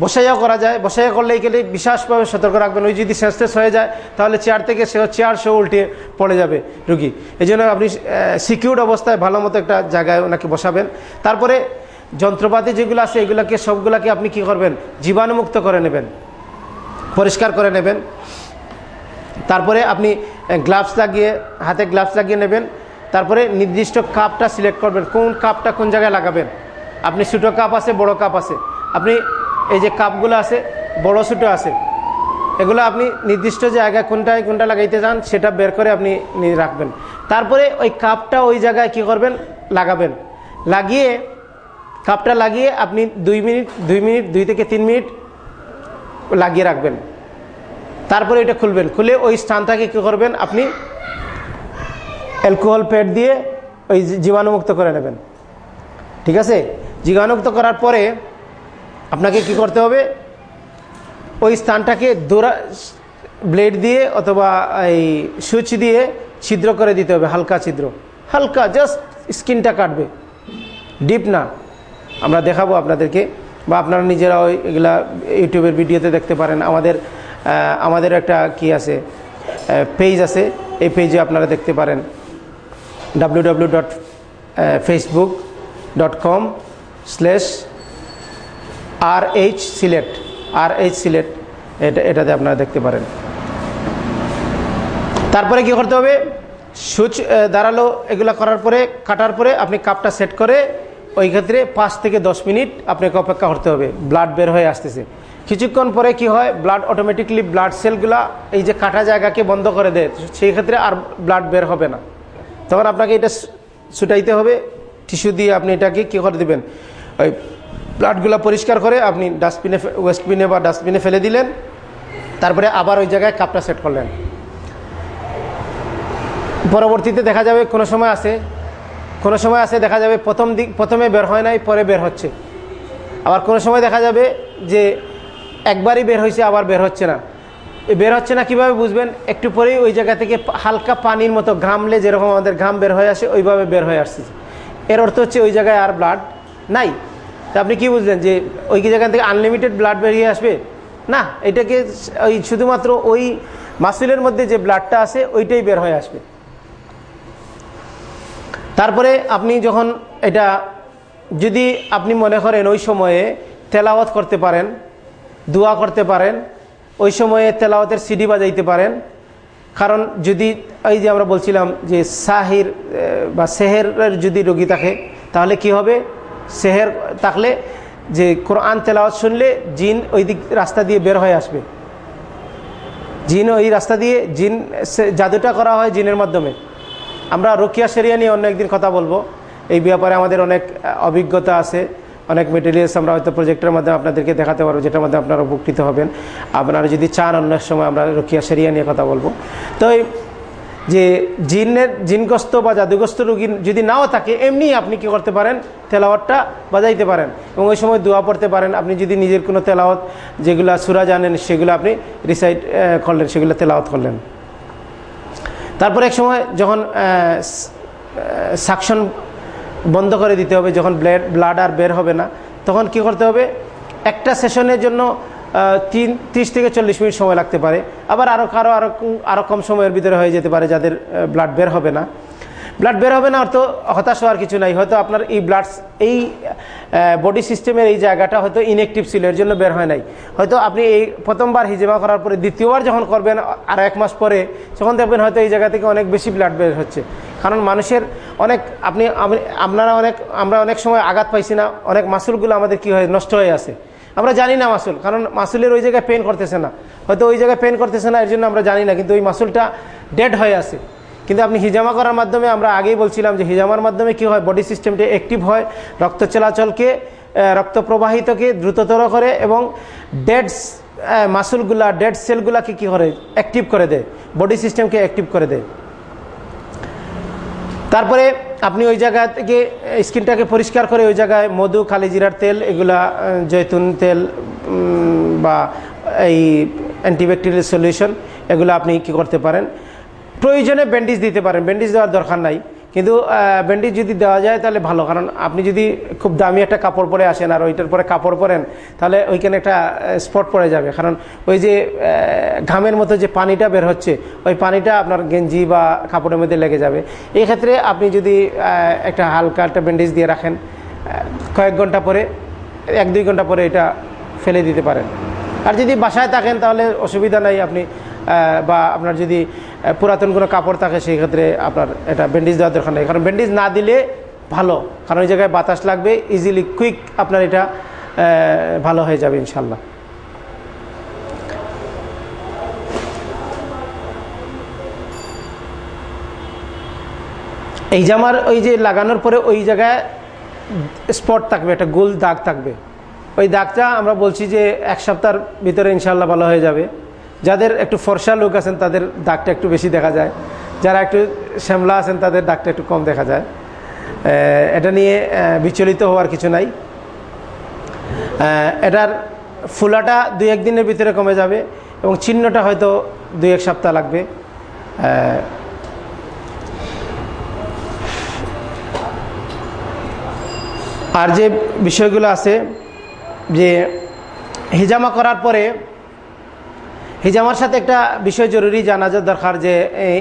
বসাইয়া করা যায়। বসাইয়া করলে গেলে বিশেষভাবে সতর্ক রাখবেন। ওই যদি শেষ হয়ে যায়, তাহলে চেয়ার থেকে সে চেয়ার সে উল্টে পড়ে যাবে রুগী। এই আপনি সিকিউর অবস্থায় ভালো মতো একটা জায়গায় ওনাকে বসাবেন। তারপরে যন্ত্রপাতি যেগুলো আছে, এগুলোকে সবগুলোকে আপনি কি করবেন? জীবাণুমুক্ত করে নেবেন। পরিষ্কার করে নেবেন। তারপরে আপনি গ্লাভস লাগিয়ে, হাতে গ্লাভস লাগিয়ে নেবেন। তারপরে নির্দিষ্ট কাপটা সিলেক্ট করবেন। কোন কাপটা কোন জায়গায় লাগাবেন? আপনি ছোটো কাপ আছে, বড় কাপ আছে। আপনি এই যে কাপগুলো আছে, বড় ছোটো আছে, এগুলো আপনি নির্দিষ্ট জায়গায় কোনটায় কোনটা লাগাইতে যান সেটা বের করে আপনি রাখবেন। তারপরে ওই কাপটা ওই জায়গায় কি করবেন? লাগাবেন। লাগিয়ে কাপটা লাগিয়ে আপনি দুই মিনিট দুই মিনিট, দুই থেকে তিন মিনিট লাগিয়ে রাখবেন। তারপরে এটা খুলবেন। খুলে ওই স্থানটাকে কী করবেন? আপনি অ্যালকোহল প্যাড দিয়ে ওই জীবাণুমুক্ত করে নেবেন। ঠিক আছে? জীবাণুমুক্ত করার পরে আপনাকে কি করতে হবে? ওই স্থানটাকে দৌড়া ব্লেড দিয়ে অথবা এই সুইচ দিয়ে ছিদ্র করে দিতে হবে, হালকা ছিদ্র। হালকা, জাস্ট স্কিনটা কাটবে। ডিপ না। আমরা দেখাবো আপনাদেরকে, বা আপনারা নিজেরাও এগুলা ইউটিউবের ভিডিওতে দেখতে পারেন। আমাদের আমাদের একটা কি আছে পেজ আছে, এই পেজে আপনারা দেখতে পারেন। W W dot Facebook dot com slash R H Sylhet R H Sylhet এটা, এটাতে আপনারা দেখতে পারেন। তারপরে কি করতে হবে? সুচ দাঁড়াল, এগুলো করার পরে, কাটার পরে আপনি কাপটা সেট করে ওই ক্ষেত্রে পাঁচ থেকে দশ মিনিট আপনাকে অপেক্ষা করতে হবে ব্লাড বের হয়ে আসতেছে। কিছুক্ষণ পরে কি হয় ব্লাড অটোমেটিকলি ব্লাড সেলগুলা এই যে কাটা জায়গাকে বন্ধ করে দেয়, সেই ক্ষেত্রে আর ব্লাড বের হবে না। তখন আপনাকে এটা ছুটাইতে হবে টিস্যু দিয়ে আপনি এটাকে কী করে দেবেন, ওই ব্লাডগুলো পরিষ্কার করে আপনি ডাস্টবিনে ওয়েস্টবিনে বা ডাস্টবিনে ফেলে দিলেন, তারপরে আবার ওই জায়গায় কাপটা সেট করলেন। পরবর্তীতে দেখা যাবে কোনো সময় আছে কোনো সময় আছে দেখা যাবে প্রথম দিক, প্রথমে বের হয় নাই, পরে বের হচ্ছে। আবার কোনো সময় দেখা যাবে যে একবারই বের হয়েছে, আবার বের হচ্ছে না। বের হচ্ছে না কীভাবে বুঝবেন? একটু পরেই ওই জায়গা থেকে হালকা পানির মতো ঘামলে যেরকম আমাদের ঘাম বের হয়ে আসে, ওইভাবে বের হয়ে আসছে। এর অর্থ হচ্ছে ওই জায়গায় আর ব্লাড নাই। তা আপনি কি বুঝলেন যে ওই জায়গা থেকে আনলিমিটেড ব্লাড বেরিয়ে আসবে? না, এটাকে ওই শুধুমাত্র ওই মাসুলের মধ্যে যে ব্লাডটা আছে, ওইটাই বের হয়ে আসবে। তারপরে আপনি যখন এটা, যদি আপনি মনে করেন ওই সময়ে তেলাওয়াত করতে পারেন, দোয়া করতে পারেন, ওই সময়ে তেলাওয়াতের সিডি বাজাইতে পারেন, কারণ যদি, এই যে আমরা বলছিলাম যে সাহির বা সেহেরের যদি রোগী থাকে, তাহলে কি হবে? সেহের থাকলে যে কোরআন তেলাওয়াত শুনলে জিন ওই দিক রাস্তা দিয়ে বের হয়ে আসবে। জিন ওই রাস্তা দিয়ে জিন জাদুটা করা হয় জিনের মাধ্যমে। আমরা রকিয়া সেরিয়া নিয়ে অন্য একদিন কথা বলব। এই ব্যাপারে আমাদের অনেক অভিজ্ঞতা আছে। অনেক মেটেরিয়ালস আমরা হয়তো প্রজেক্টের মাধ্যমে আপনাদেরকে দেখাতে পারব, যেটার মধ্যে আপনারা উপকৃত হবেন। আপনারা যদি চান, অন্য সময় আমরা রকিয়া সেরিয়া নিয়ে কথা বলব। তো যে জিনের, জিনগ্রস্ত বা জাদুগ্রস্ত রোগী যদি নাও থাকে, এমনি আপনি কি করতে পারেন? তেলাওয়াতটা বাজাইতে পারেন। এবং ওই সময় দোয়া পড়তে পারেন। আপনি যদি নিজের কোনো তেলাওয়াত, যেগুলো সুরা জানেন, সেগুলো আপনি রিসাইড করলেন, সেগুলো তেলাওয়াত করলেন। তারপর এক সময় যখন সাকশন বন্ধ করে দিতে হবে, যখন ব্লেড ব্লাড আর বের হবে না, তখন কি করতে হবে? একটা সেশনের জন্য তিন, ত্রিশ থেকে চল্লিশ মিনিট সময় লাগতে পারে। আবার আরও কারও আরও আরও কম সময়ের ভিতরে হয়ে যেতে পারে যাদের ব্লাড বের হবে না। ব্লাড বের হবে না, অর্থ হতাশ হওয়ার কিছু নাই। হয়তো আপনার এই ব্লাড এই বডি সিস্টেমের এই জায়গাটা হয়তো ইনএক্টিভ ছিল, এর জন্য বের হয় নাই। হয়তো আপনি এই প্রথমবার হিজেমা করার পরে দ্বিতীয়বার যখন করবেন, আর এক মাস পরে, তখন দেখবেন হয়তো এই জায়গা থেকে অনেক বেশি ব্লাড বের হচ্ছে। কারণ মানুষের অনেক, আপনি আপনারা অনেক, আমরা অনেক সময় আঘাত পাইছি না, অনেক মাসুলগুলো আমাদের কি হয়, নষ্ট হয়ে আছে। আমরা জানি না মাসুল, কারণ মাসুলের ওই জায়গায় পেন করতেছে না। হয়তো ওই জায়গায় পেন করতেছে না, এর জন্য আমরা জানি না, কিন্তু ওই মাসুলটা ডেড হয়ে আছে। কিন্তু আপনি হিজামা করার মাধ্যমে আমরা আগেই বলছিলাম যে হিজামার মাধ্যমে কি হয়? বডি সিস্টেমটা অ্যাক্টিভ হয়, রক্ত চলাচলকে রক্ত প্রবাহিতকে দ্রুততর করে এবং ডেড মাসুলগুলা ডেড সেলগুলাকে কি করে? অ্যাক্টিভ করে দেয় বডি সিস্টেমকে অ্যাক্টিভ করে দেয়। তারপরে আপনি ওই জায়গা থেকে, স্কিনটাকে পরিষ্কার করে ওই জায়গায় মধু কালিজিরার তেল, এগুলা জৈতুন তেল বা এই অ্যান্টিব্যাকটেরিয়াল সলিউশন এগুলো আপনি কি করতে পারেন? প্রয়োজনে ব্যান্ডেজ দিতে পারেন। ব্যান্ডেজ দেওয়ার দরকার নাই। কিন্তু ব্যান্ডেজ যদি দেওয়া যায় তাহলে ভালো। কারণ আপনি যদি খুব দামি একটা কাপড় পরে আসেন আর ওইটার পরে কাপড় পরেন, তাহলে ওইখানে একটা স্পট পড়ে যাবে। কারণ ওই যে ঘামের মতো যে পানিটা বের হচ্ছে, ওই পানিটা আপনার গেঞ্জি বা কাপড়ের মধ্যে লেগে যাবে। এই ক্ষেত্রে আপনি যদি একটা হালকা একটা ব্যান্ডেজ দিয়ে রাখেন কয়েক ঘণ্টা পরে, এক দুই ঘণ্টা পরে এটা ফেলে দিতে পারেন। আর যদি বাসায় থাকেন তাহলে অসুবিধা নাই। আপনি বা আপনার যদি পুরাতন কোনো কাপড় থাকে, সেই ক্ষেত্রে আপনার এটা ব্যান্ডেজ দেওয়ার দরকার নেই। কারণ ব্যান্ডেজ না দিলে ভালো। কারণ ওই জায়গায় বাতাস লাগবে ইজিলি কুইক আপনার এটা ভালো হয়ে যাবে ইনশাল্লাহ এই জামার ওই যে লাগানোর পরে ওই জায়গায় স্পট থাকবে, একটা গোল দাগ থাকবে। ওই দাগটা আমরা বলছি যে এক সপ্তাহের ভিতরে ইনশাল্লাহ ভালো হয়ে যাবে। যাদের একটু ফর্সা লোক আছেন, তাদের দাগটা একটু বেশি দেখা যায়। যারা একটু শ্যামলা আছেন, তাদের দাগটা একটু কম দেখা যায়। এটা নিয়ে বিচলিত হওয়ার কিছু নাই। এটার ফুলাটা দুই একদিনের ভিতরে কমে যাবে এবং চিহ্নটা হয়তো দুই এক সপ্তাহ লাগবে। আর যে বিষয়গুলো আছে, যে হিজামা করার পরে হিজামার সাথে একটা বিষয় জরুরি জানা যা দরকার যে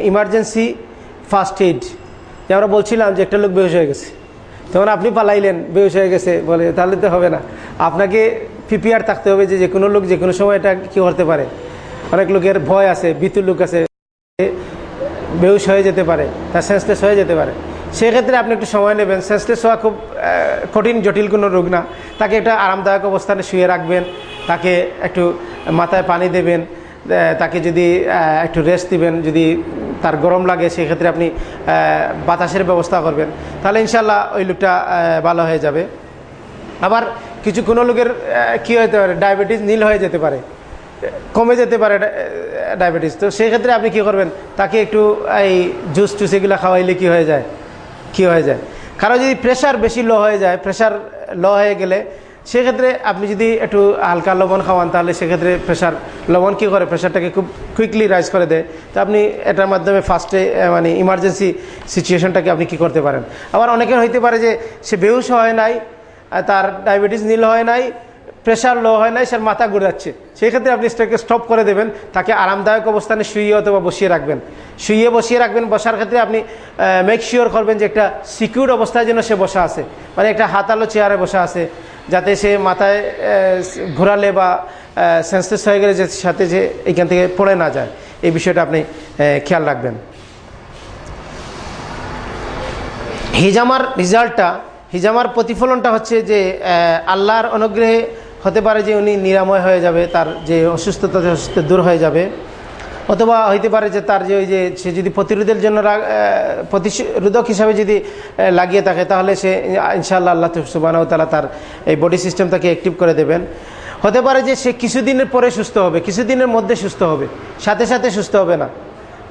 ইমার্জেন্সি ফার্স্ট এইড যে আমরা বলছিলাম যে একটা লোক বেহস হয়ে গেছে। তখন আপনি পালাইলেন বেহস হয়ে গেছে, বলে তাহলে তো হবে না। আপনাকে প্রিপেয়ার থাকতে হবে যে যে কোনো লোক যে কোনো সময় এটা কী করতে পারে। অনেক লোকের ভয় আছে ভীতুর লোক আছে বেহুশ হয়ে যেতে পারে, তার সেন্সলেস হয়ে যেতে পারে। সেক্ষেত্রে আপনি একটু সময় নেবেন। সেন্সলেস হওয়া খুব কঠিন, জটিল কোনো রোগ না। তাকে একটা আরামদায়ক অবস্থানে শুয়ে রাখবেন। তাকে একটু মাথায় পানি দেবেন। তাকে যদি একটু রেস্ট দিবেন, যদি তার গরম লাগে, সেক্ষেত্রে আপনি বাতাসের ব্যবস্থা করবেন। তাহলে ইনশাল্লাহ ওই লোকটা ভালো হয়ে যাবে। আবার কিছু কোনো লোকের কী হতে পারে ডায়াবেটিস নীল হয়ে যেতে পারে, কমে যেতে পারে ডায়াবেটিস তো সেক্ষেত্রে আপনি কি করবেন, তাকে একটু এই জুস টুস এগুলো খাওয়াইলে কি হয়ে যায়? কি হয়ে যায়? কারও যদি প্রেশার বেশি লো হয়ে যায় প্রেশার লো হয়ে গেলে সেক্ষেত্রে আপনি যদি একটু হালকা লবণ খাওয়ান, তাহলে সেক্ষেত্রে প্রেশার লবণ কী করে? প্রেশারটাকে খুব কুইকলি রাইজ করে দেয়। তো আপনি এটার মাধ্যমে ফার্স্টে মানে ইমার্জেন্সি সিচুয়েশনটাকে আপনি কি করতে পারেন? আবার অনেকের হইতে পারে যে সে বেহুশ হয় নাই তার ডায়াবেটিস নীল হয় নাই প্রেশার লো হয় নাই সে মাথা ঘুরাচ্ছে। সেই ক্ষেত্রে আপনি স্টেকে স্টপ করে দেবেন, তাকে আরামদায়ক অবস্থানে শুয়ে অথবা বসিয়ে রাখবেন। শুয়ে বসিয়ে রাখবেন, বসার ক্ষেত্রে আপনি মেক শিওর করবেন যে একটা সিকিউর অবস্থায় যেন সে বসা আছে। মানে একটা হাতালো চেয়ারে বসা আছে, যাতে সে মাথায় ঘোরালে বা সেন্সলেস হয়ে গেলে যে সাথে যে এখান থেকে পড়ে না যায়। এই বিষয়টা আপনি খেয়াল রাখবেন। হিজামার রেজাল্টটা হিজামার প্রতিফলনটা হচ্ছে যে আল্লাহর অনুগ্রহে হতে পারে যে উনি নিরাময় হয়ে যাবে, তার যে অসুস্থতা অসুস্থ দূর হয়ে যাবে, অথবা হইতে পারে যে তার যে ওই যে সে যদি প্রতিরোধের জন্য প্রতিরোধক হিসাবে যদি লাগিয়ে থাকে, তাহলে সে ইনশাআল্লাহ আল্লাহ সুবাহ তালা তার এই বডি সিস্টেম তাকে অ্যাক্টিভ করে দেবেন। হতে পারে যে সে কিছুদিনের পরে সুস্থ হবে, কিছুদিনের মধ্যে সুস্থ হবে, সাথে সাথে সুস্থ হবে না।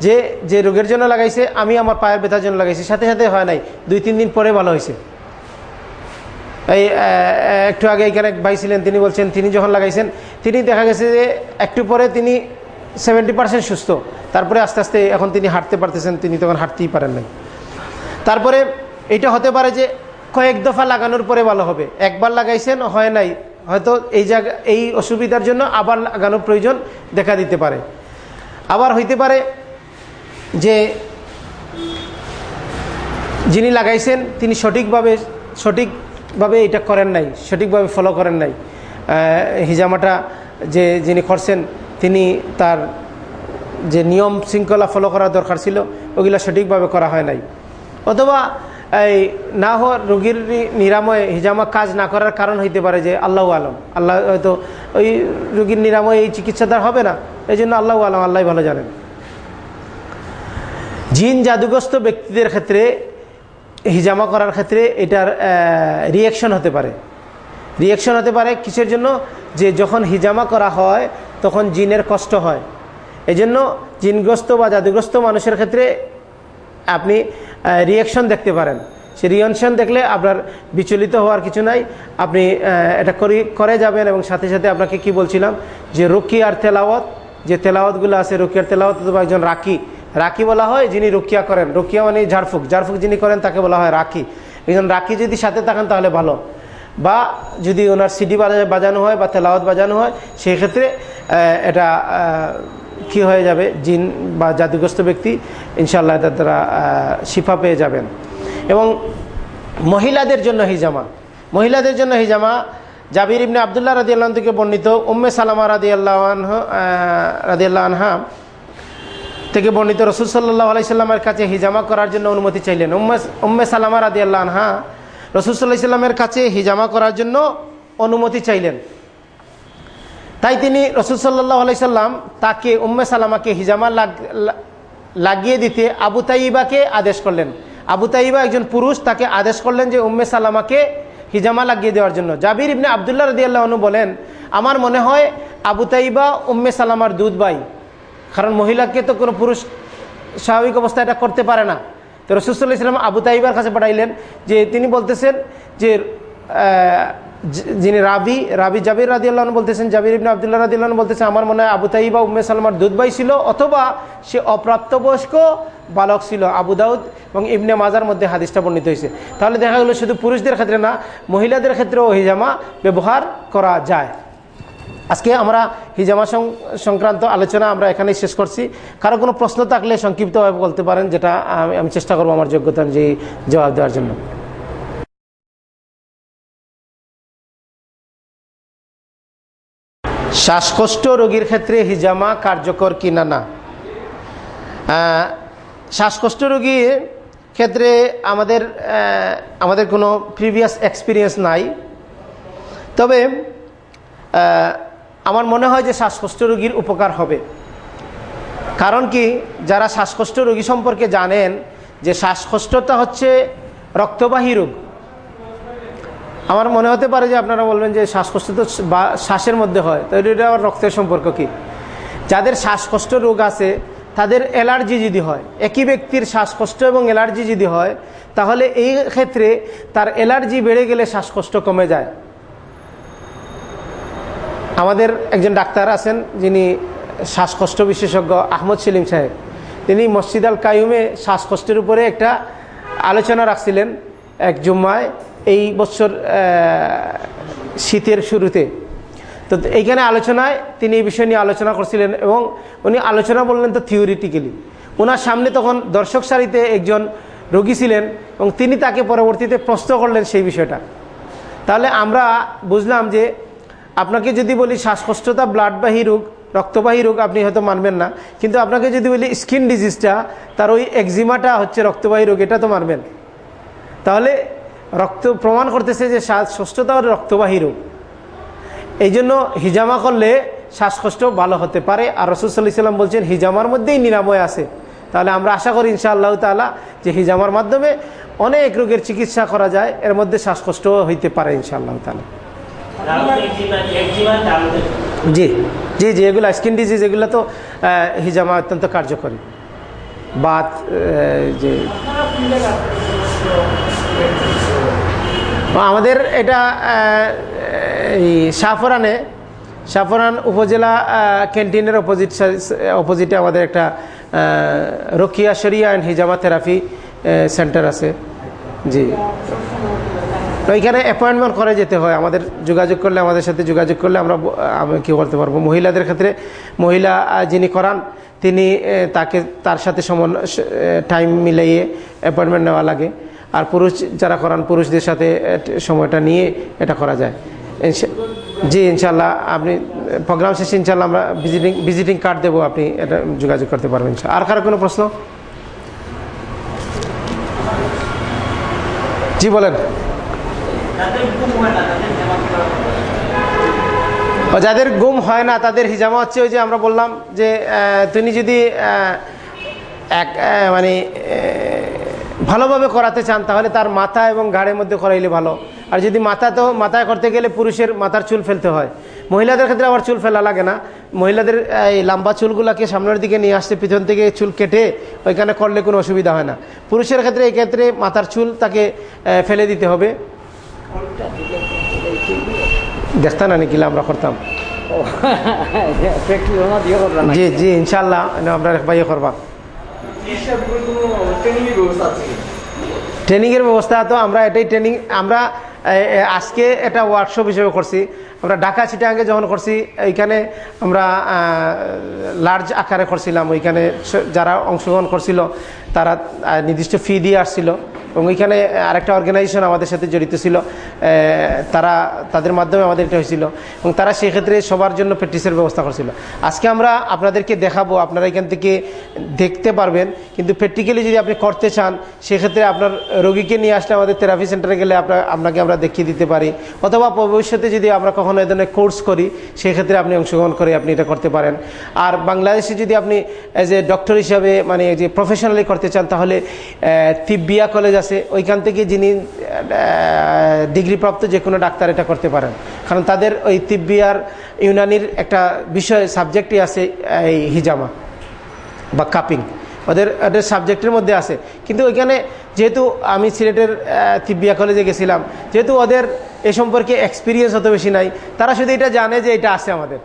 যে যে রোগের জন্য লাগাইছে, আমি আমার পায়ের ব্যথার জন্য লাগাইছি, সাথে সাথে হয় নাই, দুই তিন দিন পরে ভালো হয়েছে এই একটু আগে এখানে ভাই ছিলেন তিনি বলছেন, তিনি যখন লাগাইছেন, তিনি দেখা গেছে যে একটু পরে তিনি সেভেন্টি পার্সেন্ট সুস্থ। তারপরে আস্তে আস্তে এখন তিনি হাঁটতে পারতেছেন, তিনি তখন হাঁটতেই পারেন নাই। তারপরে এটা হতে পারে যে কয়েক দফা লাগানোর পরে ভালো হবে। একবার লাগাইছেন, হয় নাই, হয়তো এই জায়গা, এই অসুবিধার জন্য আবার লাগানোর প্রয়োজন দেখা দিতে পারে। আবার হইতে পারে যে যিনি লাগাইছেন, তিনি সঠিকভাবে সঠিকভাবে এটা করেন নাই, সঠিকভাবে ফলো করেন নাই। হিজামাটা যে যিনি করছেন, তিনি তার যে নিয়ম শৃঙ্খলা ফলো করা দরকার ছিল, ওগুলা সঠিকভাবে করা হয় নাই। অথবা এই না হওয়া রোগীর নিরাময় হিজামা কাজ না করার কারণ হইতে পারে যে আল্লাহ আলম। আল্লাহ হয়তো ওই রোগীর নিরাময় এই চিকিৎসা চিকিৎসাদার হবে না এই জন্য আল্লাহ আলম আল্লাহ ভালো জানেন। জিন জাদুগ্রস্ত ব্যক্তিদের ক্ষেত্রে হিজামা করার ক্ষেত্রে এটার রিয়াকশন হতে পারে। রিয়াকশন হতে পারে কিসের জন্য? যে যখন হিজামা করা হয়, তখন জিনের কষ্ট হয়। এজন্য জিনগ্রস্ত বা জাদুগ্রস্ত মানুষের ক্ষেত্রে আপনি রিয়াকশন দেখতে পারেন। সে রিয়াকশন দেখলে আপনার বিচলিত হওয়ার কিছু নাই। আপনি এটা করি, করে যাবেন এবং সাথে সাথে আপনাকে কি বলছিলাম? যে রুকি আর তেলাওয়াত, যে তেলাওয়াতগুলো আছে, রুকিয়ার তেলাওয়াত অথবা একজন রাকি রাকি বলা হয়, যিনি রুকিয়া করেন। রুকিয়া মানে ঝাড়ফুক। ঝাড়ফুক যিনি করেন, তাকে বলা হয় রাকি। একজন রাকি যদি সাথে থাকেন, তাহলে ভালো। বা যদি ওনার সিডি বাজানো হয় বা তেলাওয়াত বাজানো হয় সেই ক্ষেত্রে এটা কি হয়ে যাবে? জিন বা জাদুগ্রস্ত ব্যক্তি ইনশাল্লাহ এটার দ্বারা শিফা পেয়ে যাবেন। এবং মহিলাদের জন্য হিজামা। মহিলাদের জন্য হিজামা, জাবির ইবনে আবদুল্লাহ রাদি আল্লাহ থেকে বর্ণিত। উম্মে সালামা রাদি আল্লাহ রাদি আল্লাহ আনহা থেকে বর্ণিত রসুল সাল্লাহ আলাইসাল্লামের কাছে হিজামা করার জন্য অনুমতি চাইলেন। উম্মে সালামা রাদি আল্লাহ আনহা রসুল সাল্লাহ সাল্লামের কাছে হিজামা করার জন্য অনুমতি চাইলেন। তাই তিনি রসুল সাল্লাহ আলাইসাল্লাম তাকে, উম্মে সালামাকে হিজামা লাগিয়ে দিতে আবু তাইবাকে আদেশ করলেন। আবু তাইবা একজন পুরুষ, তাকে আদেশ করলেন যে উম্মে সালামাকে হিজামা লাগিয়ে দেওয়ার জন্য। জাবির ইবনে আবদুল্লাহ রদি আল্লাহনু বলেন, আমার মনে হয় আবু তাইবা উম্মে সালামার দুধ বাই কারণ মহিলাকে তো কোনো পুরুষ স্বাভাবিক অবস্থা এটা করতে পারে না। তো রসুল্লাহ ইসলাম আবু তাইবার কাছে পাঠাইলেন যে তিনি বলতেছেন যে যিনি রাবি রাবি জাবির রাদি আল্লাহ বলতেছেন, জাবির ইবনে আবদুল্লাহ রাদি আল্লাহ বলতেছেন, আমার মনে হয় আবু তাইবা, উম্মে সালমার দুধবাই ছিল অথবা সে অপ্রাপ্তবয়স্ক বালক ছিল। আবু দাউদ এবং ইবনে মাজার মধ্যে হাদিসটা বর্ণিত হয়েছে। তাহলে দেখা গেলো শুধু পুরুষদের ক্ষেত্রে না, মহিলাদের ক্ষেত্রেও হিজামা ব্যবহার করা যায়। আজকে আমরা হিজামা সংক্রান্ত আলোচনা আমরা এখানেই শেষ করছি। কারও কোনো প্রশ্ন থাকলে সংক্ষিপ্তভাবে বলতে পারেন, যেটা আমি চেষ্টা করব আমার যোগ্যতা অনুযায়ী জবাব দেওয়ার জন্য। শ্বাসকষ্ট রোগীর ক্ষেত্রে হিজামা কার্যকর কিনা না? শ্বাসকষ্ট রোগীর ক্ষেত্রে আমাদের আমাদের কোনো প্রিভিয়াস এক্সপিরিয়েন্স নাই। তবে আমার মনে হয় যে শ্বাসকষ্ট রোগীর উপকার হবে। কারণ কি, যারা শ্বাসকষ্ট রোগী সম্পর্কে জানেন যে শ্বাসকষ্টটা হচ্ছে রক্তবাহী রোগ। আমার মনে হতে পারে যে আপনারা বলবেন যে শ্বাসকষ্ট তো শ্বাসের মধ্যে হয়, তো এটা আবার রক্তের সম্পর্ক কি? যাদের শ্বাসকষ্ট রোগ আছে, তাদের অ্যালার্জি যদি হয়, একই ব্যক্তির শ্বাসকষ্ট এবং অ্যালার্জি যদি হয়, তাহলে এই ক্ষেত্রে তার অ্যালার্জি বেড়ে গেলে শ্বাসকষ্ট কমে যায়। আমাদের একজন ডাক্তার আছেন, যিনি শ্বাসকষ্ট বিশেষজ্ঞ আহমদ সেলিম সাহেব। তিনি মসজিদ আল কায়ুমে শ্বাসকষ্টের উপরে একটা আলোচনা রাখছিলেন এক জুম্মায় এই বছর শীতের শুরুতে। তো এইখানে আলোচনায় তিনি এই বিষয় নিয়ে আলোচনা করছিলেন এবং উনি আলোচনা বললেন তো থিওরিটিক্যালি ওনার সামনে তখন দর্শক সারিতে একজন রোগী ছিলেন এবং তিনি তাকে পরবর্তীতে প্রশ্ন করলেন সেই বিষয়টা। তাহলে আমরা বুঝলাম যে আপনাকে যদি বলি শ্বাসকষ্টতা ব্লাডবাহী রোগ, রক্তবাহী রোগ, আপনি হয়তো মানবেন না। কিন্তু আপনাকে যদি বলি স্কিন ডিজিজটা তার ওই একজিমাটা হচ্ছে রক্তবাহী রোগ, এটা তো মানবেন। তাহলে রক্ত প্রমাণ করতেছে যে শ্বাসকষ্টতা রক্তবাহী রোগ। এই জন্য হিজামা করলে শ্বাসকষ্ট ভালো হতে পারে। আর রসুল্লাহ সাল্লাম বলছেন হিজামার মধ্যেই নিরাময় আছে। তাহলে আমরা আশা করি ইনশাআল্লাহ তালা যে হিজামার মাধ্যমে অনেক রোগের চিকিৎসা করা যায়। এর মধ্যে শ্বাসকষ্ট হইতে পারে ইনশাআল্লাহ তালা জি জি জি, এগুলো স্কিন ডিজিজ এগুলো তো হিজামা অত্যন্ত কার্যকরী। বাত যে আমাদের এটা এই সাফরানে, সাফরান উপজেলা ক্যান্টিনের অপোজিট অপোজিটে আমাদের একটা রকিয়া শরিয়া অ্যান্ড হিজামা থেরাপি সেন্টার আছে। জি। ওইখানে অ্যাপয়েন্টমেন্ট করে যেতে হয়। আমাদের যোগাযোগ করলে, আমাদের সাথে যোগাযোগ করলে আমরা, আমি কী করতে পারব? মহিলাদের ক্ষেত্রে মহিলা যিনি করান, তিনি তাকে, তার সাথে সমান টাইম মিলাইয়ে অ্যাপয়েন্টমেন্ট নেওয়া লাগে। আর পুরুষ যারা করান, পুরুষদের সাথে সময়টা নিয়ে এটা করা যায়। জি ইনশাল্লাহ আপনি প্রোগ্রাম শেষে ইনশাল্লাহ আমরা ভিজিটিং ভিজিটিং কার্ড দেবো, আপনি এটা যোগাযোগ করতে পারবেন আর কারও কোনো প্রশ্ন? জি, বলেন। যাদের গুম হয় না, তাদের হিজামা হচ্ছে ওই যে আমরা বললাম যে তিনি যদি এক মানে ভালোভাবে করাতে চান, তাহলে তার মাথা এবং ঘাড়ের মধ্যে করাইলে ভালো। আর যদি মাথা তো, মাথায় করতে গেলে পুরুষের মাথার চুল ফেলতে হয়। মহিলাদের ক্ষেত্রে আবার চুল ফেলা লাগে না। মহিলাদের, এই লম্বা চুলগুলোকে সামনের দিকে নিয়ে আসতে, পিছন থেকে চুল কেটে ওইখানে করলে কোনো অসুবিধা হয় না। পুরুষের ক্ষেত্রে এই ক্ষেত্রে মাথার চুল তাকে ফেলে দিতে হবে। দেখতে না নাকি আমরা করতাম। জি জি ইনশাল্লাহ আমরা বাইয়ে করবা। ট্রেনিং এর ব্যবস্থা তো আমরা এটাই ট্রেনিং, আমরা আজকে এটা ওয়ার্কশপ হিসেবে করছি। আমরা ঢাকা চিটাঙ্গে যখন করছি, এইখানে আমরা লার্জ আকারে করছিলাম। ওইখানে যারা অংশগ্রহণ করছিল তারা নির্দিষ্ট ফি দিয়ে আসছিল এবং ওইখানে আরেকটা অর্গানাইজেশন আমাদের সাথে জড়িত ছিল তারা, তাদের মাধ্যমে আমাদের এটা হয়েছিল এবং তারা সেক্ষেত্রে সবার জন্য প্র্যাকটিসের ব্যবস্থা করছিল। আজকে আমরা আপনাদেরকে দেখাবো, আপনারা এখান থেকে দেখতে পারবেন, কিন্তু প্র্যাকটিক্যালি যদি আপনি করতে চান, সেক্ষেত্রে আপনার রোগীকে নিয়ে আসলে আমাদের থেরাপি সেন্টারে গেলে আপনার আপনাকে আমরা দেখিয়ে দিতে পারি। অথবা ভবিষ্যতে যদি আমরা কখনো এ ধরনের কোর্স করি, সেক্ষেত্রে আপনি অংশগ্রহণ করে আপনি এটা করতে পারেন। আর বাংলাদেশে যদি আপনি এজ এ ডক্টর হিসাবে মানে যে প্রফেশনালি করতে চান, তাহলে তিব্বিয়া কলেজ আছে। ওইখান থেকে যিনি ডিগ্রিপ্রাপ্ত যে কোনো ডাক্তার এটা করতে পারেন। কারণ তাদের ওই তিব্বিয়ার, ইউনানির একটা বিষয় সাবজেক্টই আছে, এই হিজামা বা কাপিং ওদের ওদের সাবজেক্টের মধ্যে আছে। কিন্তু ওইখানে যেহেতু আমি সিলেটের তিব্বিয়া কলেজে গেছিলাম, যেহেতু ওদের এ সম্পর্কে এক্সপিরিয়েন্স অত বেশি নাই, তারা শুধু এটা জানে যে এটা আছে আমাদের।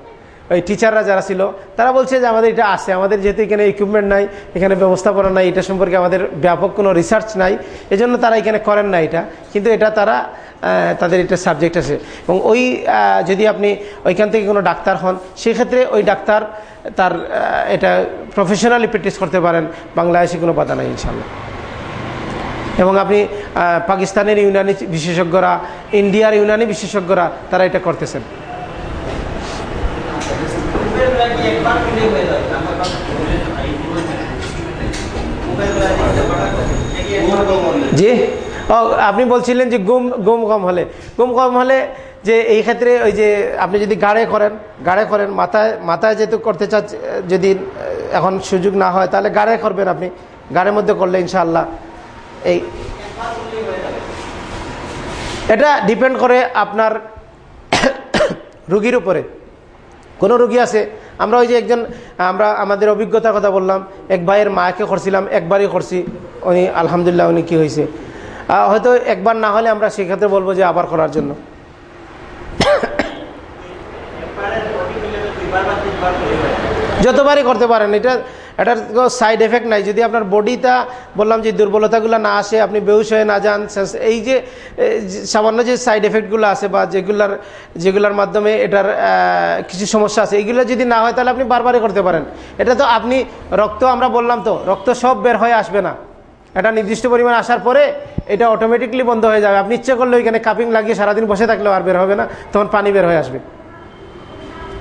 ওই টিচাররা যারা ছিল, তারা বলছে যে আমাদের এটা আছে, আমাদের যেহেতু এখানে ইকুইপমেন্ট নাই, এখানে ব্যবস্থাপনা নাই, এটা সম্পর্কে আমাদের ব্যাপক কোনো রিসার্চ নাই, এজন্য তারা এখানে করেন না এটা, কিন্তু এটা তারা তাদের এটা সাবজেক্ট আছে। এবং ওই যদি আপনি ওইখান থেকে কোনো ডাক্তার হন, সেক্ষেত্রে ওই ডাক্তার তার এটা প্রফেশনালি প্র্যাকটিস করতে পারেন, বাংলাদেশে কোনো বাধা নাই ইনশাল্লাহ এবং আপনি পাকিস্তানের ইউনানি বিশেষজ্ঞরা, ইন্ডিয়ার ইউনানি বিশেষজ্ঞরা, তারা এটা করতেছেন। জি। ও, আপনি বলছিলেন যে গুম গুম কম হলে। গুম কম হলে যে এই ক্ষেত্রে ওই যে আপনি যদি গাড়ে করেন গাড়ে করেন, মাথায় মাথায় যেহেতু করতে চাচ্ছে, যদি এখন সুযোগ না হয়, তাহলে গাড়ে করবেন আপনি। গাড়ের মধ্যে করলে ইনশাল্লাহ এই এটা ডিপেন্ড করে আপনার [COUGHS] রুগীর উপরে। কোনো রুগী আছে আমরা ওই যে একজন আমরা আমাদের অভিজ্ঞতার কথা বললাম এক ভাইয়ের মাকে করছিলাম একবারই করছি উনি আলহামদুলিল্লাহ উনি কী হয়েছে। হয়তো একবার না হলে আমরা সেক্ষেত্রে বলব যে আবার করার জন্য। [COUGHS] যতবারই করতে পারেন এটা এটার সাইড এফেক্ট নাই। যদি আপনার বডিটা বললাম যে দুর্বলতাগুলো না আসে, আপনি বেউস হয়ে না যান এই যে সামান্য যে সাইড এফেক্টগুলো আছে বা যেগুলার, যেগুলোর মাধ্যমে এটার কিছু সমস্যা আছে এইগুলো যদি না হয় তাহলে আপনি বারবারই করতে পারেন। এটা তো আপনি, রক্ত আমরা বললাম তো, রক্ত সব বের হয়ে আসবে না। এটা নির্দিষ্ট পরিমাণ আসার পরে এটা অটোমেটিকলি বন্ধ হয়ে যাবে। আপনি ইচ্ছে করলে ওইখানে কাপিং লাগিয়ে সারাদিন বসে থাকলেও আর বের হবে না, তখন পানি বের হয়ে আসবে।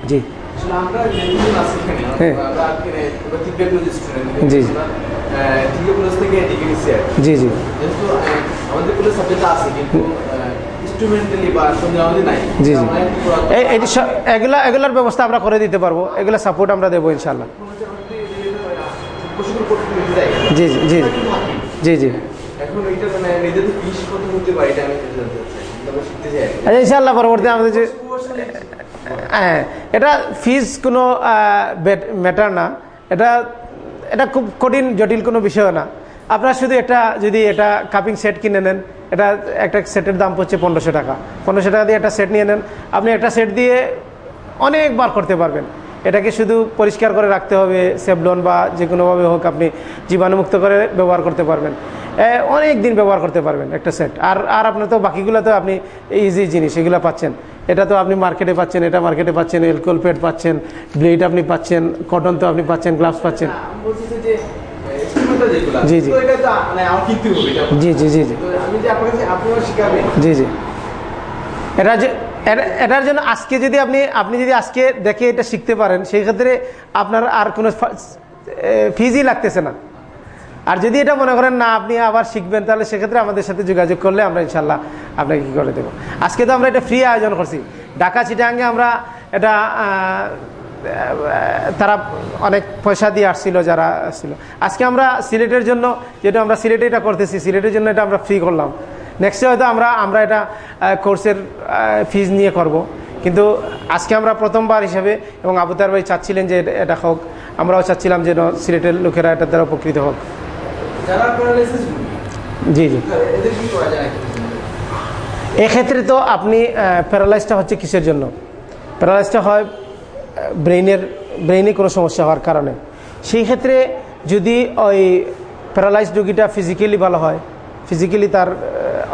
জি। হ্যাঁ। জি জি। জি জি। জি এগুলা এগুলার ব্যবস্থা আমরা করে দিতে পারব। এগুলা সাপোর্ট আমরা দেবো ইনশাল্লাহ জি জি জি জি। জি আচ্ছা ইনশাল্লাহ পরবর্তী আমাদের যে হ্যাঁ এটা ফিজ কোনো ম্যাটার না। এটা এটা খুব কঠিন, জটিল কোনো বিষয় না। আপনার শুধু এটা, যদি এটা কাপিং সেট কিনে নেন, এটা একটা সেটের দাম পড়ছে পনেরোশো টাকা। পনেরোশো টাকা দিয়ে একটা সেট নিয়ে নেন, আপনি একটা সেট দিয়ে অনেকবার করতে পারবেন। এটাকে শুধু পরিষ্কার করে রাখতে হবে সেবলন বা যে কোনোভাবে হোক আপনি জীবাণুমুক্ত করে ব্যবহার করতে পারবেন। অনেক দিন ব্যবহার করতে পারবেন একটা সেট আর আর আপনার তো বাকিগুলো তো আপনি ইজি জিনিস, এগুলো পাচ্ছেন। এটা তো আপনি মার্কেটে পাচ্ছেন এটা মার্কেটে পাচ্ছেন এলকোল প্যাড পাচ্ছেন ব্লেড আপনি পাচ্ছেন কটন তো আপনি পাচ্ছেন গ্লাভস পাচ্ছেন না, আমি বলতেছি যে, এ, স্কুলটা যেগুলা, জি, জি। মানে। জি জি জি জি জি জি এটা যে এটা- এটার জন্য আজকে যদি আপনি আপনি যদি আজকে দেখে এটা শিখতে পারেন সেই ক্ষেত্রে আপনার আর কোনো ফিজই লাগতেছে না আর যদি এটা মনে করেন, না, আপনি আবার শিখবেন, তাহলে সেক্ষেত্রে আমাদের সাথে যোগাযোগ করলে আমরা ইনশাল্লাহ আপনাকে কী করে দেবো। আজকে তো আমরা এটা ফ্রি আয়োজন করছি। ঢাকা চিটাঙ্গে আমরা এটা তারা অনেক পয়সা দিয়ে আসছিল, যারা আসছিল আজকে আমরা সিলেটের জন্য যেটা আমরা সিলেটে এটা করতেছি, সিলেটের জন্য এটা আমরা ফ্রি করলাম। নেক্সটে হয়তো আমরা আমরা এটা কোর্সের ফিজ নিয়ে করব। কিন্তু আজকে আমরা প্রথমবার হিসেবে, এবং আবুতার ভাই চাচ্ছিলেন যে এটা- হোক, আমরাও চাচ্ছিলাম যে সিলেটের লোকেরা এটা দ্বারা উপকৃত হোক। যারা প্যারালাইসিস জি জি। এদের কি করা যায়? এক্ষেত্রে তো আপনি প্যারালাইজটা হচ্ছে কিসের জন্য? প্যারালাইজটা হয় ব্রেইনের ব্রেইনে কোনো সমস্যা হওয়ার কারণে। সেই ক্ষেত্রে যদি ওই প্যারালাইজ রোগীটা ফিজিক্যালি ভালো হয় ফিজিক্যালি তার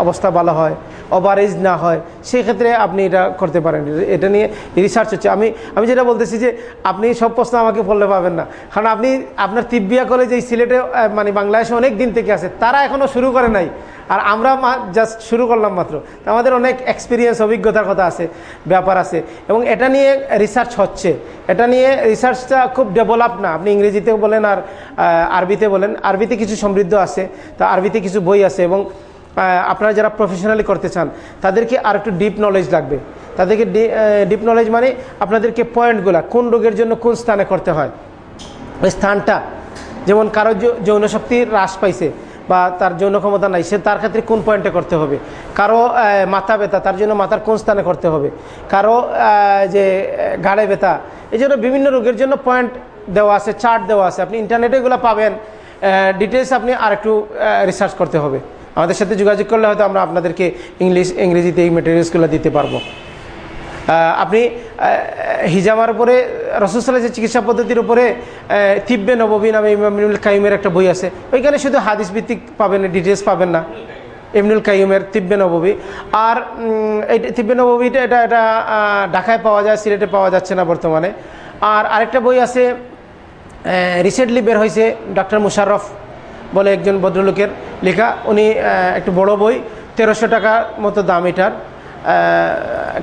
অবস্থা ভালো হয় ওভারেজ না হয়, সেই ক্ষেত্রে আপনি এটা করতে পারেন। এটা নিয়ে রিসার্চ হচ্ছে। আমি আমি যেটা বলতেছি যে, আপনি সব প্রশ্ন আমাকে বললে পাবেন না। কারণ আপনি, আপনার তিব্বিয়া কলেজ এই সিলেটে মানে বাংলাদেশে অনেক দিন থেকে আছে, তারা এখনও শুরু করে নাই। আর আমরা জাস্ট শুরু করলাম মাত্র। আমাদের অনেক এক্সপিরিয়েন্স অভিজ্ঞতার কথা আছে, ব্যাপার আছে। এবং এটা নিয়ে রিসার্চ হচ্ছে। এটা নিয়ে রিসার্চটা খুব ডেভেলপ না। আপনি ইংরেজিতেও বলেন আর আরবিতে বলেন। আরবিতে কিছু সমৃদ্ধ আছে। তা আরবিতে কিছু বই আছে এবং আপনারা যারা প্রফেশনালি করতে চান, তাদেরকে আর একটু ডিপ নলেজ লাগবে। তাদেরকে ডিপ নলেজ মানে আপনাদেরকে পয়েন্টগুলা কোন রোগের জন্য কোন স্থানে করতে হয়। ওই স্থানটা, যেমন কারও যৌ- যৌন শক্তি হ্রাস পাইছে বা তার যৌন ক্ষমতা নাই, সে তার ক্ষেত্রে কোন পয়েন্টে করতে হবে? কারও মাথা ব্যথা, তার জন্য মাথার কোন স্থানে করতে হবে? কারও যে, ঘাড়ে ব্যথা, এই জন্য বিভিন্ন রোগের জন্য পয়েন্ট দেওয়া আছে চার্ট দেওয়া আছে। আপনি ইন্টারনেটে এগুলো পাবেন ডিটেলস আপনি আর একটু রিসার্চ করতে হবে। আমাদের সাথে যোগাযোগ করলে হয়তো আমরা আপনাদেরকে ইংলিশ, ইংরেজিতে এই মেটেরিয়ালসগুলো দিতে পারব। আপনি হিজামার উপরে রসুসাল্লাহ যে চিকিৎসা পদ্ধতির উপরে তিব্বে নববী নামে ইমামুল কাইমের একটা বই আছে। ওইখানে শুধু হাদিস ভিত্তিক পাবেন ডিটেলস পাবেন না। ইমনুল কাইমের তিব্বে নববী। আর এই তিব্বে নববীটা, এটা এটা ঢাকায় পাওয়া যায়, সিলেটে পাওয়া যাচ্ছে না বর্তমানে। আর আরেকটা বই আছে রিসেন্টলি বের হয়েছে ডক্টর মুশাররফ। বলে একজন ভদ্রলোকের লেখা। উনি একটু বড় বই, তেরোশো টাকার মতো দাম এটার।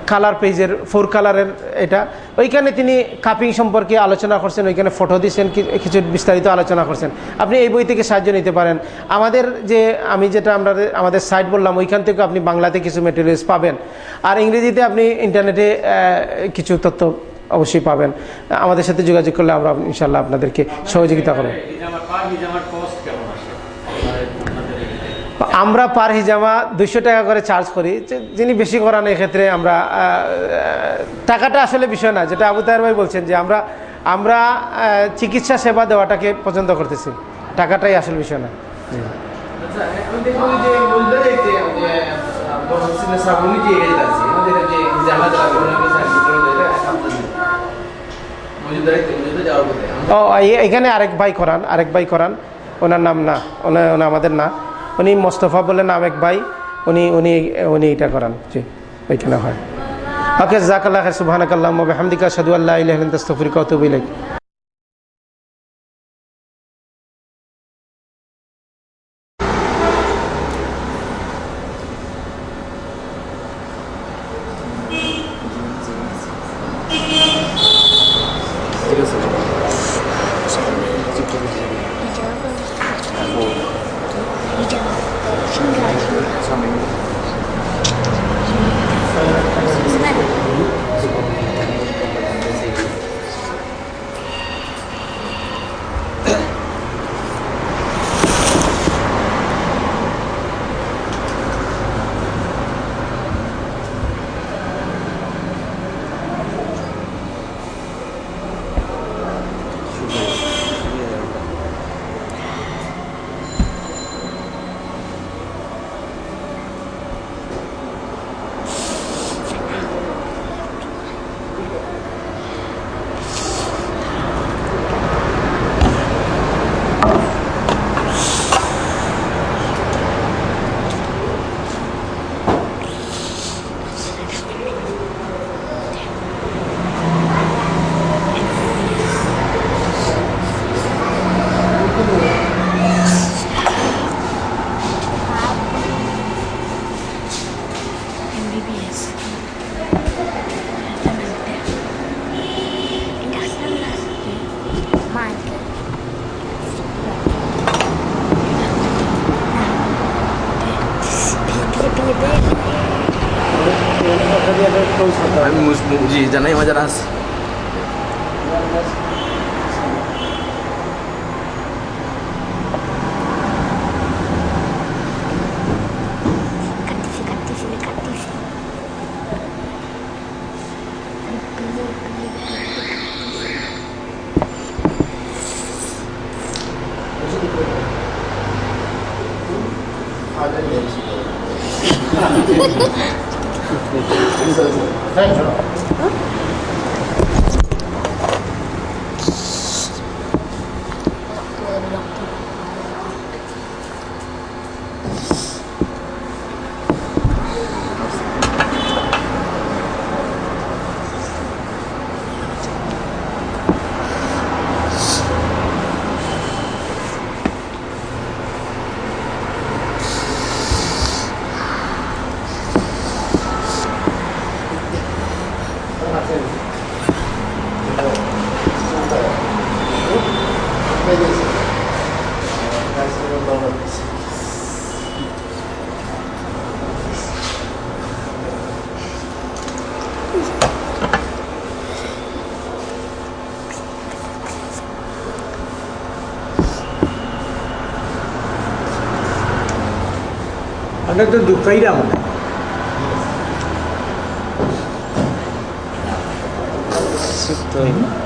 কালার পেজের ফোর কালারের এটা। ওইখানে তিনি কাপিং সম্পর্কে আলোচনা করছেন, ওইখানে ফটো দিয়েছেন কি- কিছু বিস্তারিত আলোচনা করছেন। আপনি এই বই থেকে সাহায্য নিতে পারেন। আমাদের যে, আমি যেটা আমরা আমাদের সাইট বললাম, ওইখান থেকে আপনি বাংলাতে কিছু মেটেরিয়ালস পাবেন। আর ইংরেজিতে আপনি ইন্টারনেটে কিছু তথ্য অবশ্যই পাবেন। আমাদের সাথে যোগাযোগ করলে আমরা ইনশাল্লাহ আপনাদেরকে সহযোগিতা করব। আমরা পার হিজামা দুইশো টাকা করে চার্জ করি। যিনি বেশি করান এক্ষেত্রে আমরা টাকাটা আসলে বিষয় না। যেটা আবু তাহের ভাই বলছেন যে আমরা আমরা চিকিৎসা সেবা দেওয়াটাকে পছন্দ করতেছি। টাকাটাই আসল বিষয় না। আচ্ছা ও এখানে আরেক ভাই করান আরেক ভাই করান। ওনার নাম না ওনার ওনা আমাদের না। উনি মোস্তফা বলে নাম এক ভাই, উনি উনি উনি এটা করান জি ওইখানে হয়। ওকে, জাকাল্লাহ সুবহানাকাল্লাহ হামদিকা সাদু আল্লাহ ইলাহ তাস্তফির মুসলিম জি জানাই আমার যারা আছে Katisi, katisi, katisi. আমরা তো দুঃখাইরা মনে হয়। পড়াশোনা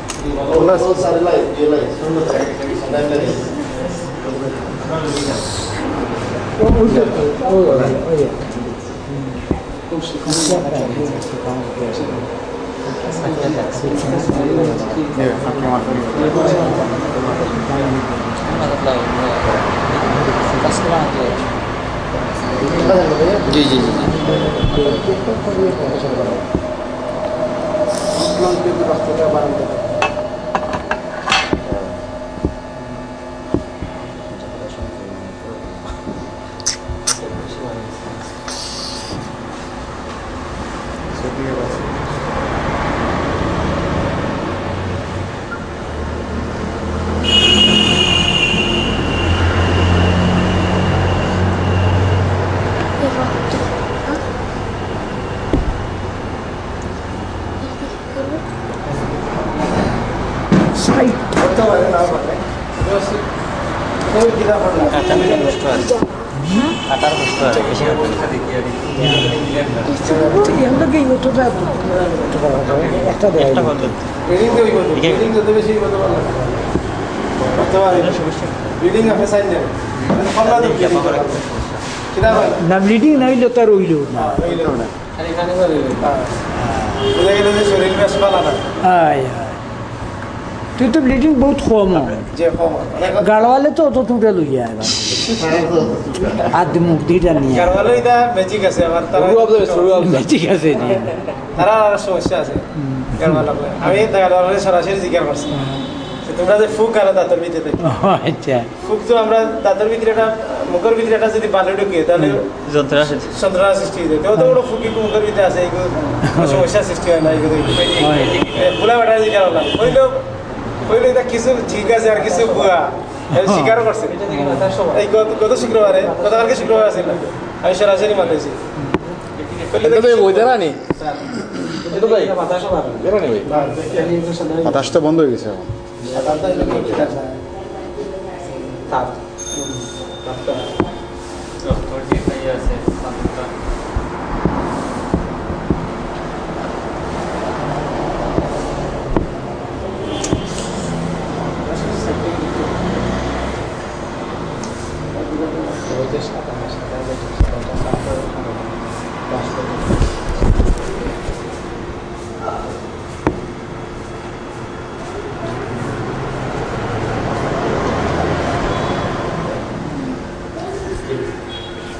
বাড়াই আনা বেশি না আপনি আমার জি জি জি কাটার কষ্ট আছে বেশি একটা কত না ব্লিডিং না হইলে তার না। আয় আয়। তুই তো ব্লিডিং বহুত কম। হয় গাড়ওয়ালে তো অত লইয়া এবার আদ মুখ দুইটা নিয়ে ম্যাজিক আছে আছে তারা আর সমস্যা আছে আমি সরাসরি জিজ্ঞাসা করছি। যে তোমরা যে ফুক আর দাঁতের ভিতরে আচ্ছা। ফুক তো আমরা দাঁতের ভিতরে একটা মুখের ভিতরে একটা যদি বালি ঢুকিয়ে তাহলে যন্ত্রণা সৃষ্টি হয়ে। যায় তো বড় ফুকি মুখের ভিতরে আছে [LAUGHS] কোনো সমস্যা সৃষ্টি হয় না ফুলা বেটা যদি গাড়ওয়ালা হইলেও হইলে এটা কিছু ঠিক আছে আর কিছু এটা স্বীকারও করছে এই গত- গত শুক্রবারে গতকালকে শুক্রবার আছে। না। আমি সরাসরি মানেছি বন্ধ হয়ে গেছে এখন।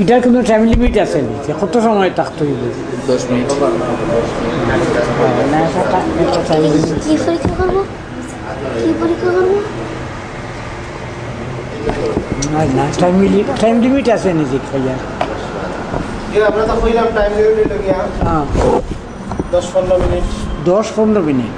এটার কিন্তু টাইম লিমিট আছে নি যে কত সময় থাকতে হইব? দশ মিনিট। টাইম লিমিট কি পরীক্ষা করব? কি পরীক্ষা করব? না টাইম টাইম লিমিট আছে নি যে খাইয়া আমরা তো টাইম লিমিট লাগিয়া হ্যাঁ। দশ পনেরো মিনিট। দশ পনেরো মিনিট।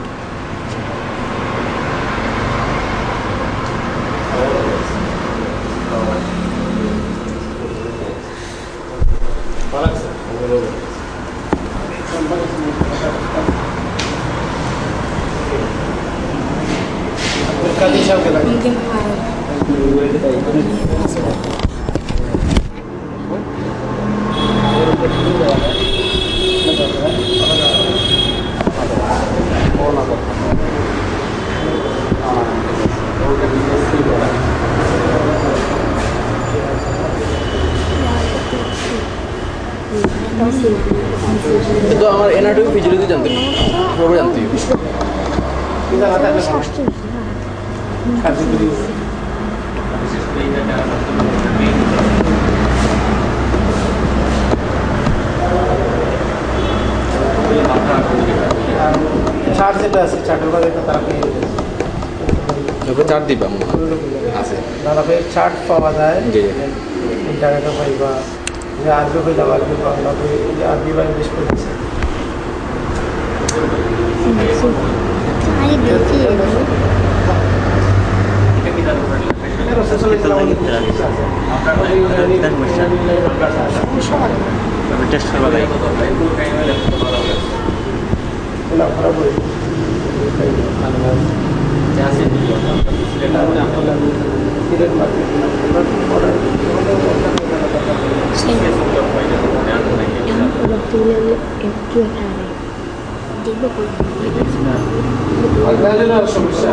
সমস্যা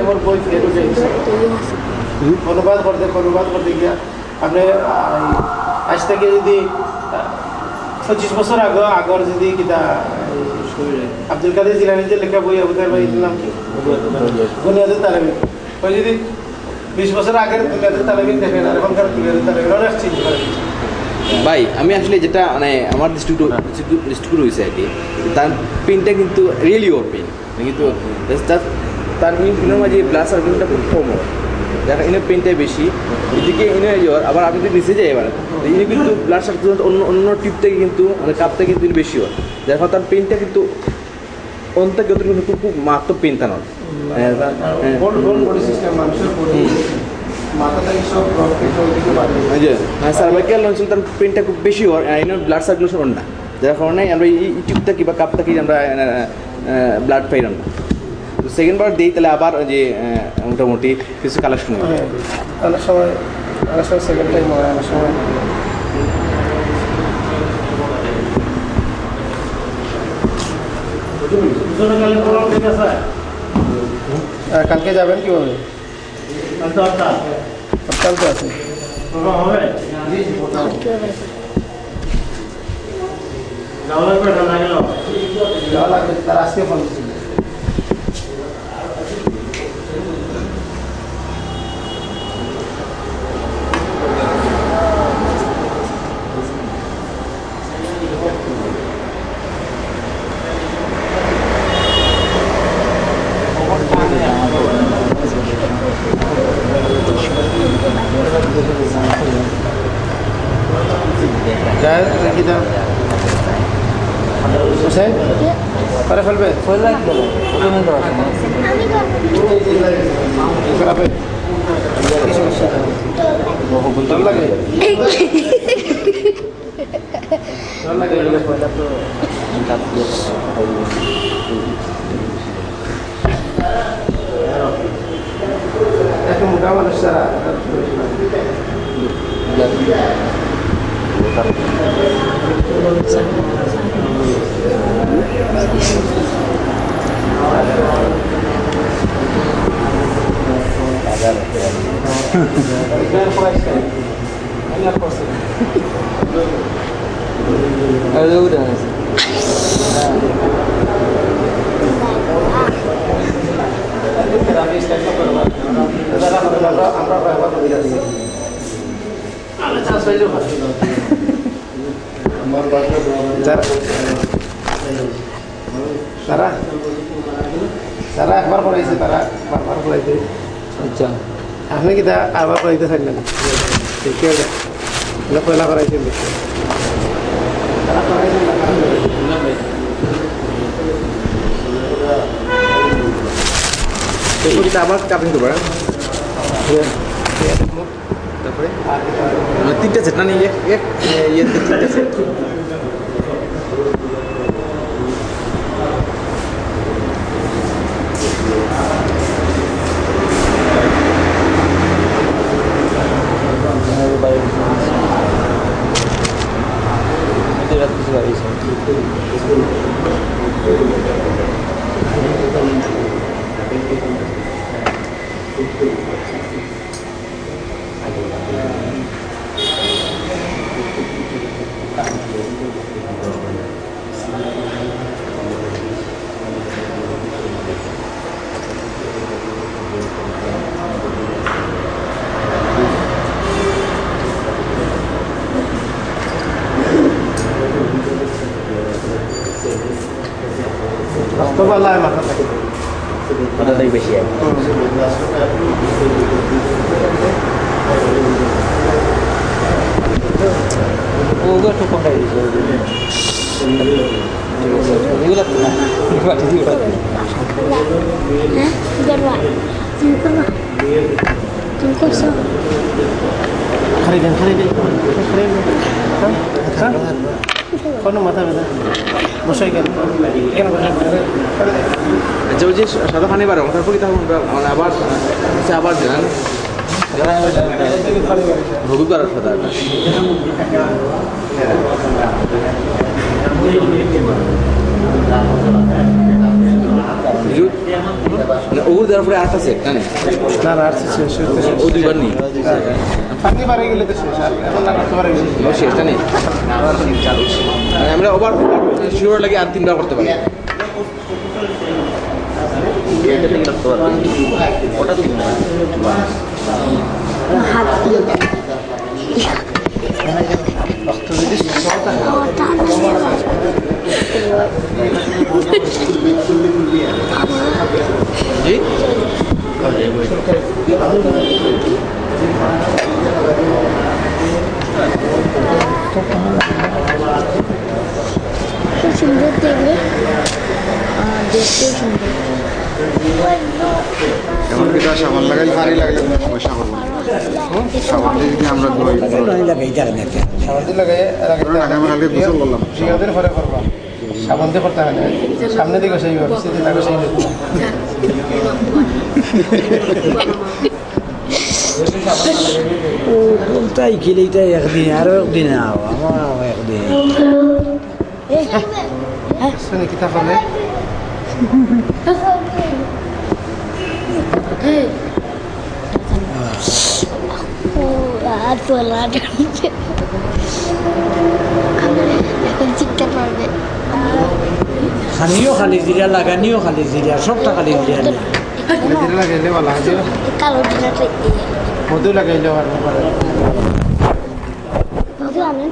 আমার বই থেকে ঢুকে গেছে। অনুবাদ করতে অনুবাদ করতে গিয়া। আপনি আহ, আজ থেকে যদি আহ, পঁচিশ বছর আগে আগর যদি কিতা আহ, আব্দুল কাদের জিলানি যে লেখা বই আবুদার ভাই নাম কি? বুনিয়াদের তালাবি ওই যদি বিশ বছর আগের বুনিয়াদের তালাবি দেখেন আর এখনকার বুনিয়াদের তালাবি অনেক চিন্তা করে ভাই আমি আসলে যেটা মানে আমার দৃষ্টিকোণ দৃষ্টিকোণ হয়েছে আর কি। তার পেনটা কিন্তু রিয়েলি ওর পেন কিন্তু just- তার পেনের মাঝে ব্লাড সার্কুলেশনটা খুব কম হয়। দেখা এনে পেনটাই বেশি। এদিকে এনে ইয়ে আবার আপনি যদি নিচে যাই এবার তো ইনি কিন্তু ব্লাড সার্কুলেশন অন্য অন্য টিপ থেকে কিন্তু মানে কাপ থেকে কিন্তু বেশি হয়। ফলে তার পেনটা কিন্তু অন্ত যত কিন্তু খুব মারাত্মক পেন তার নয়। হ্যাঁ, হ্যাঁ। গোল গোল বডি সিস্টেম মানুষের বডি মাথা থেকে সব রক্ত ওইদিকে বাড়ে ওই যে সার্ভাইকাল অঞ্চল তার পেনটা খুব বেশি হয় ব্লাড সার্কুলেশন না যার কারণে আমরা এই এই টিউব থাকি বা কাপ থাকি আমরা ব্লাড পাই না তো সেকেন্ড বার দিই তাহলে আবার ওই যে আহ, মোটামুটি কিছু কালেকশন হবে হ্যাঁ, অনেক সময় অনেক সময় সেকেন্ড টাইম হয় অনেক সময় আহ, কালকে যাবেন কীভাবে হরতাল তো আছে যাওয়া লাগবে তার আজকে ফোন করছিল যায় কি দাম হোসেন করে ফেলবে খারাপে কি সমস্যা ভালো লাগে ভালো লাগে একটু মোটা মানুষ তারা আমরা ব্যবহার করি যারা তারা যারা একবার পড়াইছে তারা বারবার পড়াইতে আচ্ছা আপনি কি তা আবার পড়াইতে থাকলেন ঠিক আছে না পয়লা করাইছেন তারা পড়াইছেন না, তারা পড়াইছেন। এটা আবার কাপিং করব হ্যাঁ? তারপরে মানে তিনটা সেট না নিয়ে এক এক ইয়েতে তিনটা সেট রক্তবালায় মাথা থাকে ওটাটাই বেশি আর কি। ওগুলো একটু কমাই দিয়েছে হ্যাঁ হ্যাঁ হ্যাঁ কোনো মাথা ব্যথা? বসাই কেন? আচ্ছা যে সাদা পানি বার তারপর কি তখন মানে আবার সে আবার জান হলুদ বার সাদা ওগুলো দেওয়ার পরে আটটা সেট জানেন না না আর শেষ ও দুইবার নেই। পানি বাড়ে গেলে তো শেষ আর এখন না করতে পারে শেষটা নেই আমরা ওভার শিওর লাগে আর তিনবার করতে পারি হাত দিয়ে জি? খুব সুন্দর দেখবে আর দেখতেও সুন্দর। এমন কি তার সাবান লাগাইলে পানি লাগলে কোনো সমস্যা করব না। সাবান দিয়ে যদি আমরা ধুই সাবান দিয়ে লাগাই গোসল করলাম পরে করবা। সাবান দিয়ে করতে হয় না। সামনে দিকে সেই সেই কিতা করলে ও আর তোলা এখন চিকতে পারবে খানিও খালি জিরা লাগানিও খালি জিরা সবটা খালি জিরা মেদিরে লাগাইলে ভালো হয় কালো ডিনারটা মধু লাগাইলে পারে মধু আমি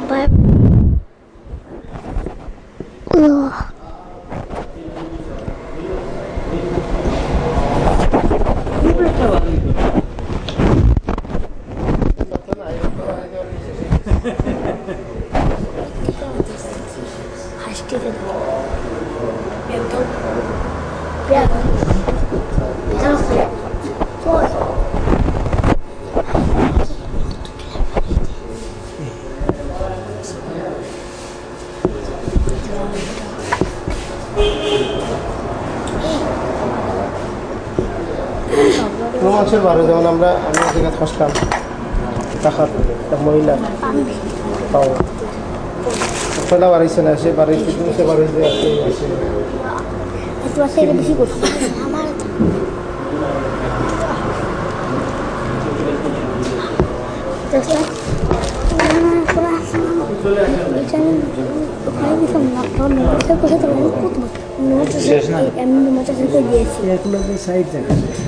মানুষের বারো যেমন আমরা আমি জায়গায় ফসলাম টাকার একটা মহিলা। পাও পয়লা বাড়াইছে না সে বাড়াইছে সে বাড়াইছে শেষ না? এমনি মাথা সাইড দেখা